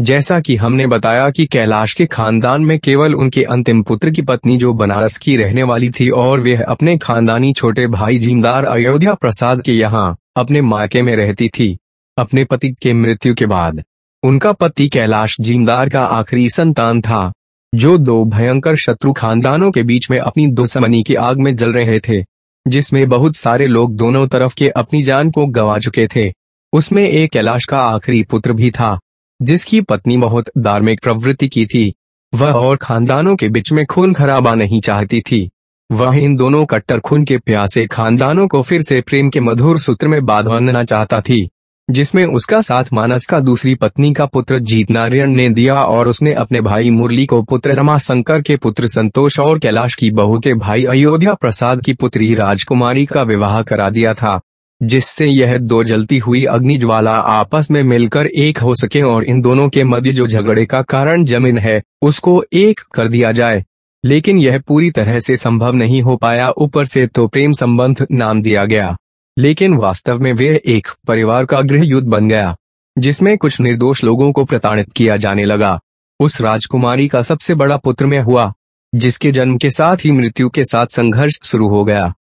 जैसा कि हमने बताया कि कैलाश के खानदान में केवल उनके अंतिम पुत्र की पत्नी जो बनारस की रहने वाली थी और वह अपने खानदानी छोटे भाई जिमदार अयोध्या प्रसाद के यहाँ अपने मायके में रहती थी, अपने पति के मृत्यु के बाद। उनका पति कैलाश जिमदार का आखिरी संतान था, जो दो भयंकर शत्रु खानदानों के बीच में अपनी दुश्मनी की आग में जल रहे थे, जिसमें बहुत सारे लोग दोनों तरफ़ के अपनी जान को गंवा चुके थे। उसमें एक कैलाश का आखिरी पुत्र भी था, जिसकी पत्नी बहुत धार्मिक प्रवृत्ति की थी, वह और खानदानों के बीच में खून खराबा नहीं चाहती थी। वह इन दोनों कट्टर खून के प्यासे खानदानों को फिर से प्रेम के मधुर सूत्र में बांधना चाहता थी। जिसमें उसका साथ मानस का दूसरी पत्नी का पुत्र जीत नारायण ने दिया और उसने अपने भाई मुरली को पुत्र रमा शंकर के पुत्र संतोष और कैलाश की बहू के भाई अयोध्या प्रसाद की पुत्री राजकुमारी का विवाह करा दिया था, जिससे यह दो जलती हुई अग्नि ज्वाला आपस में मिलकर एक हो सके और इन दोनों के मध्य जो झगड़े का कारण ज़मीन है, उसको एक कर दिया जाए। लेकिन यह पूरी तरह से संभव नहीं हो पाया, ऊपर से तो प्रेम संबंध नाम दिया गया। लेकिन वास्तव में वे एक परिवार का गृह युद्ध बन गया, जिसमें कुछ निर्दोष लोगों को प्रताड़ित किया जाने लगा। उस राजकुमारी का सबसे बड़ा पुत्र में हुआ, जिसके जन्म के साथ ही मृत्यु के साथ संघर्ष शुरू हो गया।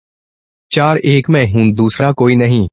चार एक में हूँ, दूसरा कोई नहीं।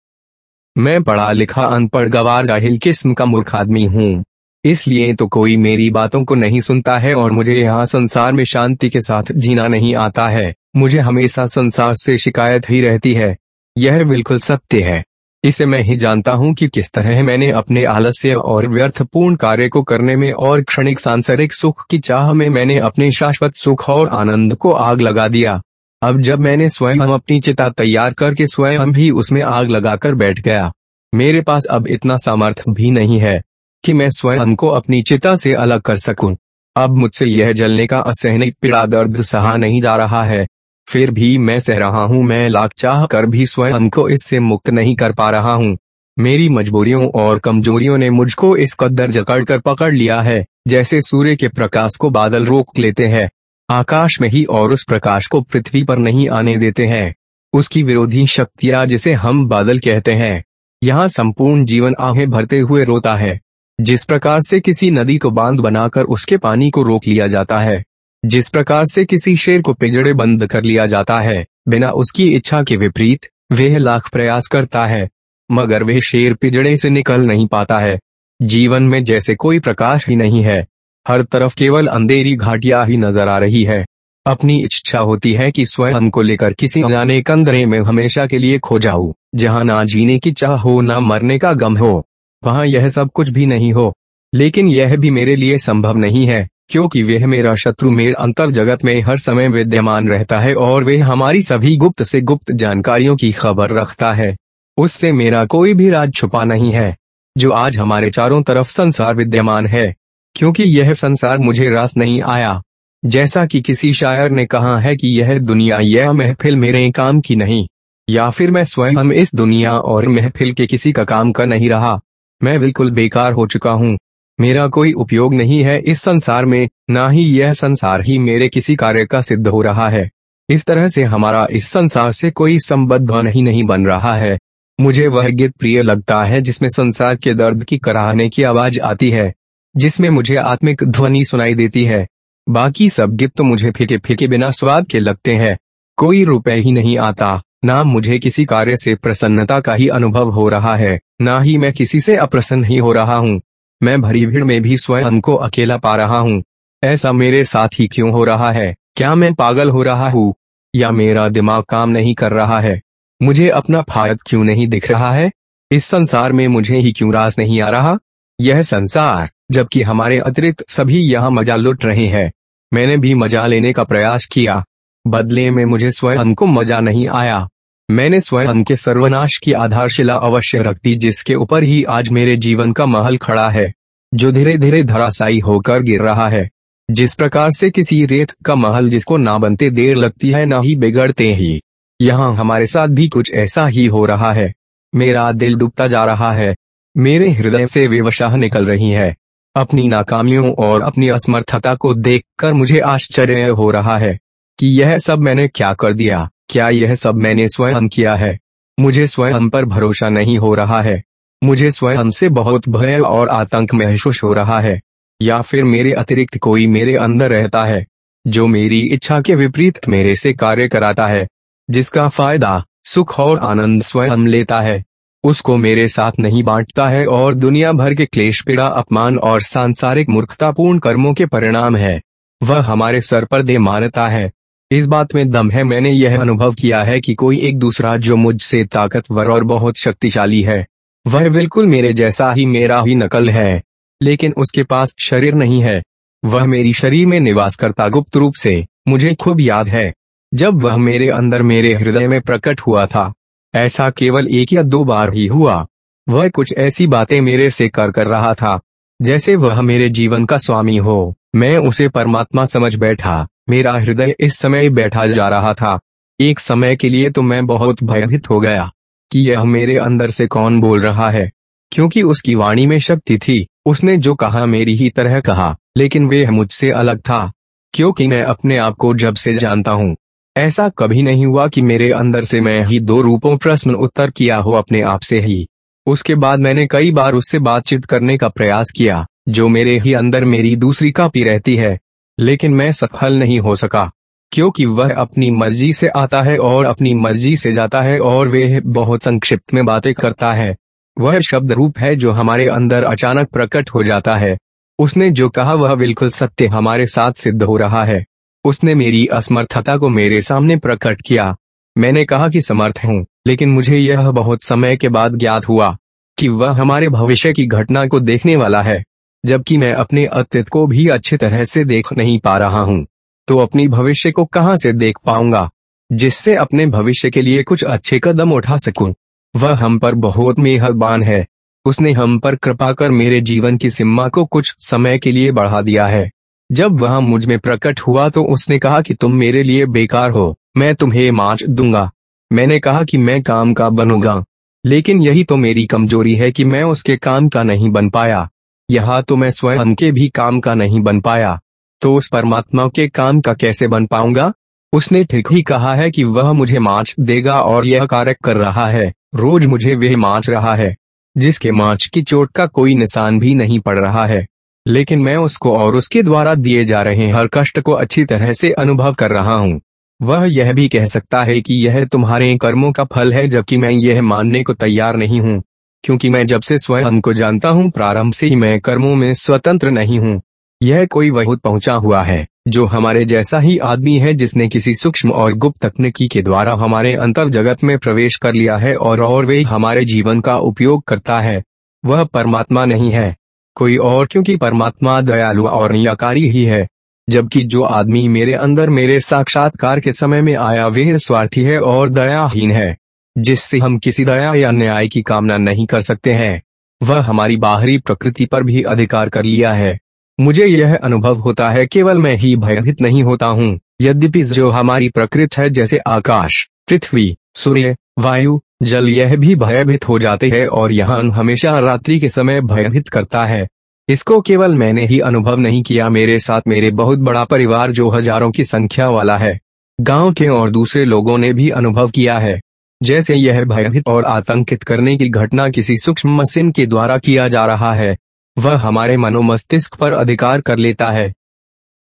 मैं पढ़ा लिखा अनपढ़ गवार जाहिल किस्म का मूर्ख आदमी हूँ। इसलिए तो कोई मेरी बातों को नहीं सुनता है और मुझे यहाँ संसार में शांति के साथ जीना नहीं आता है। मुझे हमेशा संसार से शिकायत ही रहती है। यह बिल्कुल सत्य है। इसे मैं ही जानता हूँ कि किस तरह मैंने अपने आलस्य और व्यर्थपूर्ण कार्य को करने में और क्षणिक सांसारिक सुख की चाह में मैंने अपने शाश्वत सुख और आनंद को आग लगा दिया। अब जब मैंने स्वयं अपनी चिता तैयार करके स्वयं भी उसमें आग लगाकर बैठ गया, मेरे पास अब इतना सामर्थ्य भी नहीं है कि मैं स्वयं को अपनी चिता से अलग कर सकूँ। अब मुझसे यह जलने का असहनिक पीड़ा दर्द सहा नहीं जा रहा है। फिर भी मैं सह रहा हूँ, मैं लाख चाह कर भी स्वयं को इससे मुक्त नहीं कर पा रहा हूँ। मेरी मजबूरियों और कमजोरियों ने मुझको इस कदर जकड़ कर पकड़ लिया है, जैसे सूर्य के प्रकाश को बादल रोक लेते हैं। आकाश में ही और उस प्रकाश को पृथ्वी पर नहीं आने देते हैं। उसकी विरोधी शक्तियाँ जिसे हम बादल कहते हैं। यहाँ संपूर्ण जीवन आहें भरते हुए रोता है। जिस प्रकार से किसी नदी को बाँध बनाकर उसके पानी को रोक लिया जाता है। जिस प्रकार से किसी शेर को पिंजड़े बंद कर लिया जाता है, बिना उसकी इच्छा के विपरीत, वह लाख प्रयास करता है। मगर वह शेर पिंजड़े से निकल नहीं पाता है। जीवन में जैसे कोई प्रकाश ही नहीं है। हर तरफ़ केवल अंधेरी घाटिया ही नज़र आ रही है। अपनी इच्छा होती है कि स्वयं को लेकर किसी अजाने कंदरे में हमेशा के लिए खो जाऊँ, जहाँ ना जीने की चाह हो, ना मरने का गम हो। वहाँ यह सब कुछ भी नहीं हो। लेकिन यह भी मेरे लिए संभव नहीं है। क्योंकि वह मेरा शत्रु मेरे अंतर जगत में हर समय विद्यमान रहता है और वे हमारी सभी गुप्त से गुप्त जानकारियों की खबर रखता है। उससे मेरा कोई भी राज छुपा नहीं है, जो आज हमारे चारों तरफ़ संसार विद्यमान है, क्योंकि यह संसार मुझे रास नहीं आया। जैसा कि किसी शायर ने कहा है कि यह दुनिया यह महफिल मेरे काम की नहीं, या फिर मैं स्वयं इस दुनिया और महफिल के किसी का काम कर नहीं रहा। मैं बिल्कुल बेकार हो चुका हूँ मेरा कोई उपयोग नहीं है इस संसार में, ना ही यह संसार ही मेरे किसी कार्य का सिद्ध हो रहा है। इस तरह से हमारा इस संसार से कोई संबद्ध नहीं नहीं बन रहा है। मुझे वह गीत प्रिय लगता है जिसमें संसार के दर्द की कराहने की आवाज़ आती है, जिसमें मुझे आत्मिक ध्वनि सुनाई देती है। बाकी सब गीत तो मुझे फीके फीके बिना स्वाद के लगते हैं। कोई रुपए ही नहीं आता, ना मुझे किसी कार्य से प्रसन्नता का ही अनुभव हो रहा है, ना ही मैं किसी से अप्रसन्न ही हो रहा हूँ। मैं भरी भीड़ में भी स्वयं को अकेला पा रहा हूँ। ऐसा मेरे साथ ही क्यों हो रहा है? क्या मैं पागल हो रहा हूँ? या मेरा दिमाग काम नहीं कर रहा है? मुझे अपना फायद क्यों नहीं दिख रहा है? इस संसार में मुझे ही क्यों रास नहीं आ रहा? यह संसार, जबकि हमारे अतिरिक्त सभी यहाँ मज़ा लुट रहे हैं। मैंने भी मज़ा लेने का प्रयास किया। बदले में मुझे स्वयं को मज़ा नहीं आया। मैंने स्वयं के सर्वनाश की आधारशिला अवश्य रख दी, जिसके ऊपर ही आज मेरे जीवन का महल खड़ा है, जो धीरे धीरे धराशायी होकर गिर रहा है। जिस प्रकार से किसी रेत का महल जिसको ना बनते देर लगती है, ना ही बिगड़ते ही। यहाँ हमारे साथ भी कुछ ऐसा ही हो रहा है। मेरा दिल डूबता जा रहा है। मेरे हृदय से विवशाह निकल रही है। अपनी नाकामियों और अपनी असमर्थता को देखकर मुझे आश्चर्य हो रहा है। कि यह सब मैंने क्या कर दिया? क्या यह सब मैंने स्वयं किया है? मुझे स्वयं पर भरोसा नहीं हो रहा है। मुझे स्वयं से बहुत भय और आतंक महसूस हो रहा है। या फिर मेरे अतिरिक्त कोई मेरे अंदर रहता है, जो मेरी इच्छा के विपरीत मेरे से कार्य कराता है, जिसका फ़ायदा, सुख और आनंद स्वयं लेता है। उसको मेरे साथ नहीं बांटता है और दुनिया भर के क्लेश, पीड़ा, अपमान और सांसारिक मूर्खतापूर्ण कर्मों के परिणाम है। वह हमारे सर पर दे मानता है। इस बात में दम है, मैंने यह अनुभव किया है कि कोई एक दूसरा जो मुझसे ताकतवर और बहुत शक्तिशाली है, वह बिल्कुल मेरे जैसा ही मेरा ही नकल है, लेकिन उसके पास शरीर नहीं है। वह मेरी शरीर में निवास करता गुप्त रूप से, मुझे खूब याद है, जब वह मेरे अंदर मेरे हृदय में प्रकट हुआ था। ऐसा केवल एक या दो बार ही हुआ। वह कुछ ऐसी बातें मेरे से कर कर रहा था, जैसे वह मेरे जीवन का स्वामी हो, मैं उसे परमात्मा समझ बैठा। मेरा हृदय इस समय बैठा जा रहा था। एक समय के लिए तो मैं बहुत भयभीत हो गया कि यह मेरे अंदर से कौन बोल रहा है। क्योंकि उसकी वाणी में शक्ति थी, उसने जो कहा मेरी ही तरह कहा, लेकिन वे मुझसे अलग था, क्योंकि मैं अपने आप को जब से जानता हूँ। ऐसा कभी नहीं हुआ कि मेरे अंदर से मैं ही दो रूपों, प्रश्न, उत्तर किया हो अपने आप से ही। उसके बाद मैंने कई बार उससे बातचीत करने का प्रयास किया, जो मेरे ही अंदर मेरी दूसरी कापी रहती है। लेकिन मैं सफल नहीं हो सका, क्योंकि वह अपनी मर्ज़ी से आता है और अपनी मर्ज़ी से जाता है और वह बहुत संक्षिप्त में बातें करता है। वह शब्द रूप है जो हमारे अंदर अचानक प्रकट हो जाता है। उसने जो कहा वह बिल्कुल सत्य हमारे साथ सिद्ध हो रहा है। उसने मेरी असमर्थता को मेरे सामने प्रकट किया। मैंने कहा कि समर्थ हूँ, लेकिन मुझे यह बहुत समय के बाद ज्ञात हुआ कि वह हमारे भविष्य की घटना को देखने वाला है। जबकि मैं अपने अतीत को भी अच्छी तरह से देख नहीं पा रहा हूँ तो अपनी भविष्य को कहाँ से देख पाऊँगा, जिससे अपने भविष्य के लिए कुछ अच्छे कदम उठा सकूँ। वह हम पर बहुत मेहरबान है, उसने हम पर कृपा कर मेरे जीवन की सीमा को कुछ समय के लिए बढ़ा दिया है। जब वह मुझमें प्रकट हुआ तो उसने कहा कि तुम मेरे लिए बेकार हो, मैं तुम्हें माच दूँगा। मैंने कहा कि मैं काम का बनूँगा, लेकिन यही तो मेरी कमज़ोरी है कि मैं उसके काम का नहीं बन पाया। यहाँ तो मैं स्वयं के भी काम का नहीं बन पाया। तो उस परमात्मा के काम का कैसे बन पाऊँगा? उसने ठीक ही कहा है कि वह मुझे माच देगा और यह कार्य कर रहा है। रोज मुझे वह माच रहा है, जिसके माच की चोट का कोई निशान भी नहीं पड़ रहा है। लेकिन मैं उसको और उसके द्वारा दिए जा रहे हर कष्ट को अच्छी तरह से अनुभव कर रहा हूँ। वह यह भी कह सकता है कि यह तुम्हारे कर्मों का फल है, जबकि मैं यह मानने को तैयार नहीं हूँ। क्योंकि मैं जब से स्वयं को जानता हूँ, प्रारंभ से ही मैं कर्मों में स्वतंत्र नहीं हूँ। यह कोई बहुत पहुँचा हुआ है, जो हमारे जैसा ही आदमी है जिसने किसी सूक्ष्म और गुप्त तकनीकी के द्वारा हमारे अंतर जगत में प्रवेश कर लिया है और और वे हमारे जीवन का उपयोग करता है। वह परमात्मा नहीं है। कोई और क्योंकि परमात्मा दयालु और नियाकारी ही है, जबकि जो आदमी मेरे अंदर मेरे साक्षात्कार के समय में आया, वह स्वार्थी है और दयाहीन है। जिससे हम किसी दया या न्याय की कामना नहीं कर सकते हैं। वह हमारी बाहरी प्रकृति पर भी अधिकार कर लिया है। मुझे यह अनुभव होता है, केवल मैं ही भयभीत नहीं होता हूँ। यद्यपि जो हमारी प्रकृति है, जैसे आकाश, पृथ्वी, सूर्य, वायु, जल, यह भी भयभीत हो जाते हैं और यहाँ हमेशा रात्रि के समय भयभीत करता है। इसको केवल मैंने ही अनुभव नहीं किया। मेरे साथ मेरे बहुत बड़ा परिवार, जो हज़ारों की संख्या वाला है, गाँव के और दूसरे लोगों ने भी अनुभव किया है। जैसे यह भयभीत और आतंकित करने की घटना किसी सूक्ष्म मशीन के द्वारा किया जा रहा है, वह हमारे मनोमस्तिष्क पर अधिकार कर लेता है।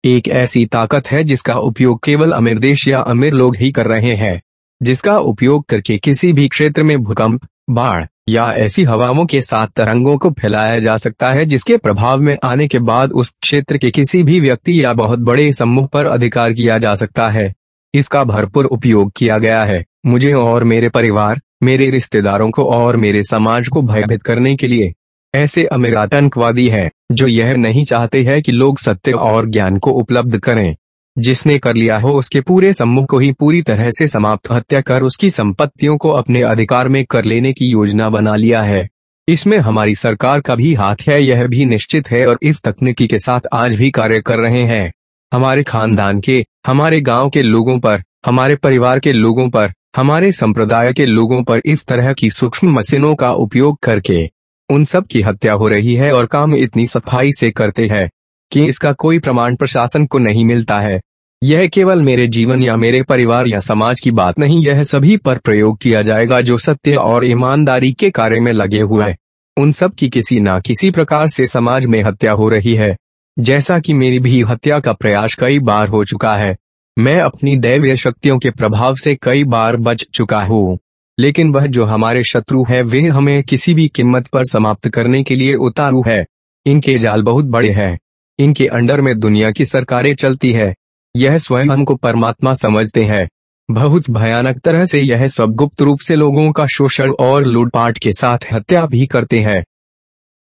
एक ऐसी ताकत है जिसका उपयोग केवल अमीर देश या अमीर लोग ही कर रहे हैं, जिसका उपयोग करके किसी भी क्षेत्र में भूकंप, बाढ़ या ऐसी हवाओं के साथ तरंगों को फैलाया जा सकता है जिसके प्रभाव में आने के बाद उस क्षेत्र के किसी भी व्यक्ति या बहुत बड़े समूह पर अधिकार किया जा सकता है। इसका भरपूर उपयोग किया गया है। मुझे और मेरे परिवार, मेरे रिश्तेदारों को और मेरे समाज को भयभीत करने के लिए ऐसे अमीर आतंकवादी है, जो यह नहीं चाहते हैं कि लोग सत्य और ज्ञान को उपलब्ध करें। जिसने कर लिया हो उसके पूरे समूह को ही पूरी तरह से समाप्त हत्या कर उसकी संपत्तियों को अपने अधिकार में कर लेने की योजना बना लिया है। इसमें हमारी सरकार का भी हाथ है, यह भी निश्चित है और इस तकनीकी के साथ आज भी कार्य कर रहे हैं। हमारे खानदान के, हमारे गाँव के लोगों पर, हमारे परिवार के लोगों पर, हमारे संप्रदाय के लोगों पर इस तरह की सूक्ष्म मशीनों का उपयोग करके, उन सब की हत्या हो रही है और काम इतनी सफ़ाई से करते हैं, कि इसका कोई प्रमाण प्रशासन को नहीं मिलता है। यह केवल मेरे जीवन या मेरे परिवार या समाज की बात नहीं, यह सभी पर प्रयोग किया जाएगा जो सत्य और ईमानदारी के कार्य में लगे हुए हैं। उन सब की किसी ना किसी प्रकार से समाज में हत्या हो रही है। जैसा कि मेरी भी हत्या का प्रयास कई बार हो चुका है, मैं अपनी दैवीय शक्तियों के प्रभाव से कई बार बच चुका हूँ। लेकिन वह जो हमारे शत्रु है, वे हमें किसी भी कीमत पर समाप्त करने के लिए उतारू है। इनके जाल बहुत बड़े हैं। इनके अंडर में दुनिया की सरकारें चलती है। यह स्वयं को परमात्मा समझते हैं। बहुत भयानक तरह से यह सब गुप्त रूप से लोगों का शोषण और लूटपाट के साथ हत्या भी करते हैं।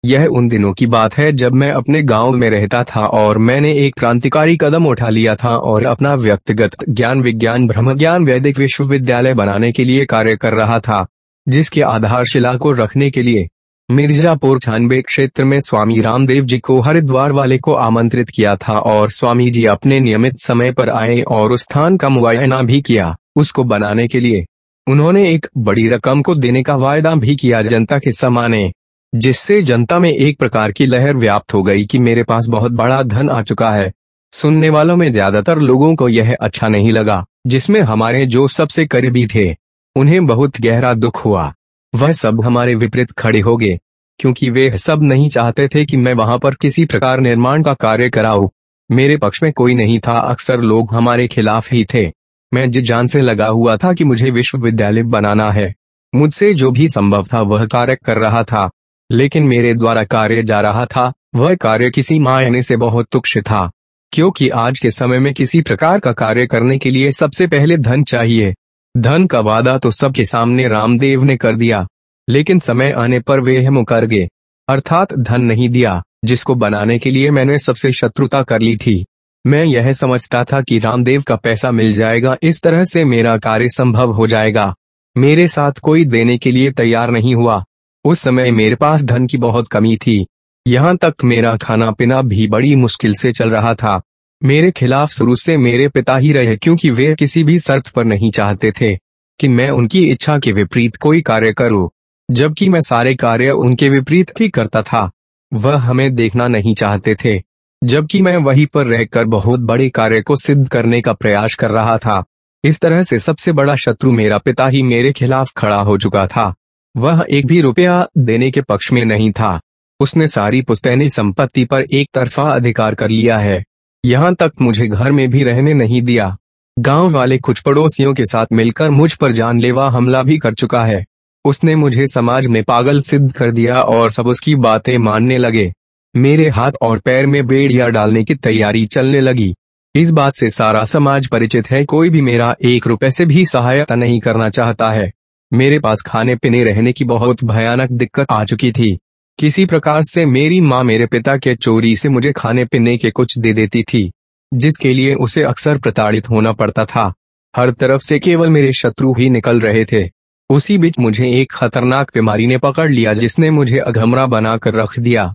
यह उन दिनों की बात है जब मैं अपने गाँव में रहता था और मैंने एक क्रांतिकारी कदम उठा लिया था और अपना व्यक्तिगत ज्ञान विज्ञान ब्रह्म ज्ञान वैदिक विश्वविद्यालय बनाने के लिए कार्य कर रहा था, जिसके आधारशिला को रखने के लिए मिर्जापुर छानबे क्षेत्र में स्वामी रामदेव जी को हरिद्वार वाले को आमंत्रित किया था और स्वामी जी अपने नियमित समय पर आए और उस स्थान का मुआयना भी किया, उसको बनाने के लिए। उन्होंने एक बड़ी रकम को देने का वायदा भी किया, जनता के समाने जिससे जनता में एक प्रकार की लहर व्याप्त हो गई कि मेरे पास बहुत बड़ा धन आ चुका है। सुनने वालों में ज़्यादातर लोगों को यह अच्छा नहीं लगा, जिसमें हमारे जो सबसे करीबी थे, उन्हें बहुत गहरा दुख हुआ। वह सब हमारे विपरीत खड़े हो गए, क्योंकि वे सब नहीं चाहते थे कि मैं वहाँ पर किसी प्रकार निर्माण का कार्य कराऊं। मेरे पक्ष में कोई नहीं था, अक्सर लोग हमारे खिलाफ ही थे। मैं जिस जान से लगा हुआ था कि मुझे विश्वविद्यालय बनाना है, मुझसे जो भी संभव था वह कार्य कर रहा था। लेकिन मेरे द्वारा कार्य जा रहा था, वह कार्य किसी मायने से बहुत तुक्ष था, क्योंकि आज के समय में किसी प्रकार का कार्य करने के लिए सबसे पहले धन चाहिए। धन का वादा तो सबके सामने रामदेव ने कर दिया, लेकिन समय आने पर वे मुकर गए। अर्थात धन नहीं दिया, जिसको बनाने के लिए मैंने सबसे शत्रुता कर ली थी। मैं यह समझता था कि रामदेव का पैसा मिल जाएगा, इस तरह से मेरा कार्य संभव हो जाएगा। मेरे साथ कोई देने के लिए तैयार नहीं हुआ। उस समय मेरे पास धन की बहुत कमी थी। यहाँ तक मेरा खाना पीना भी बड़ी मुश्किल से चल रहा था। मेरे खिलाफ शुरू से मेरे पिता ही रहे क्योंकि वे किसी भी शर्त पर नहीं चाहते थे कि मैं उनकी इच्छा के विपरीत कोई कार्य करूँ। जबकि मैं सारे कार्य उनके विपरीत ही करता था। वह हमें देखना नहीं चाहते थे। जबकि मैं वहीं पर रहकर बहुत बड़े कार्य को सिद्ध करने का प्रयास कर रहा था। इस तरह से सबसे बड़ा शत्रु मेरा पिता ही मेरे खिलाफ खड़ा हो चुका था। वह एक भी रुपया देने के पक्ष में नहीं था। उसने सारी पुस्तैनी संपत्ति पर एक तरफा अधिकार कर लिया है। यहाँ तक मुझे घर में भी रहने नहीं दिया। गाँव वाले कुछ पड़ोसियों के साथ मिलकर मुझ पर जानलेवा हमला भी कर चुका है। उसने मुझे समाज में पागल सिद्ध कर दिया और सब उसकी बातें मानने लगे। मेरे हाथ और पैर में बेड़िया डालने की तैयारी चलने लगी। इस बात से सारा समाज परिचित है। कोई भी मेरा एक रुपए से भी सहायता नहीं करना चाहता है। मेरे पास खाने पीने रहने की बहुत भयानक दिक्कत आ चुकी थी। किसी प्रकार से मेरी माँ मेरे पिता के चोरी से मुझे खाने पीने के कुछ दे देती थी, जिसके लिए उसे अक्सर प्रताड़ित होना पड़ता था। हर तरफ़ से केवल मेरे शत्रु ही निकल रहे थे। उसी बीच मुझे एक खतरनाक बीमारी ने पकड़ लिया जिसने मुझे अघमरा बनाकर रख दिया।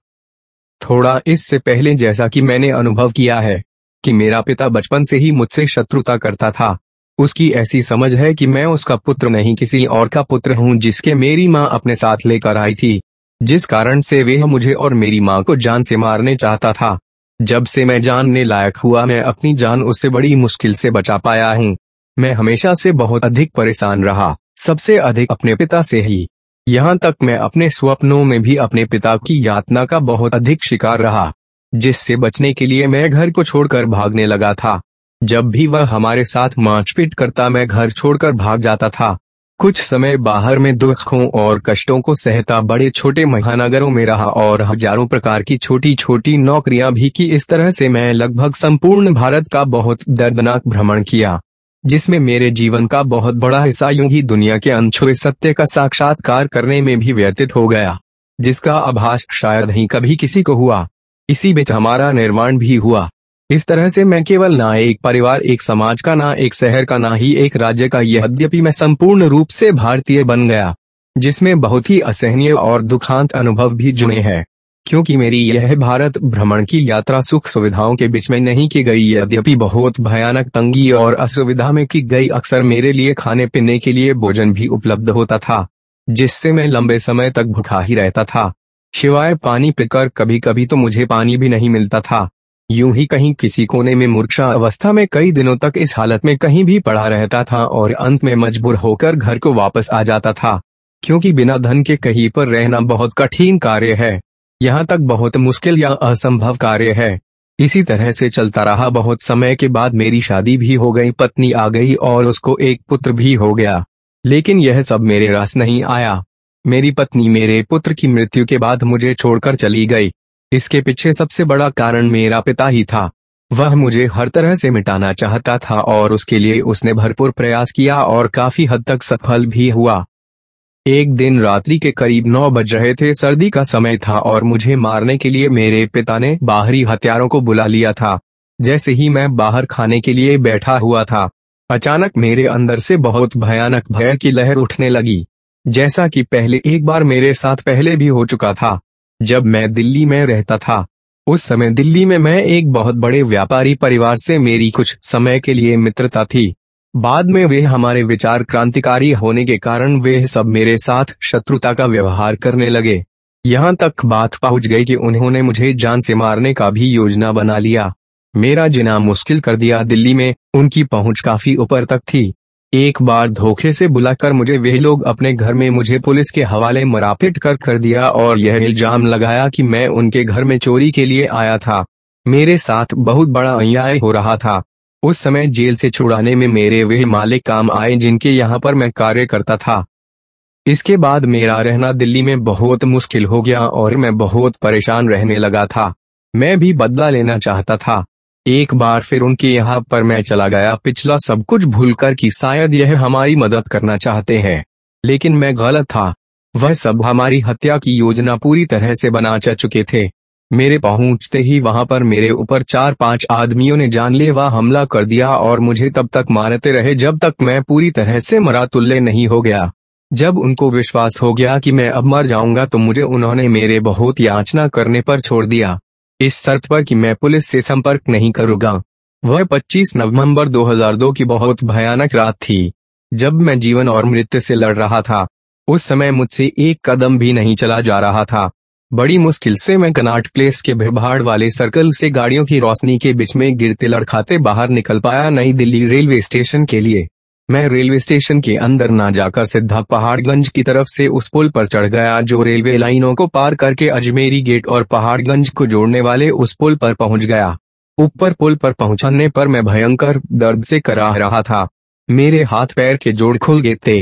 थोड़ा इससे पहले जैसा कि मैंने अनुभव किया है, कि मेरा पिता बचपन से ही मुझसे शत्रुता करता था। उसकी ऐसी समझ है कि मैं उसका पुत्र नहीं, किसी और का पुत्र हूँ जिसके मेरी माँ अपने साथ लेकर आई थी, जिस कारण से वह मुझे और मेरी माँ को जान से मारने चाहता था। जब से मैं जानने लायक हुआ, मैं अपनी जान उससे बड़ी मुश्किल से बचा पाया हूँ। मैं हमेशा से बहुत अधिक परेशान रहा, सबसे अधिक अपने पिता से ही। यहाँ तक मैं अपने स्वप्नों में भी अपने पिता की यातना का बहुत अधिक शिकार रहा, जिससे बचने के लिए मैं घर को छोड़कर भागने लगा था। जब भी वह हमारे साथ मारपीट करता, मैं घर छोड़कर भाग जाता था। कुछ समय बाहर में दुखों और कष्टों को सहता, बड़े छोटे महानगरों में रहा और हज़ारों प्रकार की छोटी छोटी नौकरियाँ भी की। इस तरह से मैं लगभग संपूर्ण भारत का बहुत दर्दनाक भ्रमण किया, जिसमें मेरे जीवन का बहुत बड़ा हिस्सा यूँ ही दुनिया के अनछुए सत्य का साक्षात्कार करने में भी व्यतीत हो गया, जिसका आभास शायद ही कभी किसी को हुआ। इसी बीच हमारा निर्माण भी हुआ। इस तरह से मैं केवल ना एक परिवार, एक समाज का, ना एक शहर का, ना ही एक राज्य का यह यद्यपि मैं संपूर्ण रूप से भारतीय बन गया, जिसमें बहुत ही असहनीय और दुखांत अनुभव भी जुड़े हैं। क्योंकि मेरी यह भारत भ्रमण की यात्रा सुख सुविधाओं के बीच में नहीं की गई, यद्यपि बहुत भयानक तंगी और असुविधा में की गई, अक्सर मेरे लिए खाने पीने के लिए भोजन भी उपलब्ध होता था, जिससे मैं लंबे समय तक भूखा ही रहता था। शिवाय पानी पीकर कभी कभी तो मुझे पानी भी नहीं मिलता था। यूँ ही कहीं किसी कोने में मूर्छा अवस्था में कई दिनों तक इस हालत में कहीं भी पड़ा रहता था और अंत में मजबूर होकर घर को वापस आ जाता था, क्योंकि बिना धन के कहीं पर रहना बहुत कठिन कार्य है। यहाँ तक बहुत मुश्किल या असंभव कार्य है। इसी तरह से चलता रहा बहुत समय के बाद मेरी शादी भी हो गई, पत्नी आ गई और उसको एक पुत्र भी हो गया। लेकिन यह सब मेरे रस नहीं आया। मेरी पत्नी मेरे पुत्र की मृत्यु के बाद मुझे छोड़कर चली गई। इसके पीछे सबसे बड़ा कारण मेरा पिता ही था। वह मुझे हर तरह से मिटाना चाहता था और उसके लिए उसने भरपूर प्रयास किया और काफ़ी हद तक सफल भी हुआ। एक दिन रात्रि के करीब नौ बज रहे थे, सर्दी का समय था और मुझे मारने के लिए मेरे पिता ने बाहरी हथियारों को बुला लिया था। जैसे ही मैं बाहर खाने के लिए बैठा हुआ था, अचानक मेरे अंदर से बहुत भयानक भय की लहर उठने लगी। जैसा कि पहले एक बार मेरे साथ पहले भी हो चुका था। जब मैं दिल्ली में रहता था। उस समय दिल्ली में मैं एक बहुत बड़े व्यापारी परिवार से मेरी कुछ समय के लिए मित्रता थी। बाद में वे हमारे विचार क्रांतिकारी होने के कारण वे सब मेरे साथ शत्रुता का व्यवहार करने लगे। यहाँ तक बात पहुँच गई कि उन्होंने मुझे जान से मारने का भी योजना बना लिया। मेरा जिना मुश्किल कर दिया दिल्ली में, उनकी पहुँच काफ़ी ऊपर तक थी। एक बार धोखे से बुलाकर मुझे वे लोग अपने घर में मुझे पुलिस के हवाले मरापिट कर कर दिया और यह इल्ज़ाम लगाया कि मैं उनके घर में चोरी के लिए आया था। मेरे साथ बहुत बड़ा अन्याय हो रहा था। उस समय जेल से छुड़ाने में मेरे वे मालिक काम आए जिनके यहाँ पर मैं कार्य करता था। इसके बाद मेरा रहना दिल्ली में बहुत मुश्किल हो गया और मैं बहुत परेशान रहने लगा था। मैं भी बदला लेना चाहता था। एक बार फिर उनके यहाँ पर मैं चला गया। पिछला सब कुछ भूलकर कि शायद यह हमारी मदद करना चाहते हैं। लेकिन मैं गलत था। वह सब हमारी हत्या की योजना पूरी तरह से बना चा चुके थे। मेरे पहुँचते ही वहाँ पर मेरे ऊपर चार पाँच आदमियों ने जानलेवा हमला कर दिया और मुझे तब तक मारते रहे जब तक मैं पूरी तरह से मरा तुल्य नहीं हो गया। जब उनको विश्वास हो गया कि मैं अब मर जाऊँगा तो मुझे उन्होंने मेरे बहुत याचना करने पर छोड़ दिया। इस शर्त पर कि मैं पुलिस से संपर्क नहीं करूँगा। वह 25 नवंबर 2002 की बहुत भयानक रात थी। जब मैं जीवन और मृत्यु से लड़ रहा था, उस समय मुझसे एक कदम भी नहीं चला जा रहा था। बड़ी मुश्किल से मैं कनाट प्लेस के भिड़भाड़ वाले सर्कल से गाड़ियों की रोशनी के बीच में गिरते लड़खाते बाहर निकल पाया नई दिल्ली रेलवे स्टेशन के लिए। मैं रेलवे स्टेशन के अंदर ना जाकर सीधा पहाड़गंज की तरफ़ से उस पुल पर चढ़ गया जो रेलवे लाइनों को पार करके अजमेरी गेट और पहाड़गंज को जोड़ने वाले उस पुल पर पहुँच गया। ऊपर पुल पर पहुँचने पर मैं भयंकर दर्द से कराह रहा था। मेरे हाथ पैर के जोड़ खुल गए थे।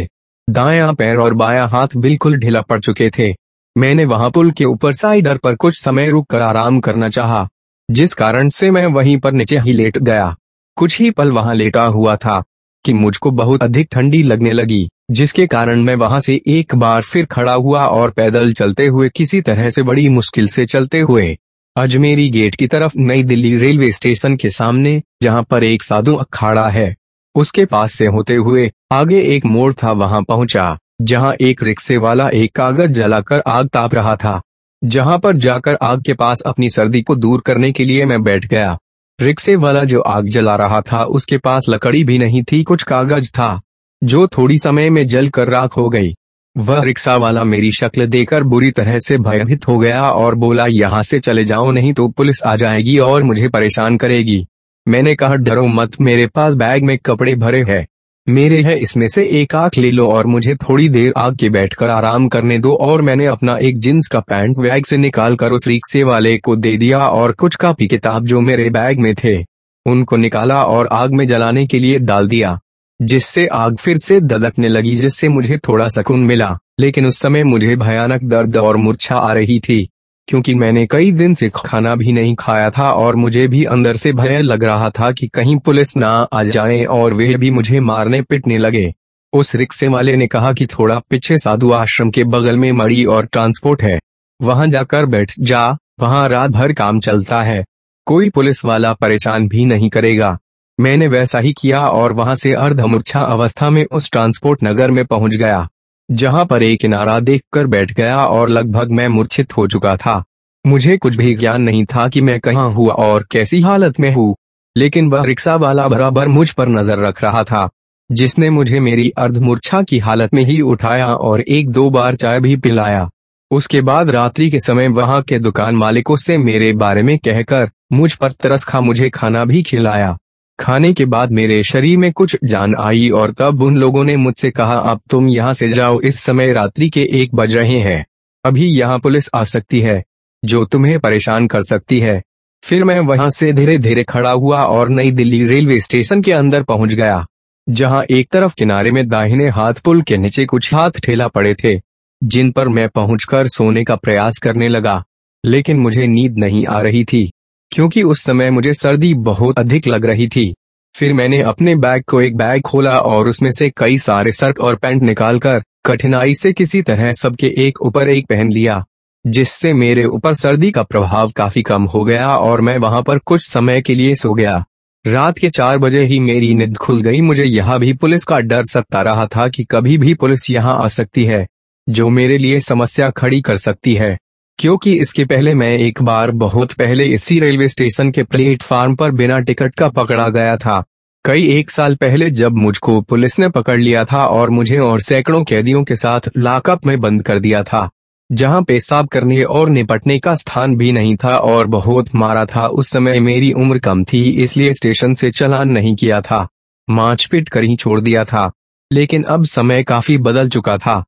दाया पैर और बाया हाथ बिल्कुल ढीला पड़ चुके थे। मैंने वहाँ पुल के ऊपर साइडर पर कुछ समय रुक कर आराम करना चाहा, जिस कारण से मैं वहीं पर नीचे ही लेट गया। कुछ ही पल वहाँ लेटा हुआ था। कि मुझको बहुत अधिक ठंडी लगने लगी, जिसके कारण मैं वहाँ से एक बार फिर खड़ा हुआ और पैदल चलते हुए किसी तरह से बड़ी मुश्किल से चलते हुए, अजमेरी गेट की तरफ़ नई दिल्ली रेलवे स्टेशन के सामने, जहाँ पर एक साधु अखाड़ा है। उसके पास से होते हुए, आगे एक मोड़ था वहाँ पहुँचा, जहाँ एक रिक्शे वाला एक कागज़ जलाकर आग ताप रहा था, जहाँ पर जाकर आग के पास अपनी सर्दी को दूर करने के लिए मैं बैठ गया। रिक्शे वाला जो आग जला रहा था, उसके पास लकड़ी भी नहीं थी, कुछ कागज़ था, जो थोड़ी समय में जल कर राख हो गई। वह रिक्शा वाला मेरी शक्ल देकर बुरी तरह से भयभीत हो गया और बोला, यहाँ से चले जाओ, नहीं तो पुलिस आ जाएगी और मुझे परेशान करेगी। मैंने कहा, डरो मत, मेरे पास बैग में कपड़े भरे हैं। मेरे है, इसमें से एक आँख ले लो और मुझे थोड़ी देर आग के बैठकर आराम करने दो। और मैंने अपना एक जींस का पैंट बैग से निकाल कर उस रिक्शे वाले को दे दिया और कुछ कापी किताब जो मेरे बैग में थे, उनको निकाला और आग में जलाने के लिए डाल दिया, जिससे आग फिर से ददकने लगी, जिससे मुझे थोड़ा सुकून मिला। लेकिन उस समय मुझे भयानक दर्द और मूर्छा आ रही थी। क्योंकि मैंने कई दिन से खाना भी नहीं खाया था और मुझे भी अंदर से भय लग रहा था कि कहीं पुलिस ना आ जाए और वे भी मुझे मारने पिटने लगे। उस रिक्शे वाले ने कहा कि थोड़ा पीछे साधु आश्रम के बगल में मड़ी और ट्रांसपोर्ट है। वहाँ जाकर बैठ जा, वहाँ रात भर काम चलता है। कोई पुलिस वाला परेशान भी नहीं करेगा। मैंने वैसा ही किया और वहाँ से अर्धमूर्छा अवस्था में उस ट्रांसपोर्ट नगर में पहुँच गया। जहाँ पर एक किनारा देखकर बैठ गया और लगभग मैं मूर्छित हो चुका था। मुझे कुछ भी ज्ञान नहीं था कि मैं कहाँ हुआ और कैसी हालत में हूँ, लेकिन वह रिक्शा वाला बराबर मुझ पर नज़र रख रहा था, जिसने मुझे मेरी अर्धमूर्छा की हालत में ही उठाया और एक दो बार चाय भी पिलाया। उसके बाद रात्रि के समय वहाँ के दुकान मालिकों से मेरे बारे में कहकर मुझ पर तरस खा मुझे खाना भी खिलाया। खाने के बाद मेरे शरीर में कुछ जान आई और तब उन लोगों ने मुझसे कहा, अब तुम यहाँ से जाओ, इस समय रात्रि के एक बज रहे हैं। अभी यहाँ पुलिस आ सकती है, जो तुम्हें परेशान कर सकती है। फिर मैं वहाँ से धीरे धीरे खड़ा हुआ और नई दिल्ली रेलवे स्टेशन के अंदर पहुँच गया, जहाँ एक तरफ़ किनारे में दाहिने हाथ पुल के नीचे कुछ हाथ ठेला पड़े थे, जिन पर मैं पहुंचकर सोने का प्रयास करने लगा, लेकिन मुझे नींद नहीं आ रही थी। क्योंकि उस समय मुझे सर्दी बहुत अधिक लग रही थी। फिर मैंने अपने बैग को एक बैग खोला और उसमें से कई सारे सर्ट और पैंट निकालकर कठिनाई से किसी तरह सबके एक ऊपर एक पहन लिया, जिससे मेरे ऊपर सर्दी का प्रभाव काफ़ी कम हो गया और मैं वहाँ पर कुछ समय के लिए सो गया। रात के चार बजे ही मेरी नींद खुल गई। मुझे यहाँ भी पुलिस का डर सता रहा था कि कभी भी पुलिस यहाँ आ सकती है, जो मेरे लिए समस्या खड़ी कर सकती है। क्योंकि इसके पहले मैं एक बार बहुत पहले इसी रेलवे स्टेशन के प्लेटफार्म पर बिना टिकट का पकड़ा गया था। कई एक साल पहले जब मुझको पुलिस ने पकड़ लिया था और मुझे और सैकड़ों कैदियों के साथ लाकअप में बंद कर दिया था, जहाँ पेशाब करने और निपटने का स्थान भी नहीं था और बहुत मारा था। उस समय मेरी उम्र कम थी, इसलिए स्टेशन से चलान नहीं किया था। माचपीट कर ही छोड़ दिया था। लेकिन अब समय काफ़ी बदल चुका था।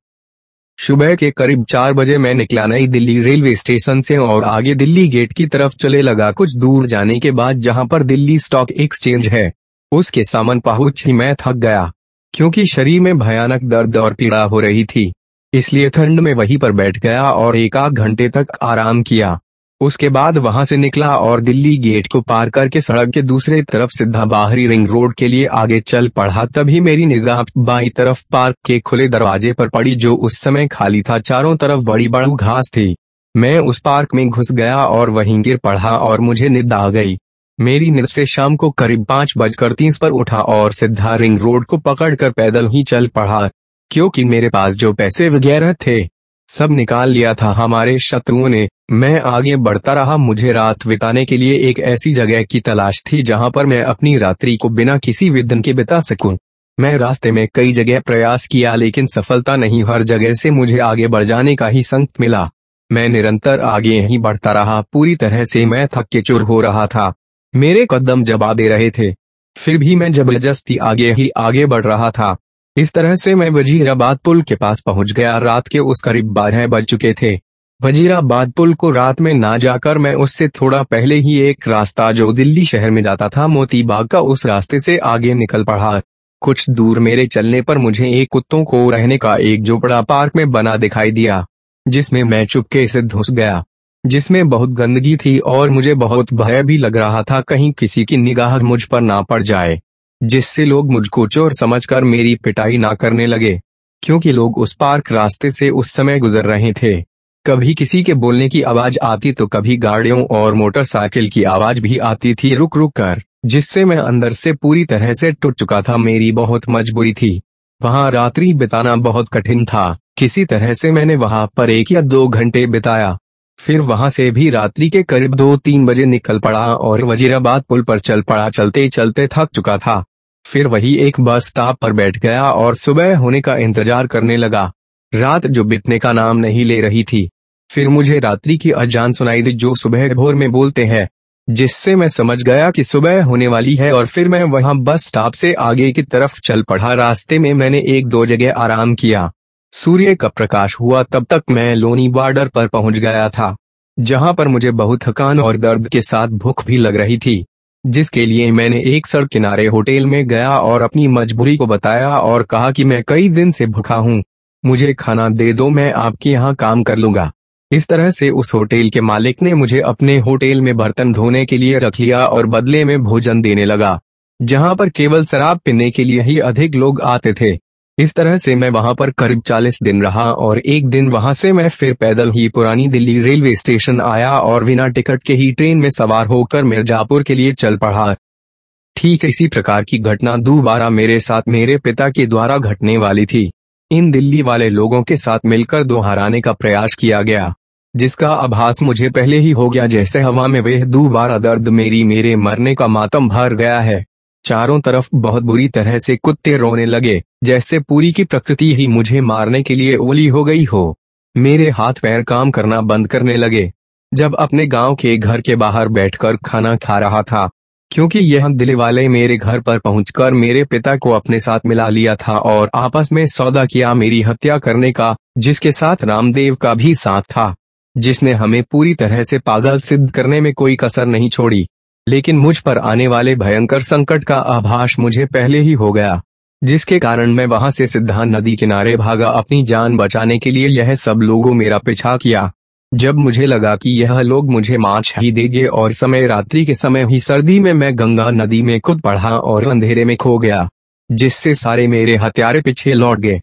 सुबह के करीब चार बजे मैं निकला नई दिल्ली रेलवे स्टेशन से और आगे दिल्ली गेट की तरफ़ चले लगा कुछ दूर जाने के बाद जहाँ पर दिल्ली स्टॉक एक्सचेंज है। उसके सामान पहुँच ही मैं थक गया, क्योंकि शरीर में भयानक दर्द और पीड़ा हो रही थी। इसलिए ठंड में वहीं पर बैठ गया और एक आध घंटे तक आराम किया। उसके बाद वहाँ से निकला और दिल्ली गेट को पार करके सड़क के दूसरे तरफ़ सीधा बाहरी रिंग रोड के लिए आगे चल पड़ा। तभी मेरी निगाह बाई तरफ़ पार्क के खुले दरवाजे पर पड़ी, जो उस समय खाली था। चारों तरफ़ बड़ी बड़ी घास थी। मैं उस पार्क में घुस गया और वहीं गिर पड़ा और मुझे निद आ गई। मेरी निद से शाम को करीब पाँच बजकर तीस पर उठा और सीधा रिंग रोड को पकड़कर पैदल ही चल पड़ा, क्योंकि मेरे पास जो पैसे वगैरह थे सब निकाल लिया था हमारे शत्रुओं ने। मैं आगे बढ़ता रहा, मुझे रात बिताने के लिए एक ऐसी जगह की तलाश थी जहाँ पर मैं अपनी रात्रि को बिना किसी विधन के बिता सकूँ। मैं रास्ते में कई जगह प्रयास किया, लेकिन सफलता नहीं, हर जगह से मुझे आगे बढ़ जाने का ही संक मिला। मैं निरंतर आगे ही बढ़ता रहा, पूरी तरह से मैं थक के चुर हो रहा था। मेरे कदम जबा दे रहे थे। फिर भी मैं ज़बरदस्ती आगे ही आगे बढ़ रहा था। इस तरह से मैं वजीराबाद पुल के पास पहुँच गया। रात के उस करीब बारह बज चुके थे। वजीराबाद पुल को रात में ना जाकर मैं उससे थोड़ा पहले ही एक रास्ता जो दिल्ली शहर में जाता था मोती बाग का उस रास्ते से आगे निकल पड़ा। कुछ दूर मेरे चलने पर मुझे एक कुत्तों को रहने का एक झोपड़ा पार्क में बना दिखाई दिया, जिसमें मैं चुपके से धुस गया, जिसमें बहुत गंदगी थी और मुझे बहुत भय भी लग रहा था कहीं किसी की निगाह मुझ पर ना पड़ जाए। जिससे लोग मुझको चोर समझकर मेरी पिटाई ना करने लगे, क्योंकि लोग उस पार्क रास्ते से उस समय गुजर रहे थे। कभी किसी के बोलने की आवाज़ आती तो कभी गाड़ियों और मोटरसाइकिल की आवाज़ भी आती थी रुक रुक कर, जिससे मैं अंदर से पूरी तरह से टूट चुका था। मेरी बहुत मजबूरी थी। वहाँ रात्रि बिताना बहुत कठिन था। किसी तरह से मैंने वहाँ पर एक या दो घंटे बिताया। फिर वहाँ से भी रात्रि के करीब दो तीन बजे निकल पड़ा और वजीराबाद पुल पर चल पड़ा, चलते चलते थक चुका था। फिर वही एक बस स्टॉप पर बैठ गया और सुबह होने का इंतज़ार करने लगा। रात जो बितने का नाम नहीं ले रही थी। फिर मुझे रात्रि की अजान सुनाई दी जो सुबह भोर में बोलते हैं, जिससे मैं समझ गया कि सुबह होने वाली है और फिर मैं वहाँ बस स्टॉप से आगे की तरफ़ चल पड़ा। रास्ते में मैंने एक दो जगह आराम किया। सूर्य का प्रकाश हुआ तब तक मैं लोनी बॉर्डर पर पहुँच गया था, जहाँ पर मुझे बहुत थकान और दर्द के साथ भूख भी लग रही थी, जिसके लिए मैंने एक सड़क किनारे होटल में गया और अपनी मजबूरी को बताया और कहा कि मैं कई दिन से भूखा हूँ, मुझे खाना दे दो, मैं आपके यहाँ काम कर लूँगा। इस तरह से उस होटल के मालिक ने मुझे अपने होटल में बर्तन धोने के लिए रख लिया और बदले में भोजन देने लगा, जहाँ पर केवल शराब पीने के लिए ही अधिक लोग आते थे। इस तरह से मैं वहाँ पर करीब चालीस दिन रहा और एक दिन वहाँ से मैं फिर पैदल ही पुरानी दिल्ली रेलवे स्टेशन आया और बिना टिकट के ही ट्रेन में सवार होकर मिर्जापुर के लिए चल पड़ा। ठीक इसी प्रकार की घटना दोबारा मेरे साथ मेरे पिता के द्वारा घटने वाली थी। इन दिल्ली वाले लोगों के साथ मिलकर दोहराने का प्रयास किया गया, जिसका आभास मुझे पहले ही हो गया जैसे हवा में वह दोबारा दर्द मेरी मेरे मरने का मातम भर गया है। चारों तरफ़ बहुत बुरी तरह से कुत्ते रोने लगे, जैसे पूरी की प्रकृति ही मुझे मारने के लिए ओली हो गई हो। मेरे हाथ पैर काम करना बंद करने लगे। जब अपने गाँव के घर के बाहर बैठकर खाना खा रहा था, क्योंकि यह दिल वाले मेरे घर पर पहुंचकर मेरे पिता को अपने साथ मिला लिया था और आपस में सौदा किया मेरी हत्या करने का, जिसके साथ रामदेव का भी साथ था, जिसने हमें पूरी तरह से पागल सिद्ध करने में कोई कसर नहीं छोड़ी। लेकिन मुझ पर आने वाले भयंकर संकट का आभास मुझे पहले ही हो गया, जिसके कारण मैं वहाँ से सिद्धांत नदी किनारे भागा अपनी जान बचाने के लिए यह सब लोगों मेरा पीछा किया। जब मुझे लगा कि यह लोग मुझे माछ ही देंगे और समय रात्रि के समय ही सर्दी में मैं गंगा नदी में खुद पढ़ा और अंधेरे में खो गया, जिससे सारे मेरे हथियारे पीछे लौट गए।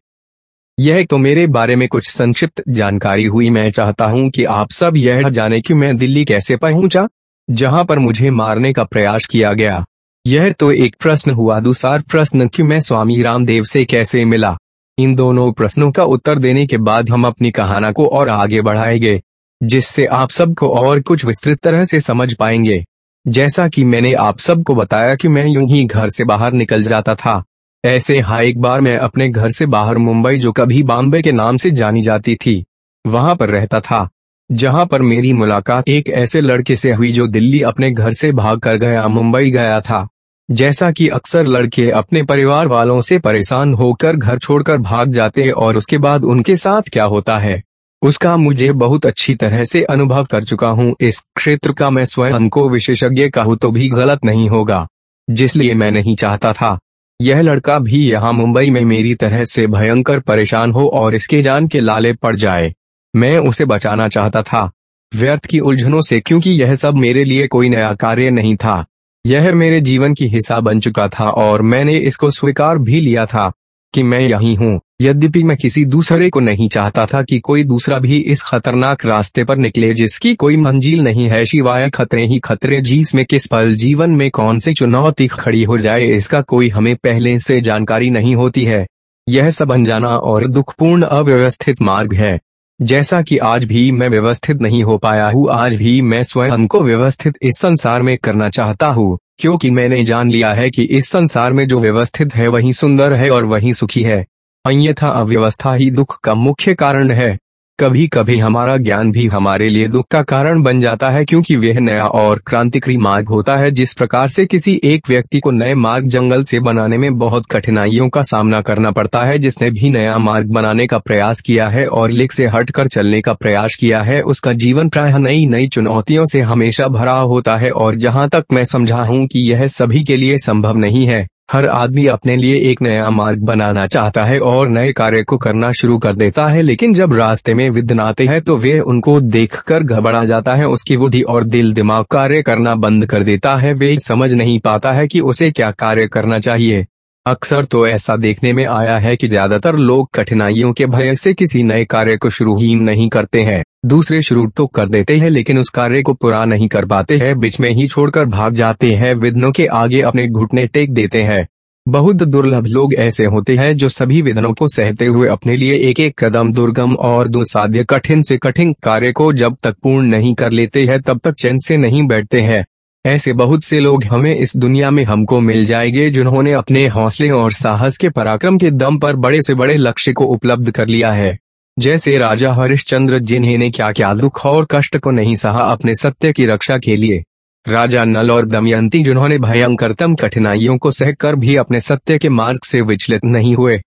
यह तो मेरे बारे में कुछ संक्षिप्त जानकारी हुई। मैं चाहता हूँ कि आप सब यह जाने कि मैं दिल्ली कैसे पहुँचा। जहाँ पर मुझे मारने का प्रयास किया गया। यह तो एक प्रश्न हुआ, दूसरा प्रश्न, कि मैं स्वामी रामदेव से कैसे मिला? इन दोनों प्रश्नों का उत्तर देने के बाद हम अपनी कहाना को और आगे बढ़ाएँगे, जिससे आप सबको और कुछ विस्तृत तरह से समझ पाएँगे। जैसा कि मैंने आप सबको बताया कि मैं यूँ ही घर से बाहर निकल जाता था। ऐसे हाँ एक बार मैं अपने घर से बाहर मुंबई, जो कभी बॉम्बे के नाम से जानी जाती थी, वहाँ पर रहता था। जहाँ पर मेरी मुलाकात एक ऐसे लड़के से हुई जो दिल्ली अपने घर से भाग कर गया, मुंबई गया था। जैसा कि अक्सर लड़के अपने परिवार वालों से परेशान होकर घर छोड़कर भाग जाते और उसके बाद उनके साथ क्या होता है, उसका मुझे बहुत अच्छी तरह से अनुभव कर चुका हूँ। इस क्षेत्र का मैं स्वयं को विशेषज्ञ कहूँ तो भी गलत नहीं होगा, जिसलिए मैं नहीं चाहता था। यह लड़का भी यहाँ मुंबई में मेरी तरह से भयंकर परेशान हो और इसके जान के लाले पड़ जाए। मैं उसे बचाना चाहता था। व्यर्थ की उलझनों से क्योंकि यह सब मेरे लिए कोई नया कार्य नहीं था। यह मेरे जीवन की हिस्सा बन चुका था और मैंने इसको स्वीकार भी लिया था कि मैं यही हूँ। यद्यपि मैं किसी दूसरे को नहीं चाहता था कि कोई दूसरा भी इस खतरनाक रास्ते पर निकले जिसकी कोई मंजिल नहीं है, शिवाय खतरे ही खतरे जिसमें किस पल जीवन में कौन सी चुनौती खड़ी हो जाए, इसका कोई हमें पहले से जानकारी नहीं होती है। यह सब अनजाना और दुखपूर्ण, अव्यवस्थित मार्ग है। जैसा कि आज भी मैं व्यवस्थित नहीं हो पाया हूँ, आज भी मैं स्वयं को व्यवस्थित इस संसार में करना चाहता हूँ, क्योंकि मैंने जान लिया है कि इस संसार में जो व्यवस्थित है वही सुंदर है और वही सुखी है। अन्यथा अव्यवस्था ही दुख का मुख्य कारण है। कभी कभी हमारा ज्ञान भी हमारे लिए दुख का कारण बन जाता है क्योंकि वह नया और क्रांतिकारी मार्ग होता है जिस प्रकार से किसी एक व्यक्ति को नए मार्ग जंगल से बनाने में बहुत कठिनाइयों का सामना करना पड़ता है। जिसने भी नया मार्ग बनाने का प्रयास किया है और लिख से हटकर चलने का प्रयास किया है, उसका जीवन प्राय नई नई चुनौतियों से हमेशा भरा होता है और जहाँ तक मैं समझा हूँ की यह सभी के लिए संभव नहीं है। हर आदमी अपने लिए एक नया मार्ग बनाना चाहता है और नए कार्य को करना शुरू कर देता है, लेकिन जब रास्ते में विघ्न आते हैं तो वे उनको देखकर घबरा जाता है, उसकी बुद्धि और दिल दिमाग कार्य करना बंद कर देता है। वे समझ नहीं पाता है कि उसे क्या कार्य करना चाहिए। अक्सर तो ऐसा देखने में आया है कि ज़्यादातर लोग कठिनाइयों के भय से किसी नए कार्य को शुरू ही नहीं करते हैं। दूसरे शुरू तो कर देते हैं, लेकिन उस कार्य को पूरा नहीं कर पाते हैं। बीच में ही छोड़कर भाग जाते हैं विधनों के आगे अपने घुटने टेक देते हैं। बहुत दुर्लभ लोग ऐसे होते हैं जो सभी विघ्नों को सहते हुए अपने लिए एक एक कदम दुर्गम और दुसाध्य कठिन से कठिन कार्य को जब तक पूर्ण नहीं कर लेते हैं, तब तक चैन से नहीं बैठते हैं। ऐसे बहुत से लोग हमें इस दुनिया में हमको मिल जाएँगे जिन्होंने अपने हौसले और साहस के पराक्रम के दम पर बड़े से बड़े लक्ष्य को उपलब्ध कर लिया है। जैसे राजा हरिश्चंद्र जिन्हें ने क्या क्या दुख और कष्ट को नहीं सहा अपने सत्य की रक्षा के लिए। राजा नल और दमयंती जिन्होंने भयंकरतम कठिनाइयों को सहकर भी अपने सत्य के मार्ग से विचलित नहीं हुए।